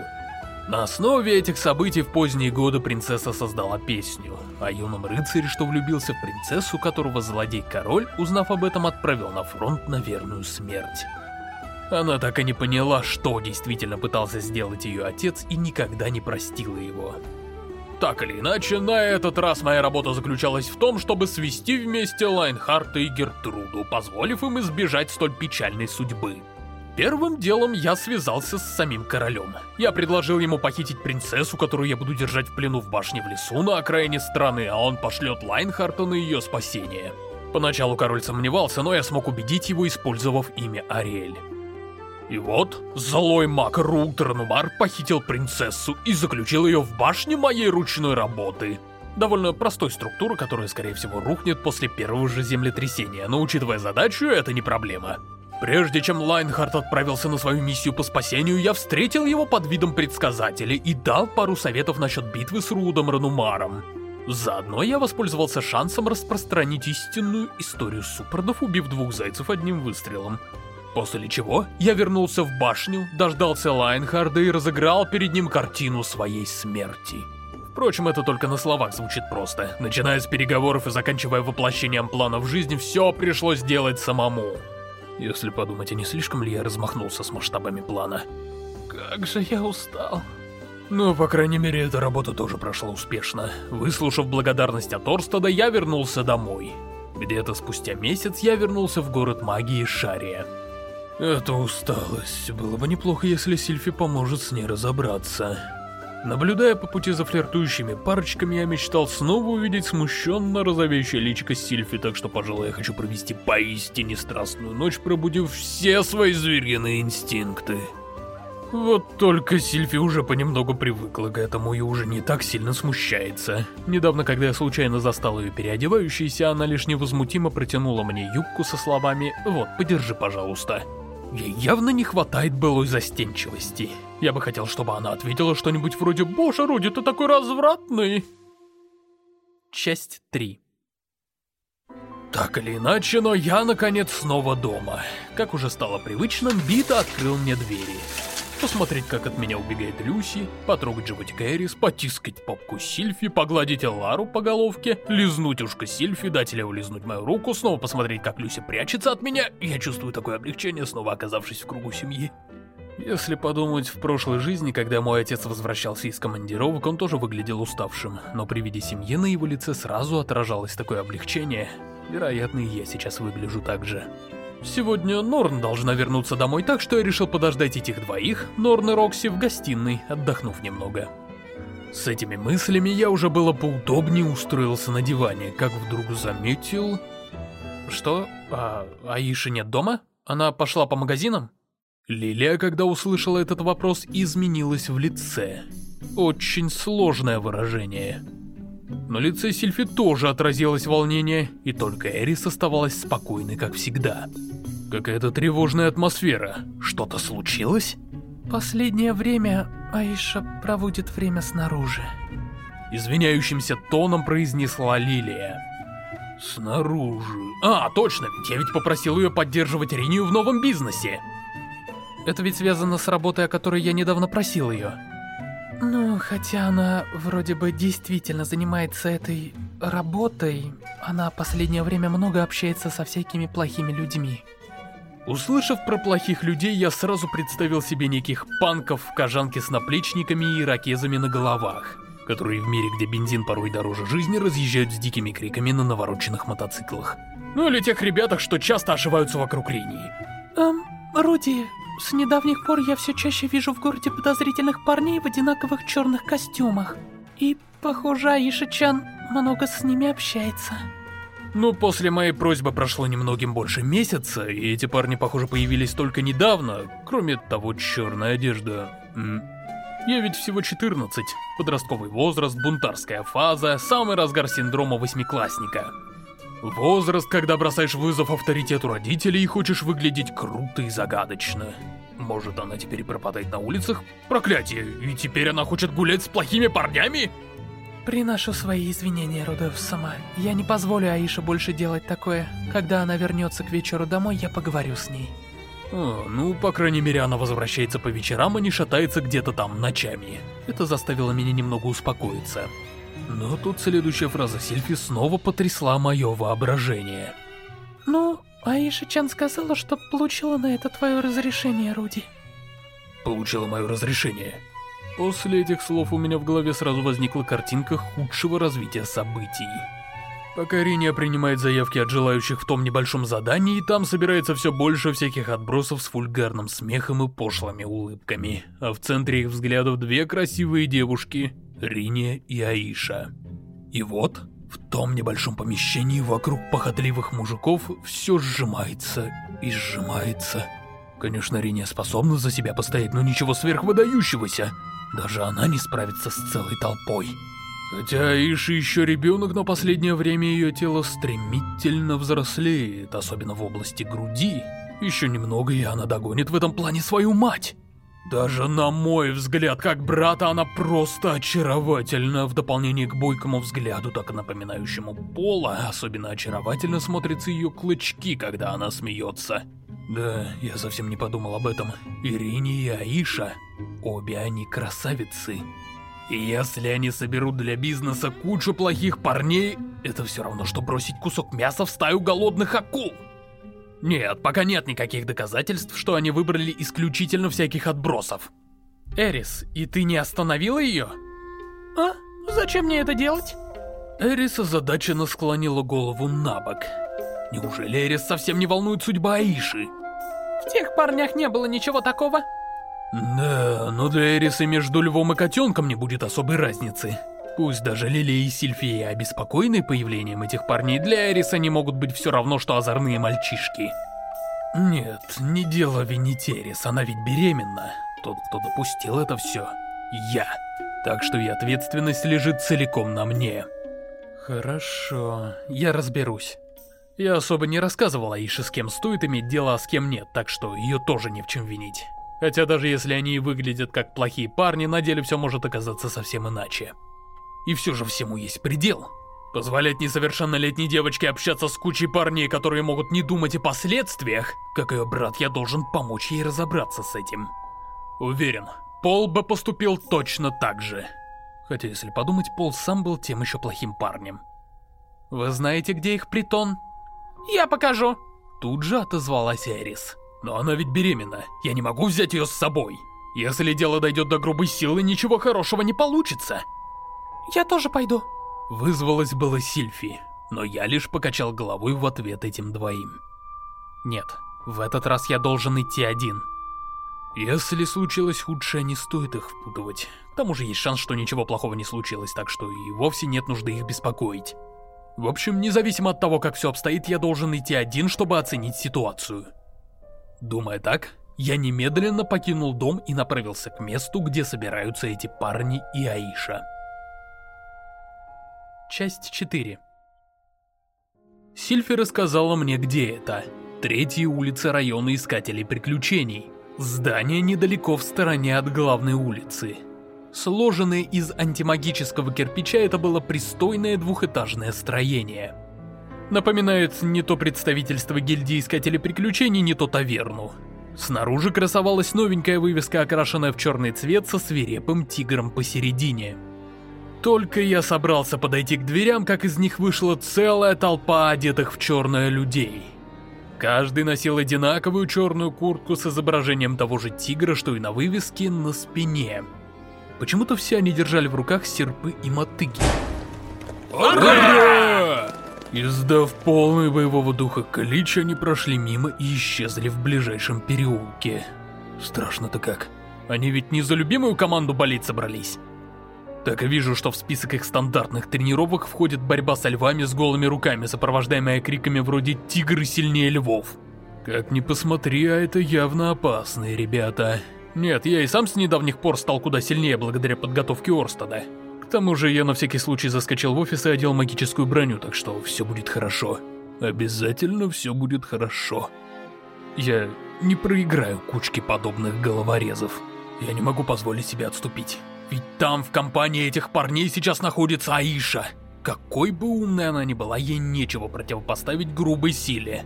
На основе этих событий в поздние годы принцесса создала песню о юном рыцаре, что влюбился в принцессу, которого злодей-король, узнав об этом, отправил на фронт на верную смерть. Она так и не поняла, что действительно пытался сделать ее отец и никогда не простила его. Так или иначе, на этот раз моя работа заключалась в том, чтобы свести вместе Лайнхарта и Гертруду, позволив им избежать столь печальной судьбы. Первым делом я связался с самим королем. Я предложил ему похитить принцессу, которую я буду держать в плену в башне в лесу на окраине страны, а он пошлет Лайнхарта на ее спасение. Поначалу король сомневался, но я смог убедить его, использовав имя Ариэль. И вот, злой маг Рултранумар похитил принцессу и заключил ее в башне моей ручной работы. Довольно простой структуры, которая, скорее всего, рухнет после первого же землетрясения, но учитывая задачу, это не проблема. Прежде чем Лайнхард отправился на свою миссию по спасению, я встретил его под видом предсказателя и дал пару советов насчет битвы с Рудом Ранумаром. Заодно я воспользовался шансом распространить истинную историю суппордов, убив двух зайцев одним выстрелом. После чего я вернулся в башню, дождался Лайнхарда и разыграл перед ним картину своей смерти. Впрочем, это только на словах звучит просто. Начиная с переговоров и заканчивая воплощением плана в жизнь, все пришлось делать самому. Если подумать, а не слишком ли я размахнулся с масштабами плана? Как же я устал. Ну, по крайней мере, эта работа тоже прошла успешно. Выслушав благодарность от Орстада, я вернулся домой. Где-то спустя месяц я вернулся в город магии Шария. Это усталость. Было бы неплохо, если Сильфи поможет с ней разобраться. Наблюдая по пути за флиртующими парочками, я мечтал снова увидеть смущенно розовеющее личико Сильфи, так что, пожалуй, я хочу провести поистине страстную ночь, пробудив все свои звериные инстинкты. Вот только Сильфи уже понемногу привыкла к этому и уже не так сильно смущается. Недавно, когда я случайно застал ее переодевающейся, она лишь невозмутимо протянула мне юбку со словами «Вот, подержи, пожалуйста». Ей явно не хватает былой застенчивости. Я бы хотел, чтобы она ответила что-нибудь вроде «Боже, Руди, ты такой развратный!» Часть 3 Так или иначе, но я наконец снова дома. Как уже стало привычным, Бита открыл мне двери посмотреть, как от меня убегает Люси, потрогать животик Эрис, потискать попку Сильфи, погладить Лару по головке, лизнуть ушко Сильфи, дать Лео лизнуть мою руку, снова посмотреть, как Люси прячется от меня. Я чувствую такое облегчение, снова оказавшись в кругу семьи. Если подумать, в прошлой жизни, когда мой отец возвращался из командировок, он тоже выглядел уставшим, но при виде семьи на его лице сразу отражалось такое облегчение. Вероятно, и я сейчас выгляжу так же. Сегодня Норн должна вернуться домой, так что я решил подождать этих двоих, Норн и Рокси, в гостиной, отдохнув немного. С этими мыслями я уже было поудобнее устроился на диване, как вдруг заметил... Что? А, Аиши нет дома? Она пошла по магазинам? Лилия, когда услышала этот вопрос, изменилась в лице. Очень сложное выражение. На лице Сильфи тоже отразилось волнение, и только Эрис оставалась спокойной, как всегда. Какая-то тревожная атмосфера. Что-то случилось? Последнее время Аиша проводит время снаружи. Извиняющимся тоном произнесла Лилия. Снаружи. А, точно, ведь я ведь попросил ее поддерживать Ринию в новом бизнесе. Это ведь связано с работой, о которой я недавно просил ее. Ну, хотя она вроде бы действительно занимается этой работой, она последнее время много общается со всякими плохими людьми. Услышав про плохих людей, я сразу представил себе неких панков в кожанке с наплечниками и ракезами на головах, которые в мире, где бензин порой дороже жизни, разъезжают с дикими криками на навороченных мотоциклах. Ну или тех ребятах, что часто ошиваются вокруг линии. Эм, Руди, с недавних пор я все чаще вижу в городе подозрительных парней в одинаковых черных костюмах. И, похоже, Аиша-чан много с ними общается. Ну, после моей просьбы прошло немногим больше месяца, и эти парни, похоже, появились только недавно. Кроме того, черная одежда... Я ведь всего 14. Подростковый возраст, бунтарская фаза, самый разгар синдрома восьмиклассника. Возраст, когда бросаешь вызов авторитету родителей и хочешь выглядеть круто и загадочно. Может, она теперь пропадает на улицах? Проклятие, и теперь она хочет гулять с плохими парнями? Приношу свои извинения, Рудольф сама. Я не позволю Аише больше делать такое. Когда она вернется к вечеру домой, я поговорю с ней. О, ну, по крайней мере, она возвращается по вечерам, а не шатается где-то там ночами. Это заставило меня немного успокоиться. Но тут следующая фраза Сильфи снова потрясла мое воображение. Ну, Аиша-чан сказала, что получила на это твое разрешение, Руди. Получила мое разрешение. После этих слов у меня в голове сразу возникла картинка худшего развития событий. Пока Риния принимает заявки от желающих в том небольшом задании, там собирается все больше всяких отбросов с фульгарным смехом и пошлыми улыбками. А в центре их взглядов две красивые девушки, Риния и Аиша. И вот, в том небольшом помещении вокруг похотливых мужиков все сжимается и сжимается. Конечно, Риния способна за себя постоять, но ничего сверхвыдающегося. Даже она не справится с целой толпой. Хотя Иши еще ребенок, но последнее время ее тело стремительно взрослеет, особенно в области груди. Еще немного, и она догонит в этом плане свою мать. Даже на мой взгляд, как брата, она просто очаровательна. В дополнение к бойкому взгляду, так напоминающему Пола, особенно очаровательно смотрятся ее клычки, когда она смеется. Да, я совсем не подумал об этом. Ирине и Аиша, обе они красавицы. И если они соберут для бизнеса кучу плохих парней, это все равно, что бросить кусок мяса в стаю голодных акул. Нет, пока нет никаких доказательств, что они выбрали исключительно всяких отбросов. Эрис, и ты не остановила ее? А? Зачем мне это делать? Эрис озадаченно склонила голову на бок. Неужели Эрис совсем не волнует судьба Аиши? В тех парнях не было ничего такого. Да, но для Эрисы между львом и котенком не будет особой разницы. Пусть даже Лили и Сильфия обеспокоены появлением этих парней, для Эриса они могут быть все равно, что озорные мальчишки. Нет, не дело винить Эрис, она ведь беременна. Тот, кто допустил это все, я. Так что и ответственность лежит целиком на мне. Хорошо, я разберусь. Я особо не рассказывал Аише, с кем стоит иметь дело, а с кем нет, так что ее тоже не в чем винить. Хотя даже если они выглядят как плохие парни, на деле все может оказаться совсем иначе. И все же всему есть предел. Позволять несовершеннолетней девочке общаться с кучей парней, которые могут не думать о последствиях, как ее брат, я должен помочь ей разобраться с этим. Уверен, Пол бы поступил точно так же. Хотя, если подумать, Пол сам был тем еще плохим парнем. Вы знаете, где их притон? Я покажу. Тут же отозвалась Эрис. Но она ведь беременна, я не могу взять ее с собой. Если дело дойдет до грубой силы, ничего хорошего не получится. Я тоже пойду. Вызвалась была Сильфи, но я лишь покачал головой в ответ этим двоим. Нет, в этот раз я должен идти один. Если случилось худшее, не стоит их впутывать. К тому же есть шанс, что ничего плохого не случилось, так что и вовсе нет нужды их беспокоить. В общем, независимо от того, как все обстоит, я должен идти один, чтобы оценить ситуацию. Думая так, я немедленно покинул дом и направился к месту, где собираются эти парни и Аиша. Часть 4 Сильфи рассказала мне, где это. Третья улица района Искателей Приключений. Здание недалеко в стороне от главной улицы. Сложенное из антимагического кирпича, это было пристойное двухэтажное строение. Напоминает не то представительство гильдии Искателей Приключений, не то таверну. Снаружи красовалась новенькая вывеска, окрашенная в черный цвет со свирепым тигром посередине. Только я собрался подойти к дверям, как из них вышла целая толпа одетых в черное людей. Каждый носил одинаковую черную куртку с изображением того же тигра, что и на вывеске, на спине. Почему-то все они держали в руках серпы и мотыги. Ура! Издав полный боевого духа клич, они прошли мимо и исчезли в ближайшем переулке. Страшно-то как. Они ведь не за любимую команду болеть собрались. Так и вижу, что в список их стандартных тренировок входит борьба со львами с голыми руками, сопровождаемая криками вроде «Тигры сильнее львов». Как ни посмотри, а это явно опасные ребята. Нет, я и сам с недавних пор стал куда сильнее благодаря подготовке Орстада. К тому же я на всякий случай заскочил в офис и одел магическую броню, так что все будет хорошо. Обязательно все будет хорошо. Я не проиграю кучки подобных головорезов. Я не могу позволить себе отступить. Ведь там в компании этих парней сейчас находится Аиша. Какой бы умной она ни была, ей нечего противопоставить грубой силе.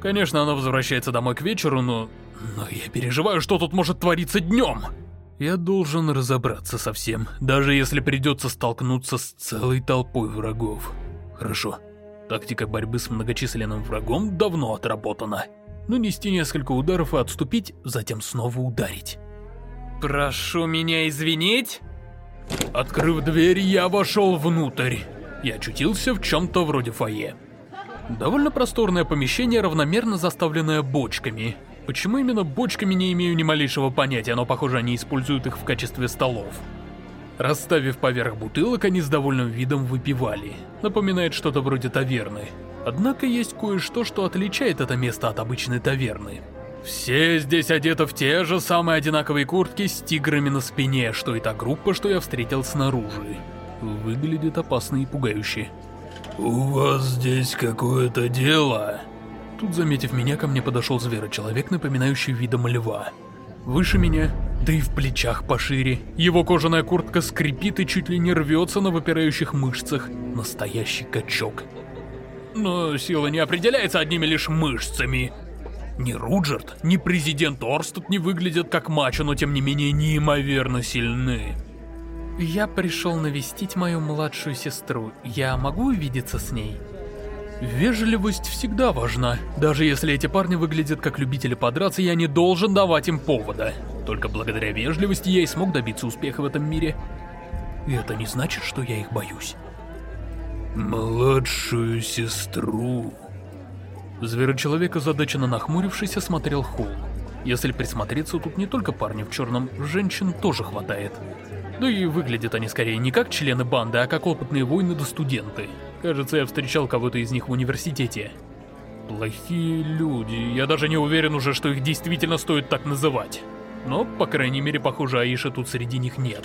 Конечно, она возвращается домой к вечеру, но... Но я переживаю, что тут может твориться днем. Я должен разобраться со всем, даже если придется столкнуться с целой толпой врагов. Хорошо. Тактика борьбы с многочисленным врагом давно отработана. Нанести несколько ударов и отступить, затем снова ударить. Прошу меня извинить? Открыв дверь, я вошел внутрь. Я очутился в чем-то вроде фойе. Довольно просторное помещение, равномерно заставленное бочками. Почему именно бочками, не имею ни малейшего понятия, но похоже они используют их в качестве столов. Расставив поверх бутылок, они с довольным видом выпивали. Напоминает что-то вроде таверны. Однако есть кое-что, что отличает это место от обычной таверны. Все здесь одеты в те же самые одинаковые куртки с тиграми на спине, что и та группа, что я встретил снаружи. Выглядит опасно и пугающе. «У вас здесь какое-то дело?» Тут, заметив меня, ко мне подошел зверочеловек, напоминающий видом льва. Выше меня, да и в плечах пошире. Его кожаная куртка скрипит и чуть ли не рвется на выпирающих мышцах. Настоящий качок. Но сила не определяется одними лишь мышцами. Ни Руджерт, ни президент Орстед не выглядят как мачо, но тем не менее неимоверно сильны. Я пришел навестить мою младшую сестру. Я могу увидеться с ней? Вежливость всегда важна. Даже если эти парни выглядят как любители подраться, я не должен давать им повода. Только благодаря вежливости я и смог добиться успеха в этом мире. И это не значит, что я их боюсь. Младшую сестру... Зверочеловек, озадаченно нахмурившись, осмотрел холл. Если присмотреться, тут не только парни в черном, женщин тоже хватает. Да и выглядят они скорее не как члены банды, а как опытные воины да студенты. Кажется, я встречал кого-то из них в университете. Плохие люди. Я даже не уверен уже, что их действительно стоит так называть. Но, по крайней мере, похоже, Аиша тут среди них нет.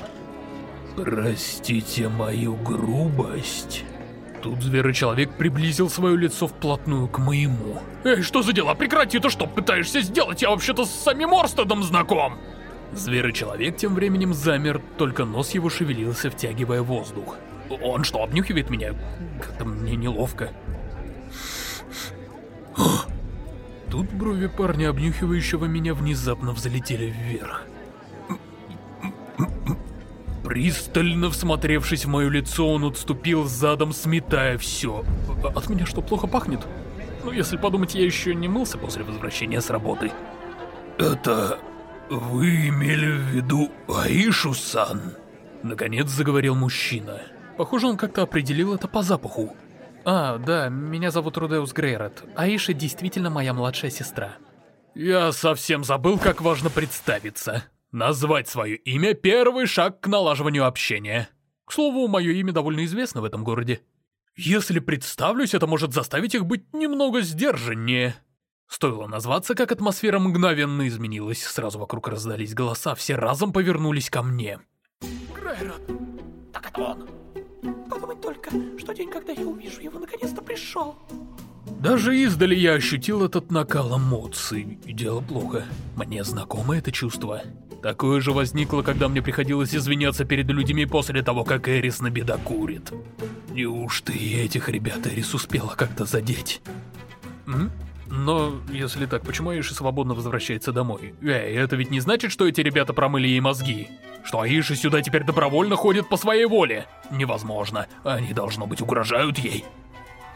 Простите мою грубость. Тут зверочеловек приблизил свое лицо вплотную к моему. Эй, что за дела? Прекрати, ты что пытаешься сделать? Я вообще-то с самим Орстедом знаком. Зверочеловек тем временем замер, только нос его шевелился, втягивая воздух. Он что, обнюхивает меня? Как-то мне неловко. Тут брови парня, обнюхивающего меня, внезапно взлетели вверх. Пристально всмотревшись в мое лицо, он отступил задом, сметая все. От меня что, плохо пахнет? Ну, если подумать, я еще не мылся после возвращения с работы. Это... вы имели в виду Аишу-сан? Наконец заговорил мужчина. Похоже, он как-то определил это по запаху. А, да, меня зовут Рудеус Грейрот. Аиша действительно моя младшая сестра. Я совсем забыл, как важно представиться. Назвать свое имя — первый шаг к налаживанию общения. К слову, мое имя довольно известно в этом городе. Если представлюсь, это может заставить их быть немного сдержаннее. Стоило назваться, как атмосфера мгновенно изменилась. Сразу вокруг раздались голоса, все разом повернулись ко мне. Грейрот, так это он. Подумать только, что день, когда я увижу его, наконец-то пришел. Даже издали я ощутил этот накал эмоций, и дело плохо. Мне знакомо это чувство. Такое же возникло, когда мне приходилось извиняться перед людьми после того, как Эрис набедокурит. Неужто и этих ребят Эрис успела как-то задеть? М? Но, если так, почему Аиша свободно возвращается домой? Эй, это ведь не значит, что эти ребята промыли ей мозги? Что Аиша сюда теперь добровольно ходит по своей воле? Невозможно. Они, должно быть, угрожают ей.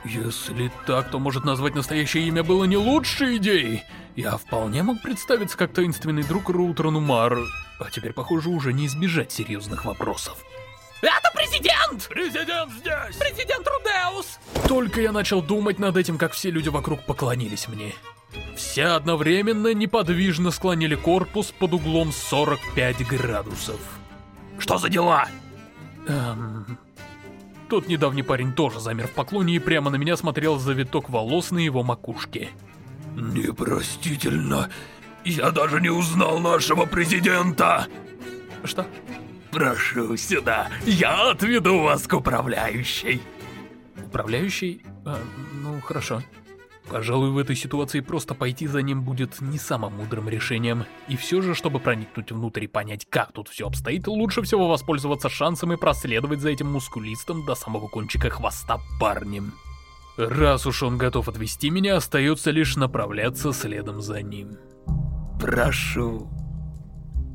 Если так, то может назвать настоящее имя было не лучшей идеей. Я вполне мог представиться как таинственный друг Роутранумар, а теперь, похоже, уже не избежать серьезных вопросов. Это президент! Президент здесь! Президент Рудеус! Только я начал думать над этим, как все люди вокруг поклонились мне. Все одновременно неподвижно склонили корпус под углом 45 градусов. Что за дела? Эм... Тот недавний парень тоже замер в поклоне и прямо на меня смотрел завиток волос на его макушке. Непростительно. Я даже не узнал нашего президента. Что? Прошу сюда. Я отведу вас к управляющей. Управляющей? А, ну, хорошо. Пожалуй, в этой ситуации просто пойти за ним будет не самым мудрым решением. И все же, чтобы проникнуть внутрь и понять, как тут все обстоит, лучше всего воспользоваться шансом и проследовать за этим мускулистом до самого кончика хвоста парнем. Раз уж он готов отвести меня, остается лишь направляться следом за ним. Прошу.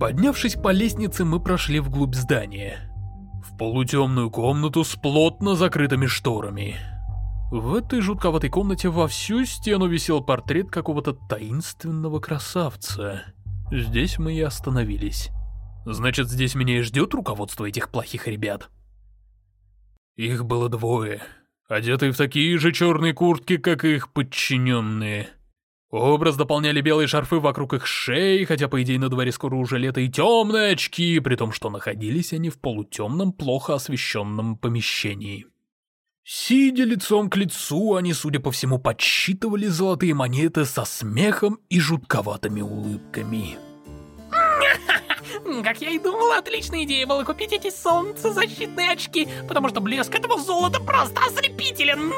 Поднявшись по лестнице, мы прошли вглубь здания. В полутемную комнату с плотно закрытыми шторами. В этой жутковатой комнате во всю стену висел портрет какого-то таинственного красавца. Здесь мы и остановились. Значит, здесь меня и ждет руководство этих плохих ребят. Их было двое, одетые в такие же черные куртки, как и их подчиненные. Образ дополняли белые шарфы вокруг их шеи, хотя, по идее, на дворе скоро уже лето и темные очки, при том, что находились они в полутемном, плохо освещенном помещении. Сидя лицом к лицу, они, судя по всему, подсчитывали золотые монеты со смехом и жутковатыми улыбками. Как я и думала, отличная идея была купить эти солнцезащитные очки, потому что блеск этого золота просто ослепителен.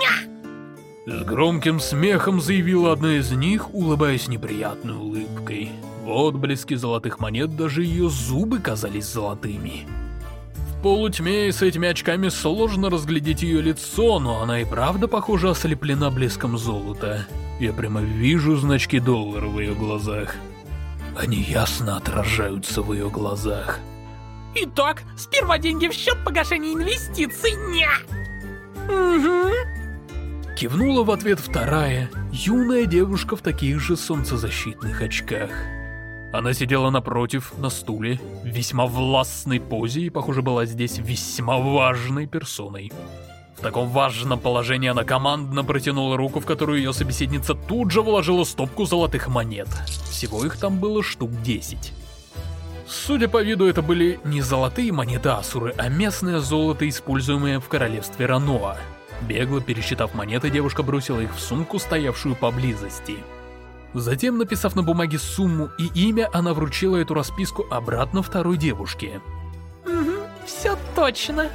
С громким смехом заявила одна из них, улыбаясь неприятной улыбкой. В отблеске золотых монет даже ее зубы казались золотыми полутьме и с этими очками сложно разглядеть ее лицо, но она и правда, похоже, ослеплена блеском золота. Я прямо вижу значки доллара в ее глазах. Они ясно отражаются в ее глазах. Итак, сперва деньги в счет погашения инвестиций, ня! Угу. Кивнула в ответ вторая, юная девушка в таких же солнцезащитных очках. Она сидела напротив, на стуле, в весьма властной позе и, похоже, была здесь весьма важной персоной. В таком важном положении она командно протянула руку, в которую ее собеседница тут же вложила стопку золотых монет. Всего их там было штук 10. Судя по виду, это были не золотые монеты Асуры, а местное золото, используемое в королевстве Раноа. Бегло пересчитав монеты, девушка бросила их в сумку, стоявшую поблизости. Затем, написав на бумаге сумму и имя, она вручила эту расписку обратно второй девушке. Угу, все точно.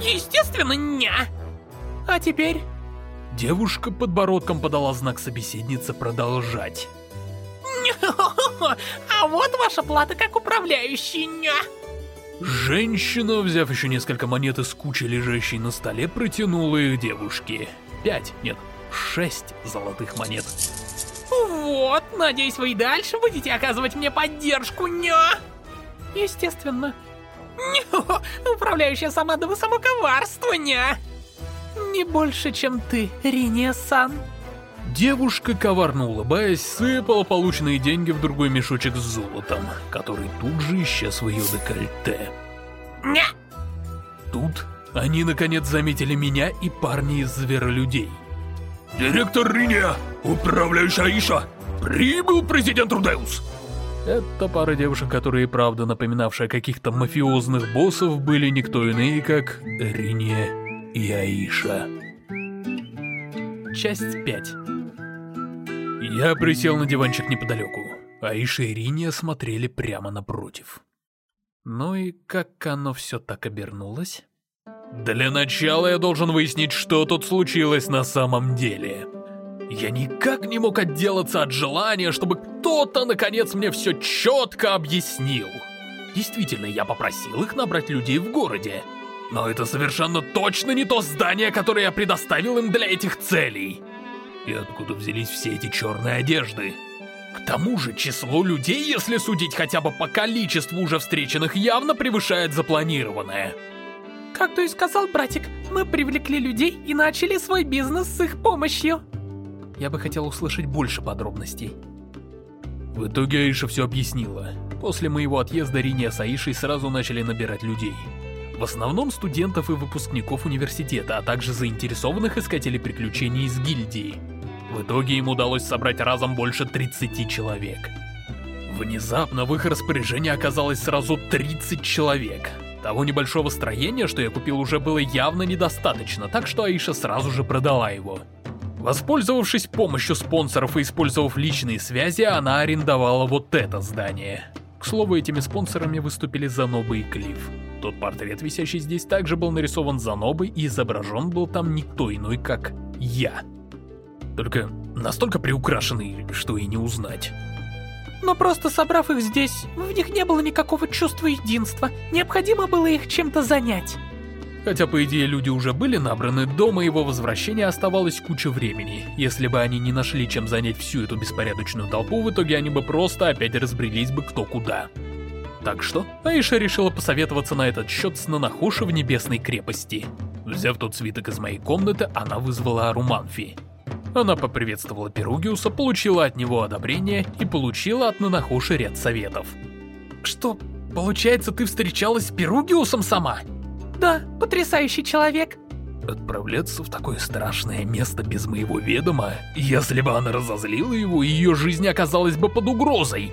Естественно, ня. А теперь... Девушка подбородком подала знак собеседнице продолжать. А вот ваша плата как управляющий, ня. Женщина, взяв еще несколько монет из кучи, лежащей на столе, протянула их девушке. Пять, нет, шесть золотых монет. Вот, надеюсь, вы и дальше будете оказывать мне поддержку, ня? Естественно. Нё, управляющая сама до самого коварства, ня? Не больше, чем ты, Риния-сан. Девушка, коварно улыбаясь, сыпала полученные деньги в другой мешочек с золотом, который тут же исчез в ее декольте. Ня! Тут они наконец заметили меня и парни из зверолюдей. Директор Риния, управляющая Аиша, прибыл президент Рудеус. Это пара девушек, которые, правда, напоминавшие каких-то мафиозных боссов, были никто иные, как Риния и Аиша. Часть 5 Я присел на диванчик неподалеку. Аиша и Риния смотрели прямо напротив. Ну и как оно все так обернулось? Для начала я должен выяснить, что тут случилось на самом деле. Я никак не мог отделаться от желания, чтобы кто-то наконец мне все четко объяснил. Действительно, я попросил их набрать людей в городе. Но это совершенно точно не то здание, которое я предоставил им для этих целей. И откуда взялись все эти черные одежды? К тому же число людей, если судить хотя бы по количеству уже встреченных, явно превышает запланированное. Как ты и сказал, братик, мы привлекли людей и начали свой бизнес с их помощью. Я бы хотел услышать больше подробностей. В итоге Аиша все объяснила. После моего отъезда Риния с Аишей сразу начали набирать людей. В основном студентов и выпускников университета, а также заинтересованных искателей приключений из гильдии. В итоге им удалось собрать разом больше 30 человек. Внезапно в их распоряжении оказалось сразу 30 человек. Того небольшого строения, что я купил, уже было явно недостаточно, так что Аиша сразу же продала его. Воспользовавшись помощью спонсоров и использовав личные связи, она арендовала вот это здание. К слову, этими спонсорами выступили Заноба и Клифф. Тот портрет, висящий здесь, также был нарисован Занобой, и изображен был там никто иной, как я. Только настолько приукрашены, что и не узнать. Но просто собрав их здесь, в них не было никакого чувства единства. Необходимо было их чем-то занять. Хотя, по идее, люди уже были набраны, до моего возвращения оставалось куча времени. Если бы они не нашли чем занять всю эту беспорядочную толпу, в итоге они бы просто опять разбрелись бы кто куда. Так что, Аиша решила посоветоваться на этот счет с Нанахоши в Небесной крепости. Взяв тот свиток из моей комнаты, она вызвала Аруманфи. Она поприветствовала Перугиуса, получила от него одобрение и получила от Нанахоши ряд советов. Что, получается, ты встречалась с Перугиусом сама? Да, потрясающий человек. Отправляться в такое страшное место без моего ведома, если бы она разозлила его, ее жизнь оказалась бы под угрозой.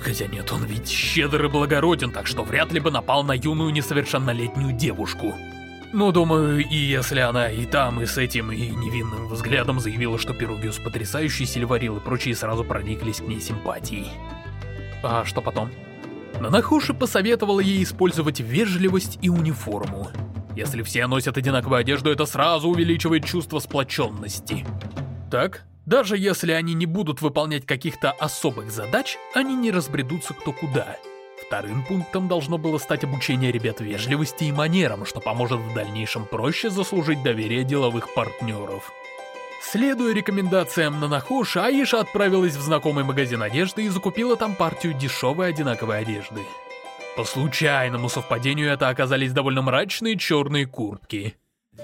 Хотя нет, он ведь щедр и благороден, так что вряд ли бы напал на юную несовершеннолетнюю девушку. Но думаю, и если она и там, и с этим, и невинным взглядом заявила, что Перугиус потрясающий сильварил, и прочие сразу прониклись к ней симпатией. А что потом? Нанахуши посоветовала ей использовать вежливость и униформу. Если все носят одинаковую одежду, это сразу увеличивает чувство сплоченности. Так, даже если они не будут выполнять каких-то особых задач, они не разбредутся кто куда. Вторым пунктом должно было стать обучение ребят вежливости и манерам, что поможет в дальнейшем проще заслужить доверие деловых партнеров. Следуя рекомендациям Нанахуши, Аиша отправилась в знакомый магазин одежды и закупила там партию дешевой одинаковой одежды. По случайному совпадению это оказались довольно мрачные черные куртки.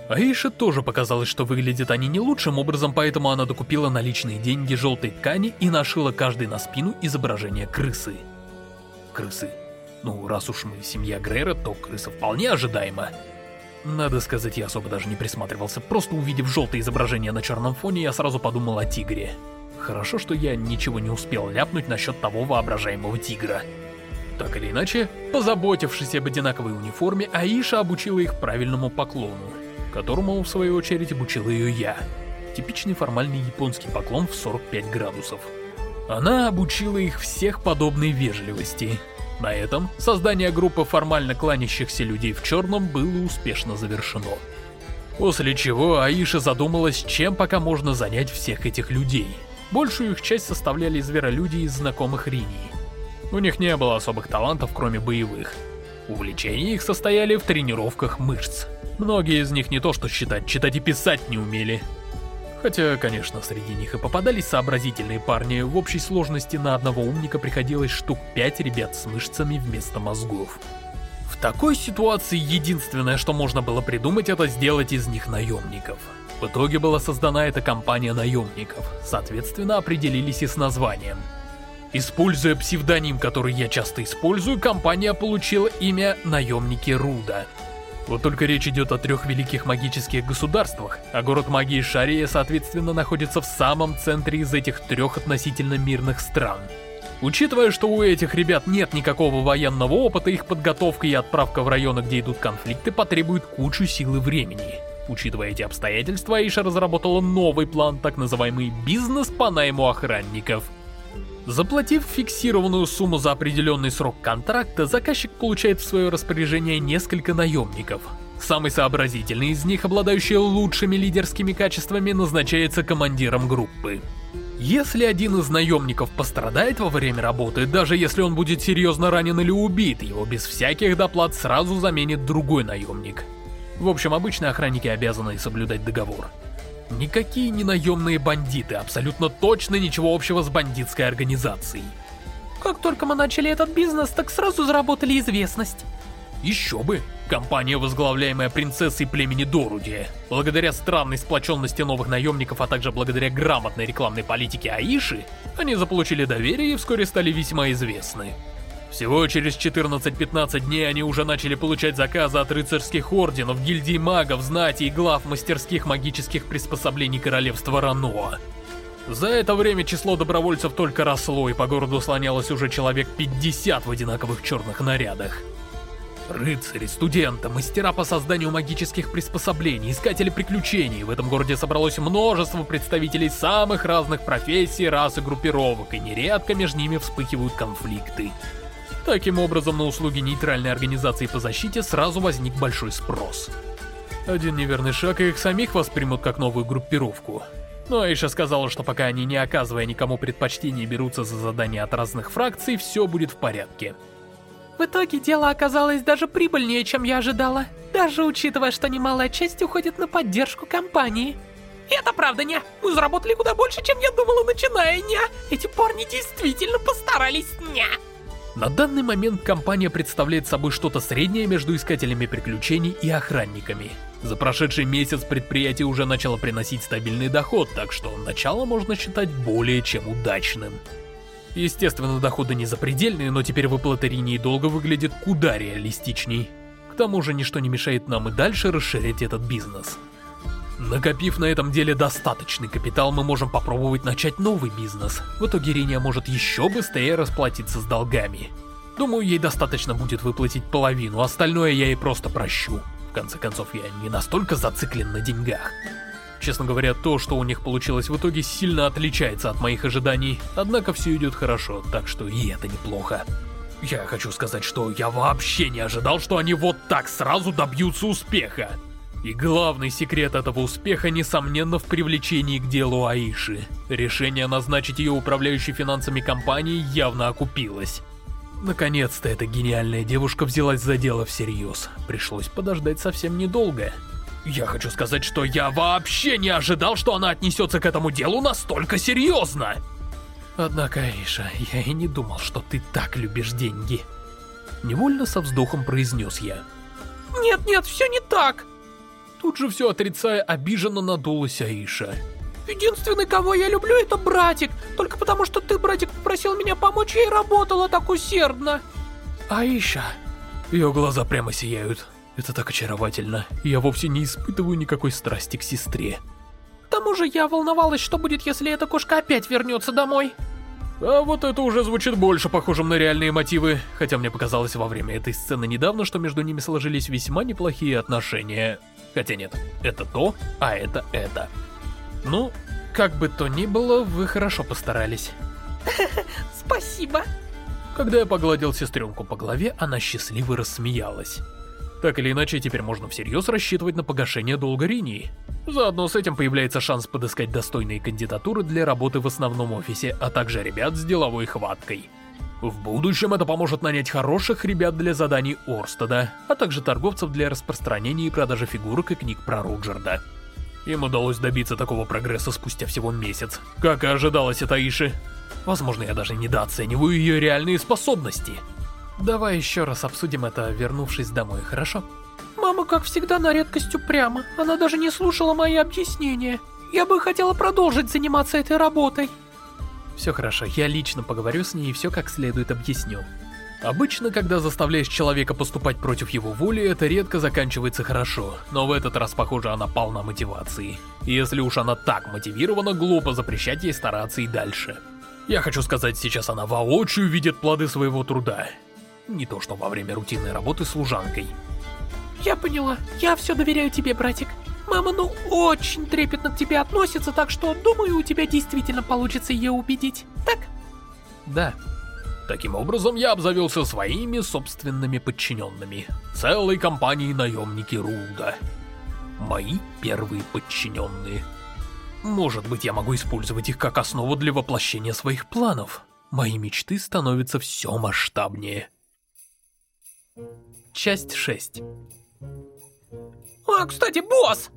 Аиша тоже показалось, что выглядят они не лучшим образом, поэтому она докупила наличные деньги желтой ткани и нашила каждый на спину изображение крысы. Крысы. Ну, раз уж мы семья Грейра, то крыса вполне ожидаема. Надо сказать, я особо даже не присматривался, просто увидев желтое изображение на черном фоне, я сразу подумал о тигре. Хорошо, что я ничего не успел ляпнуть насчет того воображаемого тигра. Так или иначе, позаботившись об одинаковой униформе, Аиша обучила их правильному поклону которому, в свою очередь, обучил ее я. Типичный формальный японский поклон в 45 градусов. Она обучила их всех подобной вежливости. На этом создание группы формально кланящихся людей в черном было успешно завершено. После чего Аиша задумалась, чем пока можно занять всех этих людей. Большую их часть составляли зверолюди из знакомых Ринии. У них не было особых талантов, кроме боевых. Увлечения их состояли в тренировках мышц. Многие из них не то что считать, читать и писать не умели. Хотя, конечно, среди них и попадались сообразительные парни, в общей сложности на одного умника приходилось штук пять ребят с мышцами вместо мозгов. В такой ситуации единственное, что можно было придумать, это сделать из них наемников. В итоге была создана эта компания наемников, соответственно определились и с названием. Используя псевдоним, который я часто использую, компания получила имя «Наемники Руда». Вот только речь идет о трех великих магических государствах, а город магии Шария, соответственно, находится в самом центре из этих трех относительно мирных стран. Учитывая, что у этих ребят нет никакого военного опыта, их подготовка и отправка в районы, где идут конфликты, потребует кучу сил и времени. Учитывая эти обстоятельства, Аиша разработала новый план, так называемый «бизнес по найму охранников». Заплатив фиксированную сумму за определенный срок контракта, заказчик получает в свое распоряжение несколько наемников. Самый сообразительный из них, обладающий лучшими лидерскими качествами, назначается командиром группы. Если один из наемников пострадает во время работы, даже если он будет серьезно ранен или убит, его без всяких доплат сразу заменит другой наемник. В общем, обычно охранники обязаны соблюдать договор. Никакие не наемные бандиты, абсолютно точно ничего общего с бандитской организацией. Как только мы начали этот бизнес, так сразу заработали известность. Еще бы! Компания, возглавляемая принцессой племени Доруди. Благодаря странной сплоченности новых наемников, а также благодаря грамотной рекламной политике Аиши, они заполучили доверие и вскоре стали весьма известны. Всего через 14-15 дней они уже начали получать заказы от рыцарских орденов, гильдий магов, знати и глав мастерских магических приспособлений королевства Раноа. За это время число добровольцев только росло, и по городу слонялось уже человек 50 в одинаковых черных нарядах. Рыцари, студенты, мастера по созданию магических приспособлений, искатели приключений. В этом городе собралось множество представителей самых разных профессий, рас и группировок, и нередко между ними вспыхивают конфликты. Таким образом, на услуги нейтральной организации по защите сразу возник большой спрос. Один неверный шаг, и их самих воспримут как новую группировку. Но Аиша сказала, что пока они, не оказывая никому предпочтений, берутся за задания от разных фракций, все будет в порядке. В итоге дело оказалось даже прибыльнее, чем я ожидала. Даже учитывая, что немалая часть уходит на поддержку компании. Это правда, не? Мы заработали куда больше, чем я думала, начиная, не? Эти парни действительно постарались, не? На данный момент компания представляет собой что-то среднее между искателями приключений и охранниками. За прошедший месяц предприятие уже начало приносить стабильный доход, так что начало можно считать более чем удачным. Естественно, доходы не запредельные, но теперь выплата линии долга выглядит куда реалистичней. К тому же ничто не мешает нам и дальше расширять этот бизнес. Накопив на этом деле достаточный капитал, мы можем попробовать начать новый бизнес. В итоге Риния может еще быстрее расплатиться с долгами. Думаю, ей достаточно будет выплатить половину, остальное я ей просто прощу. В конце концов, я не настолько зациклен на деньгах. Честно говоря, то, что у них получилось в итоге, сильно отличается от моих ожиданий, однако все идет хорошо, так что и это неплохо. Я хочу сказать, что я вообще не ожидал, что они вот так сразу добьются успеха. И главный секрет этого успеха, несомненно, в привлечении к делу Аиши. Решение назначить ее управляющей финансами компании явно окупилось. Наконец-то эта гениальная девушка взялась за дело всерьез. Пришлось подождать совсем недолго. Я хочу сказать, что я вообще не ожидал, что она отнесется к этому делу настолько серьезно. Однако, Аиша, я и не думал, что ты так любишь деньги. Невольно со вздохом произнес я. Нет-нет, все не так. Тут же все отрицая, обиженно надулась Аиша. Единственный, кого я люблю, это братик. Только потому, что ты, братик, попросил меня помочь, я и работала так усердно. Аиша. Ее глаза прямо сияют. Это так очаровательно. Я вовсе не испытываю никакой страсти к сестре. К тому же я волновалась, что будет, если эта кошка опять вернется домой. А вот это уже звучит больше похожим на реальные мотивы, хотя мне показалось во время этой сцены недавно, что между ними сложились весьма неплохие отношения. Хотя нет, это то, а это это. Ну, как бы то ни было, вы хорошо постарались. Спасибо. Когда я погладил сестренку по голове, она счастливо рассмеялась. Так или иначе, теперь можно всерьез рассчитывать на погашение долга Ринии. Заодно с этим появляется шанс подыскать достойные кандидатуры для работы в основном офисе, а также ребят с деловой хваткой. В будущем это поможет нанять хороших ребят для заданий Орстеда, а также торговцев для распространения и продажи фигурок и книг про Руджерда. Им удалось добиться такого прогресса спустя всего месяц, как и ожидалось от Аиши. Возможно, я даже недооцениваю ее реальные способности. Давай еще раз обсудим это, вернувшись домой, хорошо? Мама, как всегда, на редкость упряма. Она даже не слушала мои объяснения. Я бы хотела продолжить заниматься этой работой. Все хорошо, я лично поговорю с ней и все как следует объясню. Обычно, когда заставляешь человека поступать против его воли, это редко заканчивается хорошо, но в этот раз, похоже, она полна мотивации. Если уж она так мотивирована, глупо запрещать ей стараться и дальше. Я хочу сказать, сейчас она воочию видит плоды своего труда. Не то, что во время рутинной работы служанкой. Я поняла. Я все доверяю тебе, братик. Мама, ну, очень трепетно к тебе относится, так что, думаю, у тебя действительно получится ее убедить. Так? Да. Таким образом, я обзавелся своими собственными подчиненными. Целой компанией наемники Руда. Мои первые подчиненные. Может быть, я могу использовать их как основу для воплощения своих планов. Мои мечты становятся все масштабнее. Часть 6 А, кстати, босс!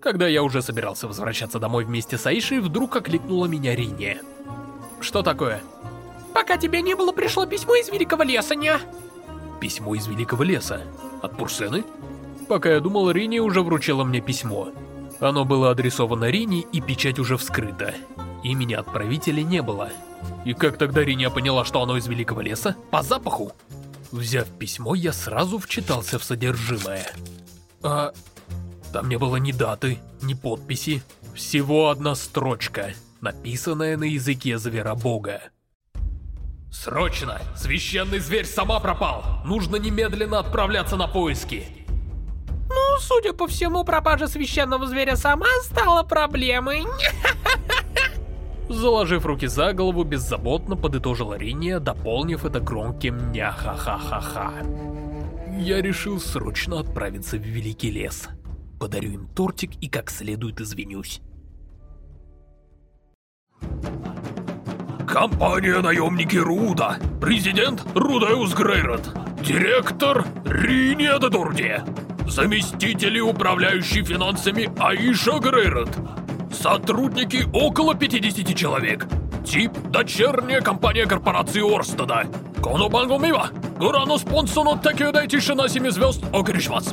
Когда я уже собирался возвращаться домой вместе с Аишей, вдруг окликнула меня Риния. Что такое? Пока тебя не было, пришло письмо из Великого Леса, не? Письмо из Великого Леса? От Пурсены? Пока я думал, Рини уже вручила мне письмо. Оно было адресовано Рине, и печать уже вскрыта. Имени отправителя не было. И как тогда Риния поняла, что оно из Великого Леса? По запаху? Взяв письмо, я сразу вчитался в содержимое. А там не было ни даты, ни подписи. Всего одна строчка, написанная на языке зверобога. «Срочно! Священный зверь сама пропал! Нужно немедленно отправляться на поиски!» Ну, судя по всему, пропажа священного зверя сама стала проблемой. Заложив руки за голову, беззаботно подытожила Риния, дополнив это громким «ня-ха-ха-ха-ха». Я решил срочно отправиться в Великий Лес. Подарю им тортик и как следует извинюсь. Компания «Наемники Руда». Президент Рудеус Грейрот. Директор Риния Дедурди. Заместители, управляющие финансами Аиша Грейрот. Сотрудники около 50 человек. Тип – дочерняя компания корпорации Орстеда. Конобангумива, Гурану спонсону Текио Дайтишина семи звезд Окришмац.